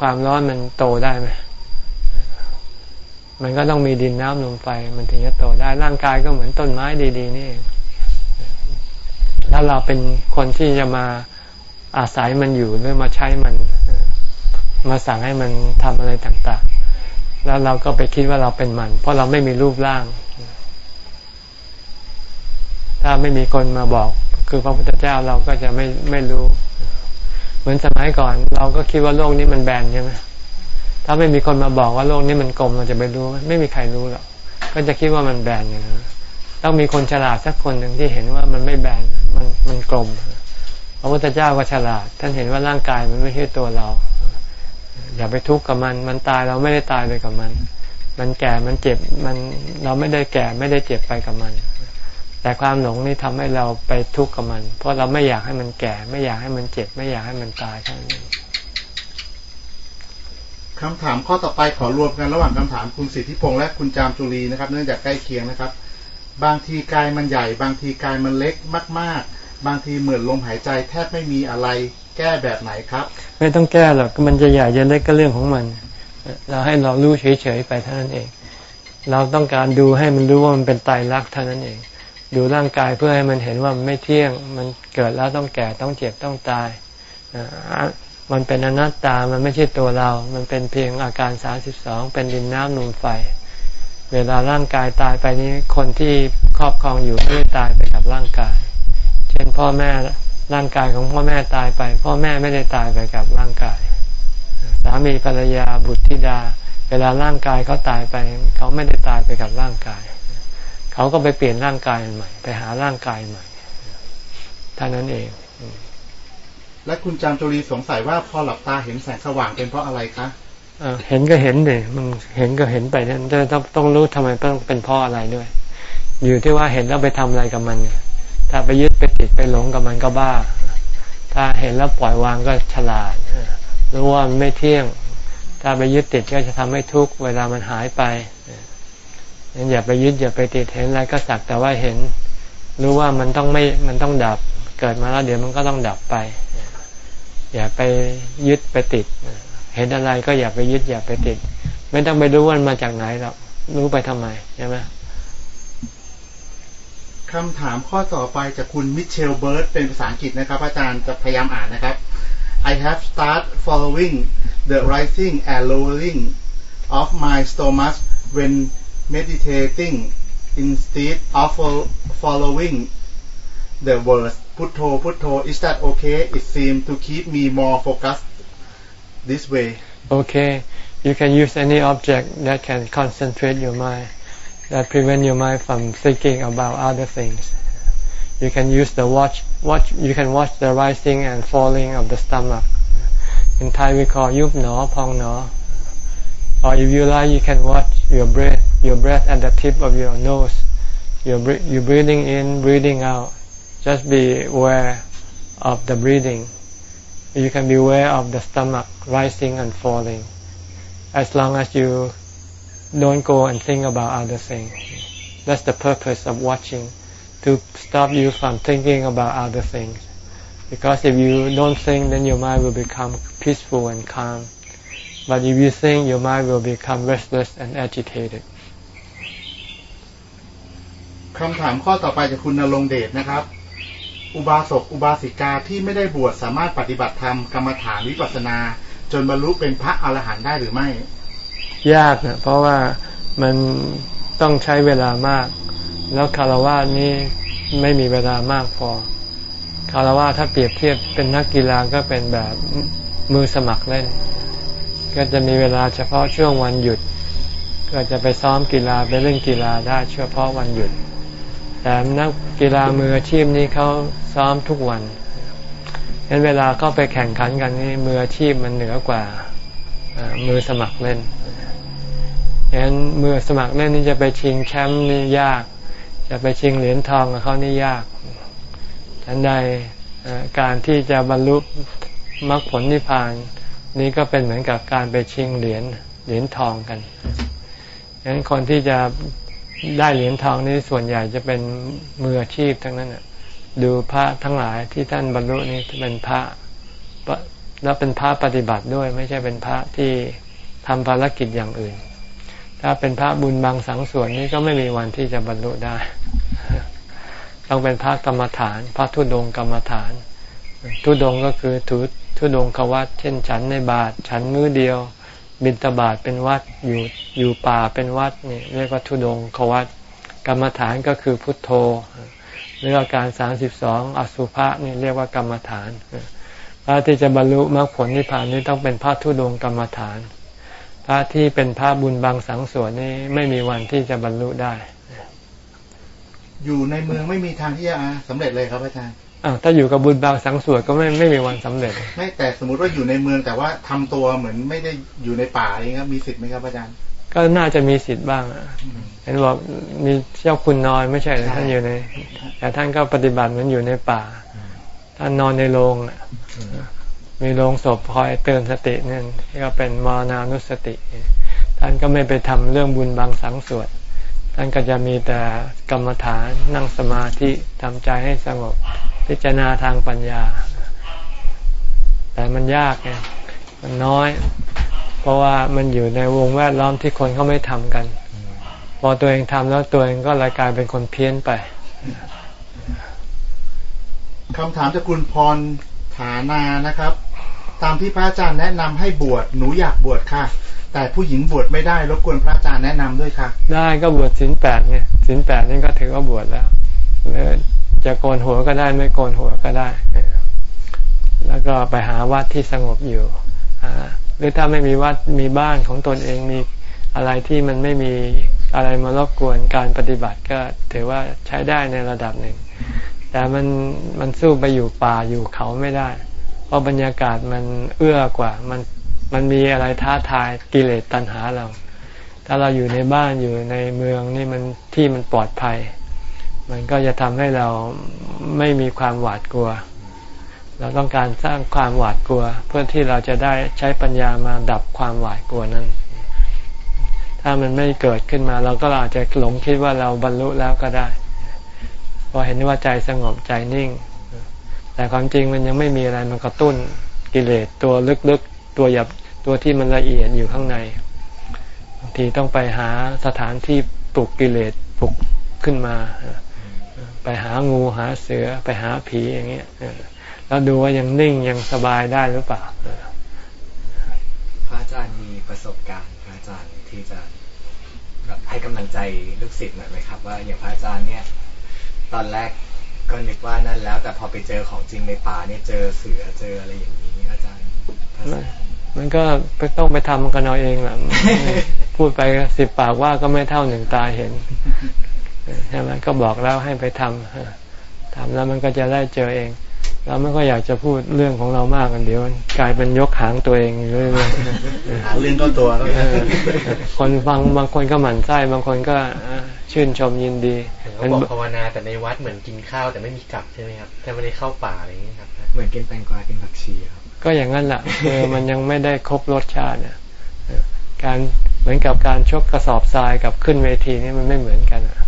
[SPEAKER 1] ความร้อนมันโตได้ไหมมันก็ต้องมีดินน้ำลมไฟมันถึงจะโตได้ร่างกายก็เหมือนต้นไม้ดี ๆ นี่แล้วเราเป็นคนที่จะมา อาศัยมันอยู่หรือมาใช้มันมาสั่งให้มันทำอะไรต่างๆ แล้วเราก็ไปคิดว่าเราเป็นมัน เพราะเราไม่มีรูปร่าง ถ้าไม่มีคนมาบอก คือพระพุทธเจ้าเราก็จะไม่ไม่รู้ เหมือนสมัยก่อน เราก็คิดว่าโลกนี้มันแบนใช่ไหมถ้าไม่มีคนมาบอกว่าโลกนี้มันกลมเราจะไปรู้ ไม่มีใครรู้หรอกก็จะคิดว่ามันแบนอย่างนั้ต้องมีคนฉลาดสักคนหนึ่งที่เห็นว่ามันไม่แบนมันมันกลมพ ระพุทธเจ้าก็ฉลาด ท่านเห็นว่าร่างกายมันไม่ใช่ตัวเรา อย่าไปทุกข์กับมัน มันตายเราไม่ได้ตายไปกับมัน มันแก่มันเจ็บมันเราไม่ได้แก่ไม่ได้เจ็บไปกับมัน แต่ความหลงนี่ทำให้เราไปทุกข์กับมัน เพราะเราไม่อยากให้มันแก่ ไม่อยากให้มันเจ็บ ไม่อยากให้มันตายทั้งนั้น
[SPEAKER 7] คำถามข้อต่อไปขอรวมกันระหว่างคำถามคุณสิทธิพงษ์และคุณจามจุรีนะครับ เนื่องจากใกล้เคียงนะครับ บางทีกายมันใหญ่ บางทีกายมันเล็กมาก ๆ บางทีเหมือนลมหายใจแทบไม่มีอะไรแก้แบบไหนครับ
[SPEAKER 1] ไม่ต้องแก้หรอกมันจะใหญ่จะเล็กก็เรื่องของมัน เราให้เรารู้เฉยๆไปเท่านั้นเอง เราต้องการดูให้มันรู้ว่ามันเป็นตายรักเท่านั้นเอง ดูร่างกายเพื่อให้มันเห็นว่ามันไม่เที่ยง มันเกิดแล้วต้องแก่ต้องเจ็บต้องตายมันเป็นอนัตตา มันไม่ใช่ตัวเรา มันเป็นเพียงอาการสาสิบสองเป็นดินน้ำลมไฟ เวลาร่างกายตายไปนี้คนที่ครอบครองอยู่ไม่ได้ตายไปกับร่างกาย ช่นพ่อแม่ร่างกายของพ่อแม่ตายไป พ่อแม่ไม่ได้ตายไปกับร่างกาย สามีภรรยาบุตรธิดา เวลาร่างกายเขาตายไป เขาไม่ได้ตายไปกับร่างกาย เขาก็ไปเปลี่ยนร่างกายใหม่ ไปหาร่างกายใหม่เท่านั้นเอง
[SPEAKER 7] และคุณจามจุรีสงสัยว่าพอหลับตาเห็นแสงสว่างเป็นเพราะอะไรคะ
[SPEAKER 1] เห็นก็เห็นเลยมันเห็นก็เห็นไปนั่นจะต้องต้องรู้ทำไมต้องเป็นเพราะอะไรด้วย อยู่ที่ว่าเห็นแล้วไปทำอะไรกับมัน ถ้าไปยึดไปติดไปหลงกับมันก็บ้า ถ้าเห็นแล้วปล่อยวางก็ฉลาด รู้ว่ามันไม่เที่ยง ถ้าไปยึดติดก็จะทำให้ทุกข์เวลามันหายไปงั้นอย่าไปยึดอย่าไปติดเห็นอะไรก็สักแต่ว่าเห็น รู้ว่ามันต้องไม่มันต้องดับ เกิดมาแล้วเดี๋ยวมันก็ต้องดับไป อย่าไปยึดไปติด เห็นอะไรก็อย่าไปยึดอย่าไปติด ไม่ต้องไปรู้ว่ามันมาจากไหนหรอกรู้ไปทำไมใช่ไหม
[SPEAKER 7] คำถามข้อต่อไปจากคุณมิเชลเบิร์ดเป็นภาษาอังกฤษนะครับ อาจารย์จะพยายามอ่านนะครับ I have start following the rising and lowering of my stomach when meditating instead of following the words Putto, Putto, is that okay? It seems to keep me more focused this way.
[SPEAKER 1] Okay. You can use any object that can concentrate your mind, that prevent your mind from thinking about other things. You can use the watch, watch, you can watch the rising and falling of the stomach. In Thai we call yup no, pong no. Or if you like, you can watch your breath, your breath at the tip of your nose. You're, you're breathing in, breathing out just be aware of the breathing. You can be aware of the stomach rising and falling. As long as you don't go and think about other things. That's the purpose of watching, to stop you from thinking about other things. Because if you don't think, then your mind will become peaceful and calm. But if you think, your mind will become restless and agitated.
[SPEAKER 7] คำถามข้อต่อไปจากคุณนรงเดชนะครับอุบาสกอุบาสิกาที่ไม่ได้บวชสามารถปฏิบัติธรรมกรรมฐานวิปัสสนา จนบรรลุเป็นพระอรหันต์ได้หรือไม่
[SPEAKER 1] ยากนะเพราะว่ามันต้องใช้เวลามาก แล้วคารวะนี้ไม่มีเวลามากพอ คารวะถ้าเปรียบเทียบเป็นนักกีฬาก็เป็นแบบมือสมัครเล่น ก็จะมีเวลาเฉพาะช่วงวันหยุด ก็จะไปซ้อมกีฬาไปเล่นกีฬาได้เฉพาะวันหยุด แต่นักกีฬามืออาชีพนี้เขาซ้อมทุกวันเห็นเวลาเข้าไปแข่งขันกันนี่มืออาชีพมันเหนือกว่ามือสมัครเล่น เห็นมือสมัครเล่นนี่จะไปชิงแชมป์นี่ยาก จะไปชิงเหรียญทองกับเขานี่ยากทันใดการที่จะบรรลุมรรคผลนิพพานนี้ก็เป็นเหมือนกับการไปชิงเหรียญเหรียญทองกันฉะนั้นคนที่จะได้เหรียญทองนี้ส่วนใหญ่จะเป็นมืออาชีพทั้งนั้นดูพระทั้งหลายที่ท่านบรรลุนี้เป็นพระแล้วเป็นพระปฏิบัติด้วย ไม่ใช่เป็นพระที่ทำภารกิจอย่างอื่น ถ้าเป็นพระบุญบางสังส่วนนี้ก็ไม่มีวันที่จะบรรลุได้ ต้องเป็นพระกรรมฐาน พระทุดงกรรมฐาน ทุดงก็คือทุทุดงขวัตเช่นฉันในบาทฉันมือเดียว บิณฑบาตเป็นวัดอยู่อยู่ป่าเป็นวัดนี่เรียกว่าทุดงขวัตกรรมฐานก็คือพุทโธหรืออาการสามสิบสองอสุภะนี่เรียกว่ากรรมฐานพระที่จะบรรลุมรรคผลนิพพานนี้ต้องเป็นพระทุดงกรรมฐาน พระที่เป็นพระบุญบางสังส่วนนี้ไม่มีวันที่จะบรรลุได้
[SPEAKER 7] อยู่ในเมืองไม่มีทางที่จะสำเร็จเลยครับอาจารย์
[SPEAKER 1] อ้าวถ้าอยู่กับบุญบางสังส่วนก็ไม่ไม่มีวันสำเร็จ
[SPEAKER 7] ไม่แต่สมมติว่าอยู่ในเมืองแต่ว่าทำตัวเหมือนไม่ได้อยู่ในป่าเองครับมีสิทธิ์ไหมครับอาจารย์
[SPEAKER 1] ก็น่าจะมีสิทธิ์บ้างอะเห็นบอกมีเจ้าคุณนอนไม่ใช่เหรอท่านอยู่ใน แต่ท่านก็ปฏิบัติเหมือนอยู่ในป่า ท่านนอนในโรงอะ มีโรงศพคอยเตือนสตินั่นที่ก็เป็นมรณานุสติ ท่านก็ไม่ไปทำเรื่องบุญบางสังส่วนท่านก็จะมีแต่กรรมฐานนั่งสมาธิทำใจให้สงบ พิจารณาทางปัญญา แต่มันยากไงมันน้อย เพราะว่ามันอยู่ในวงแวดล้อมที่คนเขาไม่ทำกัน พอตัวเองทำแล้วตัวเองก็เลยกายเป็นคนเพี้ยนไป
[SPEAKER 7] คำถามจากคุณพร ฐานานะครับ ตามที่พระอาจารย์แนะนำให้บวชหนูอยากบวชค่ะ แต่ผู้หญิงบวชไม่ได้รบกวนพระอาจารย์แนะนำด้วยค่ะ
[SPEAKER 1] ได้ก็บวชศีลแปดไงศีลแปดนี่ก็ถือว่าบวชแล้วแล้วจะโกนหัวก็ได้ไม่โกนหัวก็ได้ แล้วก็ไปหาวัดที่สงบอยู่หรือถ้าไม่มีวัดมีบ้านของตนเองมีอะไรที่มันไม่มีอะไรมารบกวนการปฏิบัติก็ถือว่าใช้ได้ในระดับหนึ่ง แต่มันมันสู้ไปอยู่ป่าอยู่เขาไม่ได้ เพราะบรรยากาศมันเอื้อกว่า มันมันมีอะไรท้าทายกิเลสตัณหาเรา ถ้าเราอยู่ในบ้านอยู่ในเมืองนี่มันที่มันปลอดภัย มันก็จะทำให้เราไม่มีความหวาดกลัว เราต้องการสร้างความหวาดกลัว เพื่อที่เราจะได้ใช้ปัญญามาดับความหวาดกลัวนั้น ถ้ามันไม่เกิดขึ้นมา เราก็อาจจะหลงคิดว่าเราบรรลุแล้วก็ได้ อเห็นว่าใจสงบใจนิ่ง แต่ความจริงมันยังไม่มีอะไรมันกระตุ้นกิเลสตัวลึกๆตัวหยับตัวที่มันละเอียดอยู่ข้างในบางทีต้องไปหาสถานที่ปลุกกิเลสปลุกขึ้นมา ไปหางูหาเสือไปหาผีอย่างเงี้ยแล้วดูว่ายังนิ่งยังสบายได้หรือเปล่า
[SPEAKER 3] พระอาจารย์มีประสบการณ์พระอาจารย์ที่จะแบบให้กำลังใจลูกศิษย์หน่อยไหมครับ ว่าอย่างพระอาจารย์เนี่ย ตอนแรกก็นึกว่านั่นแล้ว แต่พอไปเจอของจริงในป่าเนี่ยเจอเสือเจออะไรอย่างนี้อาจารย์
[SPEAKER 1] มันก็ต้องไปทำกันเอาเองแหละพูดไปสิบปากว่าก็ไม่เท่าหนึ่งตาเห็นใช่ไหมก็บอกแล้วให้ไปทำทำแล้วมันก็จะได้เจอเอง เราไม่ก็อยากจะพูดเรื่องของเรามากกันเดี๋ยวกลายเป็นยกหางตัวเองอยู่เรื่อย
[SPEAKER 7] หาเรื่องก็ตัวแล้ว
[SPEAKER 1] ๆเออคนฟังบางคนก็หมั่นไส้บางคนก็ชื่นชมยินดี
[SPEAKER 6] เขาบอกภาวนาแต่ในวัดเหมือนกินข้าวแต่ไม่มีกลับใช่ไหมครับถ้าไม่ได้เข้าป่าอะไรอย่างนี้ครับ
[SPEAKER 3] เหมือนกินแตงกวากินผักชีครับ
[SPEAKER 1] ก็อย่างนั้นแหละคือมันยังไม่ได้ครบรสชาติเนี่ยการเหมือนกับการชกกระสอบทรายกับขึ้นเวทีนี่มันไม่เหมือนกันอะ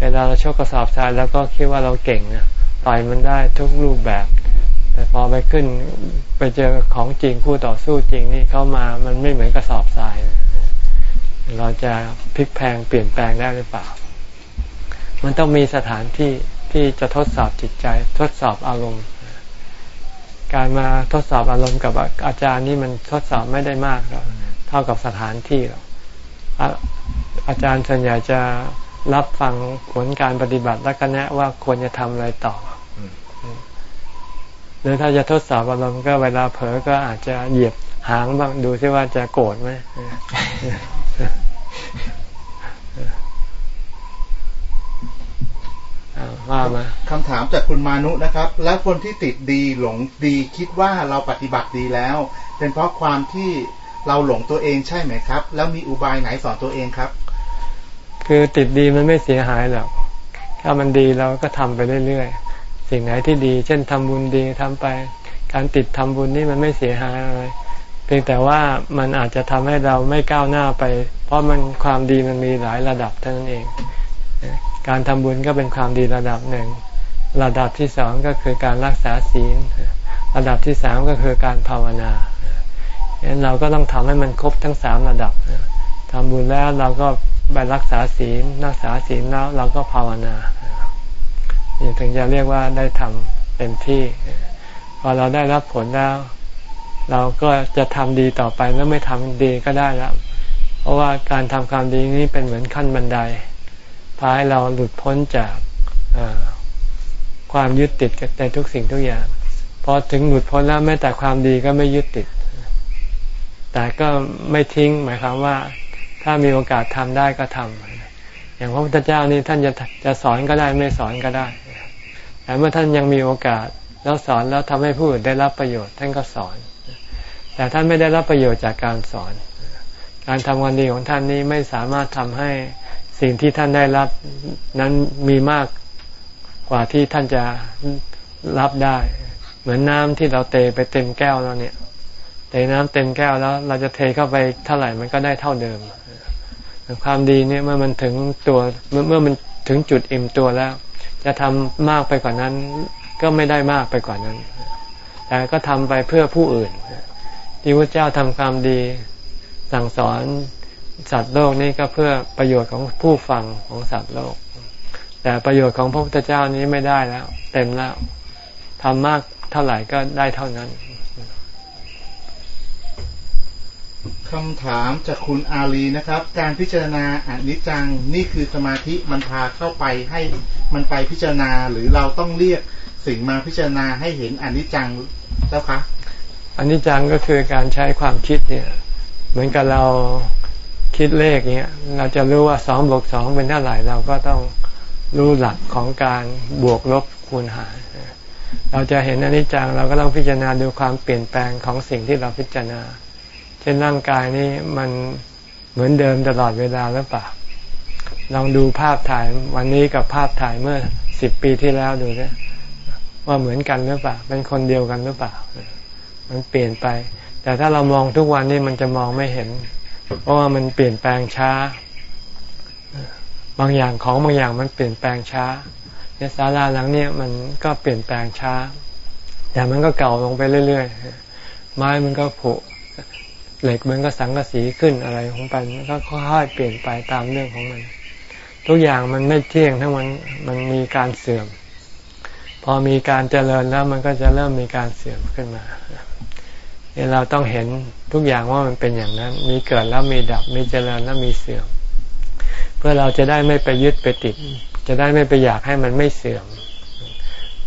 [SPEAKER 1] เวลาเราชกกระสอบทรายแล้วก็คิดว่าเราเก่งนะ ต่อยมันได้ทุกรูปแบบ แต่พอไปขึ้นไปเจอของจริงคู่ต่อสู้จริงนี่เข้ามามันไม่เหมือนกระสอบทราย เราจะพลิกแพงเปลี่ยนแปลงได้หรือเปล่า มันต้องมีสถานที่ที่จะทดสอบจิตใจ ทดสอบอารมณ์ การมาทดสอบอารมณ์กับอาจารย์นี่มันทดสอบไม่ได้มากหรอกเท่ากับสถานที่หรอกอาจารย์ส่วนใหญ่จะรับฟังผลการปฏิบัติแล้วก็แนะว่าควรจะทำอะไรต่อ รือถ้าจะทดสอบอารมณ์ก็เวลาเผลอก็อาจจะเหยียบหางบ้างดูซิว่าจะโกรธไหมอ่าว่ามา
[SPEAKER 7] คำถามจากคุณมานุนะครับ แล้วคนที่ติดดีหลงดีคิดว่าเราปฏิบัติดีแล้ว เป็นเพราะความที่เราหลงตัวเองใช่ไหมครับ แล้วมีอุบายไหนสอนตัวเองครับ
[SPEAKER 1] คือติดดีมันไม่เสียหายหรอกถ้ามันดีเราก็ทำไปเรื่อยๆ สิ่งไหนที่ดี เช่นทำบุญดีทำไป การติดทำบุญนี่มันไม่เสียหายอะไรเพียงแต่ว่ามันอาจจะทำให้เราไม่ก้าวหน้าไป เพราะมันความดีมันมีหลายระดับเท่านั้นเอง การทำบุญก็เป็นความดีระดับหนึ่ง ระดับที่สองก็คือการรักษาศีล ระดับที่สามก็คือการภาวนาฉะนั้นเราก็ต้องทำให้มันครบทั้งสามระดับทำบุญแล้วเราก็ไปรักษาศีล รักษาศีลแล้วเราก็ภาวนา ถนี่ถึงจะเรียกว่าได้ทำเต็มที่ พอเราได้รับผลแล้ว เราก็จะทำดีต่อไปแล้วไม่ทำดีก็ได้แล้ว เพราะว่าการทำความดีนี้เป็นเหมือนขั้นบันไดพาให้เราหลุดพ้นจากความยึดติดในทุกสิ่งทุกอย่างพอถึงหลุดพ้นแล้วแม้แต่ความดีก็ไม่ยึดติด แต่ก็ไม่ทิ้งหมายความว่า ถ้ามีโอกาสทำได้ก็ทำอย่างพระพุทธเจ้านี่ท่านจะจะสอนก็ได้ไม่สอนก็ได้ แต่เมื่อท่านยังมีโอกาสแล้วสอนแล้วทำให้ผู้อื่นได้รับประโยชน์ท่านก็สอน แต่ท่านไม่ได้รับประโยชน์จากการสอน การทำความดีของท่านนี้ไม่สามารถทำให้สิ่งที่ท่านได้รับนั้นมีมากกว่าที่ท่านจะรับได้ เหมือนน้ำที่เราเทไปเต็มแก้วแล้วเนี่ยเทน้ำเต็มแก้วแล้ว เราจะเทเข้าไปเท่าไหร่มันก็ได้เท่าเดิม ความดีเนี่ยเมื่อมันถึงตัวเมื่อเมื่อมันถึงจุดอิ่มตัวแล้ว จะทำมากไปกว่านั้น ก็ไม่ได้มากไปกว่านั้น แต่ก็ทำไปเพื่อผู้อื่น ที่พระเจ้าทำความดีสั่งสอนสัตว์โลกนี่ก็เพื่อประโยชน์ของผู้ฟังของสัตว์โลก แต่ประโยชน์ของพระพุทธเจ้านี้ไม่ได้แล้ว เต็มแล้วทำมากเท่าไหร่ก็ได้เท่านั้น
[SPEAKER 7] คำถามจากคุณอาลีนะครับ การพิจารณาอนิจจังนี่คือสมาธิมันพาเข้าไปให้มันไปพิจารณาหรือเราต้องเรียกสิ่งมาพิจารณาให้เห็นอนิจจังเจ้าคะ
[SPEAKER 1] อนิจจังก็คือการใช้ความคิดเนี่ย เหมือนกับเราคิดเลขเนี้ยเราจะรู้ว่าสองบวกสองเป็นเท่าไหร่เราก็ต้องรู้หลักของการบวกลบคูณหารเราจะเห็นอนิจจังเราก็ต้องพิจารณาดูความเปลี่ยนแปลงของสิ่งที่เราพิจารณา ช่นร่างกายนี้มันเหมือนเดิมตลอดเวลาหรือเปล่า ลองดูภาพถ่ายวันนี้กับภาพถ่ายเมื่อสิบปีที่แล้วดูนะว่าเหมือนกันหรือเปล่า เป็นคนเดียวกันหรือเปล่า มันเปลี่ยนไป แต่ถ้าเรามองทุกวันนี้มันจะมองไม่เห็น เพราะว่ามันเปลี่ยนแปลงช้า บางอย่างของบางอย่างมันเปลี่ยนแปลงช้าเนี่ยศาลาหลังเนี่ยมันก็เปลี่ยนแปลงช้า แต่มันก็เก่าลงไปเรื่อยๆ ไม้มันก็ผุ เหล็กมันก็สังกสีขึ้นอะไรของมันก็ค่อยๆเปลี่ยนไปตามเรื่องของมัน ทุกอย่างมันไม่เที่ยงทั้งมันมันมีการเสื่อม พอมีการเจริญแล้วมันก็จะเริ่มมีการเสื่อมขึ้นมาเราต้องเห็นทุกอย่างว่ามันเป็นอย่างนั้น มีเกิดแล้วมีดับ มีเจริญแล้วมีเสื่อม เพื่อเราจะได้ไม่ไปยึดไปติด จะได้ไม่ไปอยากให้มันไม่เสื่อม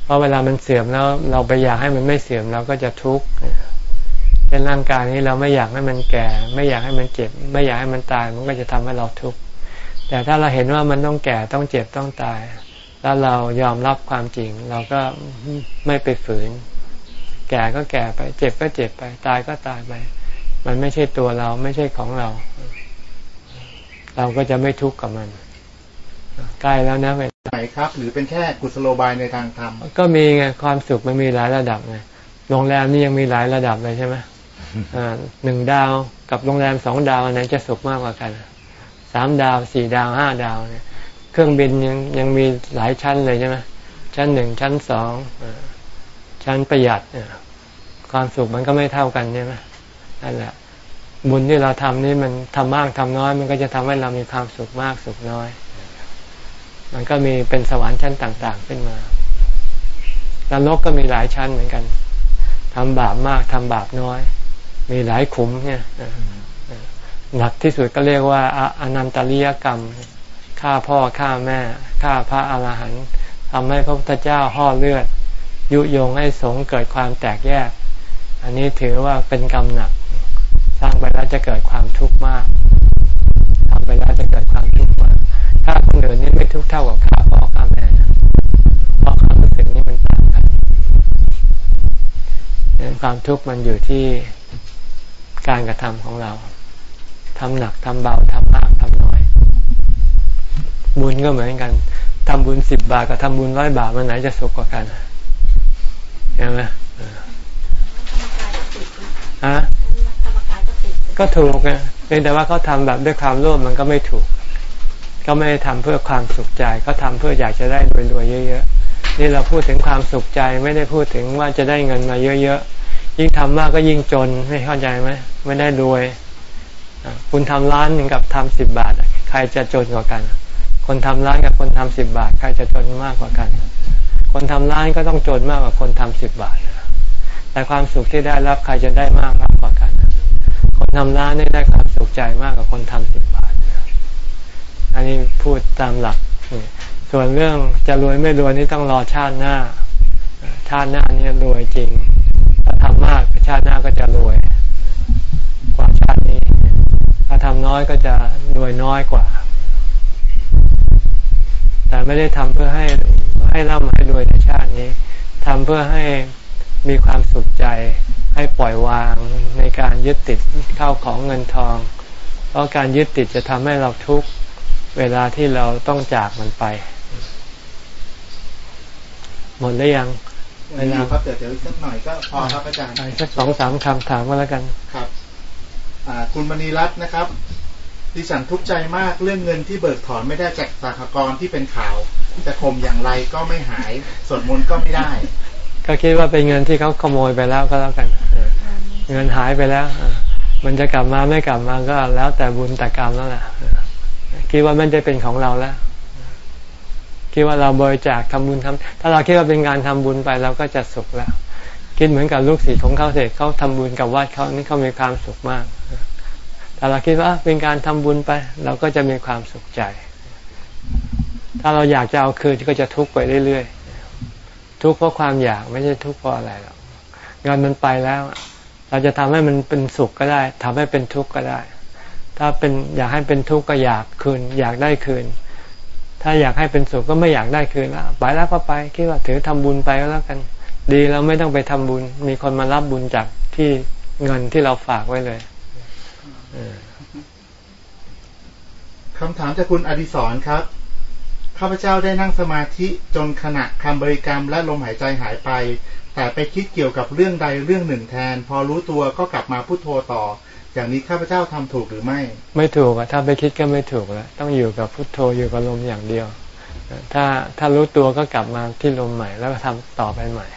[SPEAKER 1] เพราะเวลามันเสื่อมแล้ว เราไปอยากให้มันไม่เสื่อมเราก็จะทุกข์ เช่นร่างกายนี้เราไม่อยากให้มันแก่ ไม่อยากให้มันเจ็บ ไม่อยากให้มันตายมันก็จะทำให้เราทุกข์แต่ถ้าเราเห็นว่ามันต้องแก่ต้องเจ็บต้องตาย แล้วเรายอมรับความจริง เราก็ไม่ไปฝืน แก่ก็แก่ไป เจ็บก็เจ็บไป ตายก็ตายไป มันไม่ใช่ตัวเราไม่ใช่ของเรา เราก็จะไม่ทุกข์กับมันใกล้แล้วนะเวลา
[SPEAKER 7] ไหนครับ หรือเป็นแค่กุศโลบายในทางธรรม
[SPEAKER 1] ก็มีไงความสุขมันมีหลายระดับไงโรงแรมนี่ยังมีหลายระดับเลยใช่ไหม หนึ่งดาวกับโรงแรมสองดาวไหนจะสุขมากกว่ากันสามดาวสี่ดาวห้าดาวเนี่ยเครื่องบินยังยังมีหลายชั้นเลยใช่ไหมชั้นหนึ่งชั้นสองชั้นประหยัดความสุขมันก็ไม่เท่ากันใช่ไหมนั่นแหละบุญที่เราทำนี่มันทำมากทำน้อย มันก็จะทำให้เรามีความสุขมากสุขน้อย มันก็มีเป็นสวรรค์ชั้นต่าง ๆ ขึ้นมานรกก็มีหลายชั้นเหมือนกันทำบาปมากทำบาปน้อย มีหลายขุมเนี่ยหนักที่สุดก็เรียกว่าอนันตริยกรรมฆ่าพ่อฆ่าแม่ฆ่าพระอาหารหันต์ทำให้พระพุทธเจ้าห่อเลือด ยุยงให้สงเกิดความแตกแยก อันนี้ถือว่าเป็นกรรมหนัก สร้างไปแล้วจะเกิดความทุกข์มากทำไปแล้วจะเกิดความทุกข์มากถ้าคนอื่นนี่ไม่ทุกข์เท่ากับข้าพ่อข้าแม่นะเพราะความรู้สึกนี้มันต่างกันดังความทุกข์มันอยู่ที่ การกระทำของเราทำหนักทำเบาทำมากทำน้อย บุญก็เหมือนกันทำบุญสิบบาทกับทำบุญร้อยบาทมันไหนจะสุขกว่ากันใช่ไหมฮะก็ถูกไงเพียงแต่ว่าเขาทำแบบด้วยความโลภมันก็ไม่ถูก ก็ไม่ได้ทำเพื่อความสุขใจก็ทำเพื่ออยากจะได้รวยๆเยอะๆนี่เราพูดถึงความสุขใจไม่ได้พูดถึงว่าจะได้เงินมาเยอะๆ ยิ่งทำมากก็ยิ่งจนไม่เข้าใจไหมไม่ได้รวย คุณทำร้านหนึ่งกับทำสิบบาท ใครจะจนกว่ากัน คนทำร้านกับคนทำสิบบาท ใครจะจนมากกว่ากัน คนทำร้านก็ต้องจนมากกว่าคนทำสิบบาทแต่ความสุขที่ได้รับใครจะได้มากมากกว่ากัน คนทำร้านได้ความสุขใจมากกว่าคนทำสิบบาท อันนี้พูดตามหลัก ส่วนเรื่องจะรวยไม่รวยนี่ต้องรอชาติหน้า ชาติหน้านี่รวยจริง ถ้าทำมากชาติหน้าก็จะรวยกว่าชาตินี้ ถ้าทำน้อยก็จะรวยน้อยกว่า แต่ไม่ได้ทำเพื่อให้ให้ร่ำให้รวยในชาตินี้ทำเพื่อให้มีความสุขใจ ให้ปล่อยวางในการยึดติดเข้าของเงินทอง เพราะการยึดติดจะทำให้เราทุกข์เวลาที่เราต้องจากมันไป หมดแล้วยัง
[SPEAKER 7] เวลาครับเดี๋ยวเดี๋ยวอีกสักหน่อยก็พอครับอาจารย์
[SPEAKER 1] ไปสักสองสามคำถามก็แล้วกัน
[SPEAKER 7] ครับอ่าคุณมณีรัตน์นะครับดิฉันทุกข์ใจมากเรื่องเงินที่เบิกถอนไม่ได้จากสหกรณ์ที่เป็นข่าวจะข่มอย่างไรก็ไม่หายสวดมนต์ก็ไม่ได้
[SPEAKER 1] ก็คิดว่าเป็นเงินที่เขาขโมยไปแล้วก็แล้วกันเออเงินหายไปแล้วเออมันจะกลับมาไม่กลับมาก็แล้วแต่บุญแต่กรรมแล้วแหละเออคิดว่าไม่ได้เป็นของเราแล้ว คิดว่าเราบริจาคทำบุญทำถ้าเราคิดว่าเป็นการทำบุญไปเราก็จะสุขแล้ว คิดเหมือนกับลูกศิษย์ของเขาเสร็จเขาทำบุญกับวัดเขานี่เขามีความสุขมากถ้าเราคิดว่าเป็นการทำบุญไป เราก็จะมีความสุขใจ ถ้าเราอยากจะเอาคืนก็จะทุกข์ไปเรื่อยๆ ทุกข์เพราะความอยากไม่ใช่ทุกข์เพราะอะไรหรอกเงินมันไปแล้ว เราจะทำให้มันเป็นสุขก็ได้ทำให้เป็นทุกข์ก็ได้ ถ้าเป็นอยากให้เป็นทุกข์ก็อยากคืน อยากได้คืน ถ้าอยากให้เป็นสุขก็ไม่อยากได้คืนล้วไปแล้วก็ไปคิดว่าถือทำบุญไปก็แล้วกัน ดีเราไม่ต้องไปทำบุญ มีคนมารับบุญจากที่เงินที่เราฝากไว้เลย
[SPEAKER 7] คำถามจากคุณอดิศรครับ ข้าพเจ้าได้นั่งสมาธิจนขณะคำบริกรรมและลมหายใจหายไป แต่ไปคิดเกี่ยวกับเรื่องใดเรื่องหนึ่งแทน พอรู้ตัวก็กลับมาพุโทโธต่อ อย่างนี้ข้าพเจ้าทำถูกหรือไม่
[SPEAKER 1] ไม่ถูกอะถ้าไปคิดก็ไม่ถูกแล้วต้องอยู่กับพุทโธอยู่กับลมอย่างเดียว ถ้าถ้ารู้ตัวก็กลับมาที่ลมใหม่ แล้วก็ทำต่อไปใหม่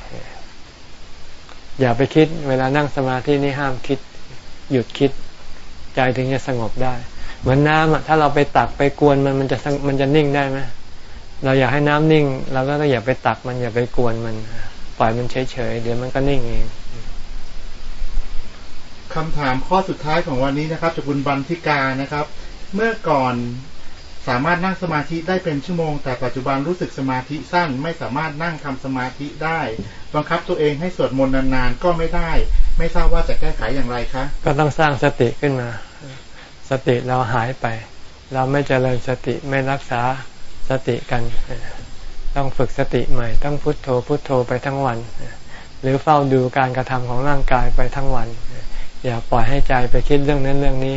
[SPEAKER 1] อย่าไปคิด เวลานั่งสมาธินี่ห้ามคิด หยุดคิด ใจถึงจะสงบได้ เหมือนน้ำอะถ้าเราไปตักไปกวนมันมันจะมันจะนิ่งได้ไหมเราอยากให้น้ำนิ่งเราก็ต้องอย่าไปตักมันอย่าไปกวนมัน ปล่อยมันเฉยๆเดี๋ยวมันก็นิ่งเอง
[SPEAKER 7] คำถามข้อสุดท้ายของวันนี้นะครับจากคุณบันทิกานะครับ เมื่อก่อนสามารถนั่งสมาธิได้เป็นชั่วโมง แต่ปัจจุบันรู้สึกสมาธิสั้นไม่สามารถนั่งทำสมาธิได้ บังคับตัวเองให้สวดมนต์นานๆก็ไม่ได้ ไม่ทราบว่าจะแก้ไขอย่างไรคะ
[SPEAKER 1] ก็ต้องสร้างสติขึ้นมา สติเราหายไป เราไม่เจริญสติไม่รักษาสติกัน ต้องฝึกสติใหม่ ต้องพุโทโธพุโทโธไปทั้งวัน หรือเฝ้าดูการกระทำของร่างกายไปทั้งวัน อย่าปล่อยให้ใจไปคิดเรื่องนั้นเรื่องนี้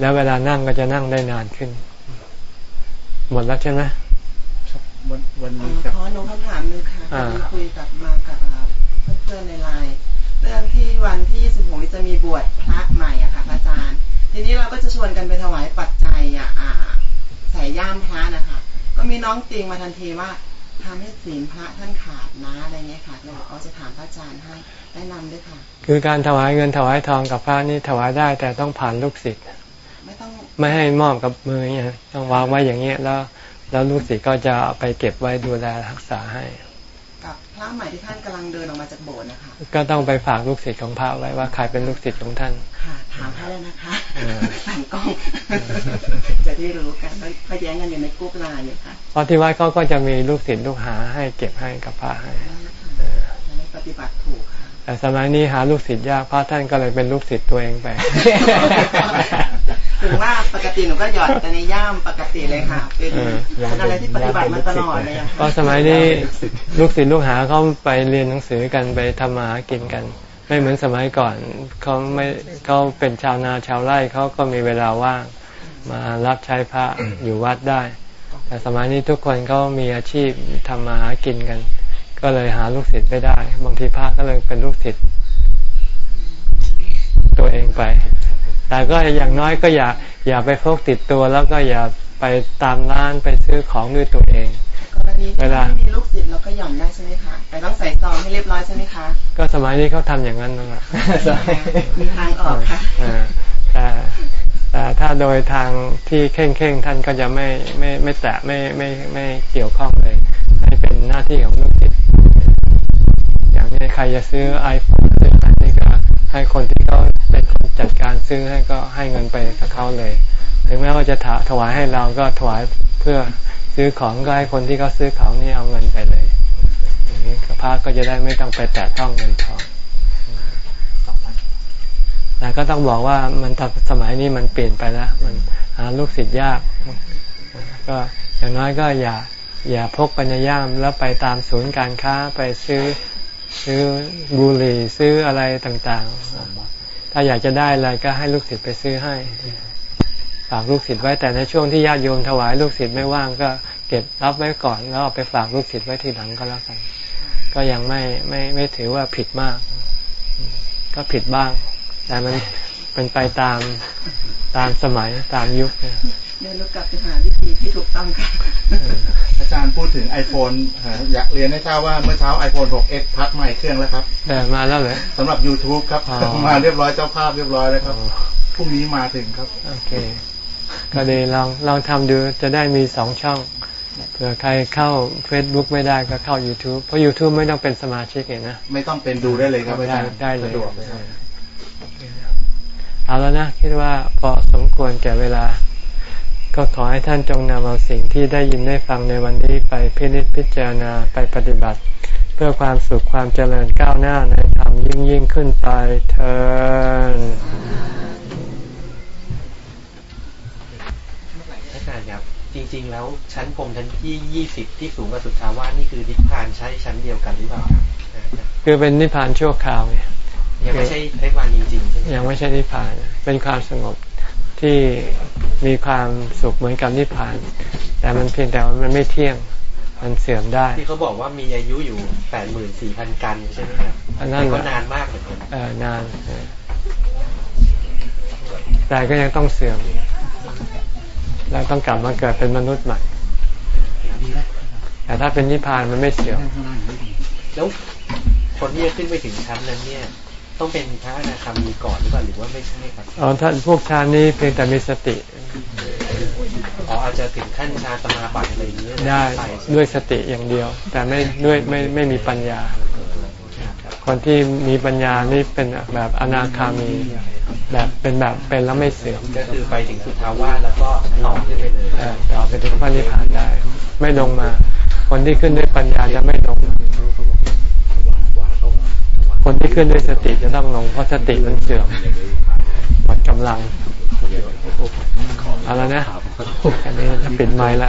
[SPEAKER 1] แล้วเวลานั่งก็จะนั่งได้นานขึ้น หมดแล้วใช่ไหม
[SPEAKER 7] วันวัน
[SPEAKER 5] เอ่
[SPEAKER 7] นี้
[SPEAKER 5] อ
[SPEAKER 7] กับ
[SPEAKER 5] ขอหนูคำถามหนึงค่ะ
[SPEAKER 1] อ่า
[SPEAKER 5] พอดีคุยกับมากับอ่าเพื่อนๆในไลน์เรื่องที่วันที่26นี้จะมีบวชพระใหม่อะค่ะพระอาจารย์ ทีนี้เราก็จะชวนกันไปถวายปัจจัยอะอ่าใส่ย่ามพระนะคะ ก็มีน้องติงมาทันทีว่า ทำให้ศีลพระท่านขาดนะอะไรเงี้ยค่ะเลยบอกเขาจะถามพระอาจารย์ให้แนะนำด้วยค่ะ
[SPEAKER 1] คือการถวายเงินถวายทองกับพระนี่ถวายได้แต่ต้องผ่านลูกศิษย์
[SPEAKER 5] ไม่ต้อง
[SPEAKER 1] ไม่ให้มอบกับมือเนี่ยต้องวางไว้อย่างเงี้ยแล้ว แล้วลูกศิษย์ก็จะไปเก็บไว้ดูแลรักษาให้
[SPEAKER 5] พระใหม่ที่ท่านกำลังเดินออกมาจากโบสถ์นะคะ
[SPEAKER 1] ก็ต้องไปฝากลูกศิษย์ของพระไว้ว่าใครเป็นลูกศิษย์ของท่าน
[SPEAKER 5] ค่ะถามให้แล้วนะคะ
[SPEAKER 1] เออ
[SPEAKER 5] สั่งกล้องจะได้รู้กันเขาแย้งกันอยู่ในกรุ๊ปไลน์อยู่ค่ะ
[SPEAKER 1] เพราะที่วัดเขาก็จะมีลูกศิษย์ลูกหาให้เก็บให้กับพระให้
[SPEAKER 5] จะได้ปฏิบัติถูกค่ะ
[SPEAKER 1] แต่สมัยนี้หาลูกศิษย์ยากพระท่านก็เลยเป็นลูกศิษย์ตัวเองไป
[SPEAKER 5] ถึงว่าปกติหนูก็หยอดแต่ในย่ามปกติเลยค่ะ เป็น
[SPEAKER 1] เออ
[SPEAKER 5] เป็นอะไรที่ปฏิบัติมาตลอดเลยอะ
[SPEAKER 1] เพราะสมัยนี้ลูกศิษย์ลูกหาเขาไปเรียนหนังสือกันไปทำมาหากินกัน ไม่เหมือนสมัยก่อนเขาไม่เขาเป็นชาวนาชาวไร่เขาก็มีเวลาว่าง มารับใช้พระอยู่วัดได้ แต่สมัยนี้ทุกคนเขามีอาชีพทำมาหากินกัน ก็เลยหาลูกศิษย์ไม่ได้ บางทีพระก็เลยเป็นลูกศิษย์ตัวเองไป แต่ก็อย่างน้อยก็อย่าอย่าไปพกติดตัวแล้วก็อย่าไปตามร้านไปซื้อของด้วยตัวเอง
[SPEAKER 5] กรณี
[SPEAKER 1] เว
[SPEAKER 5] ที่
[SPEAKER 1] ลา
[SPEAKER 5] ไม่มีลูกศิษย์เราก็หย่อนได้ใช่ไหมคะแต่ต้องใส่ซองให้เรียบร้อยใช่ไหมคะ
[SPEAKER 1] ก็สมัยนี้เขาทำอย่างนั้นนั่นแหละ
[SPEAKER 5] มีทางออกค่ะ
[SPEAKER 1] อ่าแต่แต่ถ้าโดยทางที่เข่งเข่งๆท่านก็จะไม่ไม่ไม่แตะไม่ไม่ไม่เกี่ยวข้องเลย ให้เป็นหน้าที่ของลูกศิษย์อย่างนี้ใครจะซื้อไอโฟนซื้ออะไรนี่ก็ ให้คนที่เขาเป็นคนจัดการซื้อให้ก็ให้เงินไปกับเขาเลย ถึงแม้ว่าจะถถวายให้เราก็ถวายเพื่อซื้อของก็ให้คนที่เขาซื้อของนี่เอาเงินไปเลยอย่างนี้พระก็จะได้ไม่ต้องไปแตะต้องเงินทองแต่ก็ต้องบอกว่ามันสมัยนี้มันเปลี่ยนไปแล้วมันหาลูกศิษย์ยาก ก็อย่างน้อยก็อย่าอย่าพกปัญญาย่ามแล้วไปตามศูนย์การค้าไปซื้อ ซื้อบุหรี่ซื้ออะไรต่างๆ ถ้าอยากจะได้อะไรก็ให้ลูกศิษย์ไปซื้อให้ฝากลูกศิษย์ไว้แต่ในช่วงที่ญาติโยมถวายลูกศิษย์ไม่ว่างก็เก็บรับไว้ก่อนแล้วเอาไปฝากลูกศิษย์ไว้ทีหลังก็แล้วกัน ก็ยังไม่ไม่ไม่ถือว่าผิดมาก ก็ผิดบ้าง แต่มันเป็นไปตามตามสมัยตามยุค
[SPEAKER 5] เรียนรู้กลับไปหาวิธีที่ถูกต้องค่ะ
[SPEAKER 7] อาจารย์พูดถึง iPhone ฮะอยากเรียนให้ทราบว่าเมื่อเช้า iPhone 6s พัดใหม่เครื่องแล้วครับ
[SPEAKER 1] แต่มาแล้วเหรอ
[SPEAKER 7] สำหรับ YouTube ครับ
[SPEAKER 1] อ๋อ
[SPEAKER 7] มาเรียบร้อยเจ้าภาพเรียบร้อยแล้วครับพรุ่งนี้มาถึงครับ
[SPEAKER 1] โอเค ก็ดีลองลองทำดูจะได้มีสองช่องเผื่อใครเข้า Facebook ไม่ได้ก็เข้า YouTube เพราะ YouTube ไม่ต้องเป็นสมาชิกเองนะ
[SPEAKER 7] ไม่ต้องเป็นดูได้เลยครับอา
[SPEAKER 1] ได้
[SPEAKER 7] จารย์
[SPEAKER 1] ได้เลย
[SPEAKER 7] สะดวกเลยครับ
[SPEAKER 1] เอาแล้วนะ คิดว่าพอสมควรแก่เวลา ก็ขอให้ท่านจงนำเอาสิ่งที่ได้ยินได้ฟังในวันนี้ไปพินิจพิจารณาไปปฏิบัติ เพื่อความสุขความเจริญก้าวหน้าในธรรมยิ่งยิ่งขึ้นไปเถิด
[SPEAKER 6] อาจารย์ครับจริง ๆ แล้วชั้นพรหมชั้นที่ยี่สิบที่สูงกว่าสุทธาวาสนี่คือนิพพานใช้ชั้นเดียวกันหรือเปล่าครับอาจารย์
[SPEAKER 1] คือเป็นนิพพานชั่วคราวไง
[SPEAKER 6] ยังไม่ใช่นิพพานจริงๆใช่ไหม
[SPEAKER 1] ยังไม่ใช่นิพพานเป็นความสงบ ที่มีความสุขเหมือนกับนิพพาน แต่มันเพียงแต่ว่ามันไม่เที่ยงมันเสื่อมได้
[SPEAKER 6] ที่เขาบอกว่ามีอายุอยู่แปดหมื่นสี่พันกันใช่ไหมครับ
[SPEAKER 1] อันนั้น
[SPEAKER 6] แต่
[SPEAKER 1] แห
[SPEAKER 6] ก็
[SPEAKER 1] ละ
[SPEAKER 6] นานมากเหมือนกัน
[SPEAKER 1] เออนานเออแต่ก็ยังต้องเสื่อม แล้วต้องกลับมาเกิดเป็นมนุษย์ใหม่ แต่ถ้าเป็นนิพพานมันไม่เสื่อม
[SPEAKER 6] แล้วคนที่จะขึ้นไปถึงชั้นนั้นเนี่ย ต้องเป็นพระอนาคามีก่อนหรือเปล่าหรือว่าไม่ใช่ครับ
[SPEAKER 1] อ๋อท่านพวกฌานนี้เพียงแต่มีสติ
[SPEAKER 6] อ๋ออาจจะถึงขั้นฌานสมาบัติอะไรอย่างเงี้ย
[SPEAKER 1] ได้
[SPEAKER 6] ป
[SPEAKER 1] ด้วยสติอย่างเดียว แต่ไม่ด้วยไม่ไม่มีปัญญา คนที่มีปัญญานี่เป็นแบบอนาคามีแบบเป็นแบบเป็นแล้วไม่เสื่อม
[SPEAKER 6] ก็คือไปถึงสุทธาวาสแล้วก็ต่อขึ้นไปเลย
[SPEAKER 1] เออต่อไปถึงพระนิพพานได้ ไม่ลงมา คนที่ขึ้นด้วยปัญญาจะไม่ลงมา คนที่ขึ้นด้วยสติจะต้องลงเพราะสติมันเสื่อมหมดกำลังเอาแล้วนะอันนี้จะปิดไม้ละ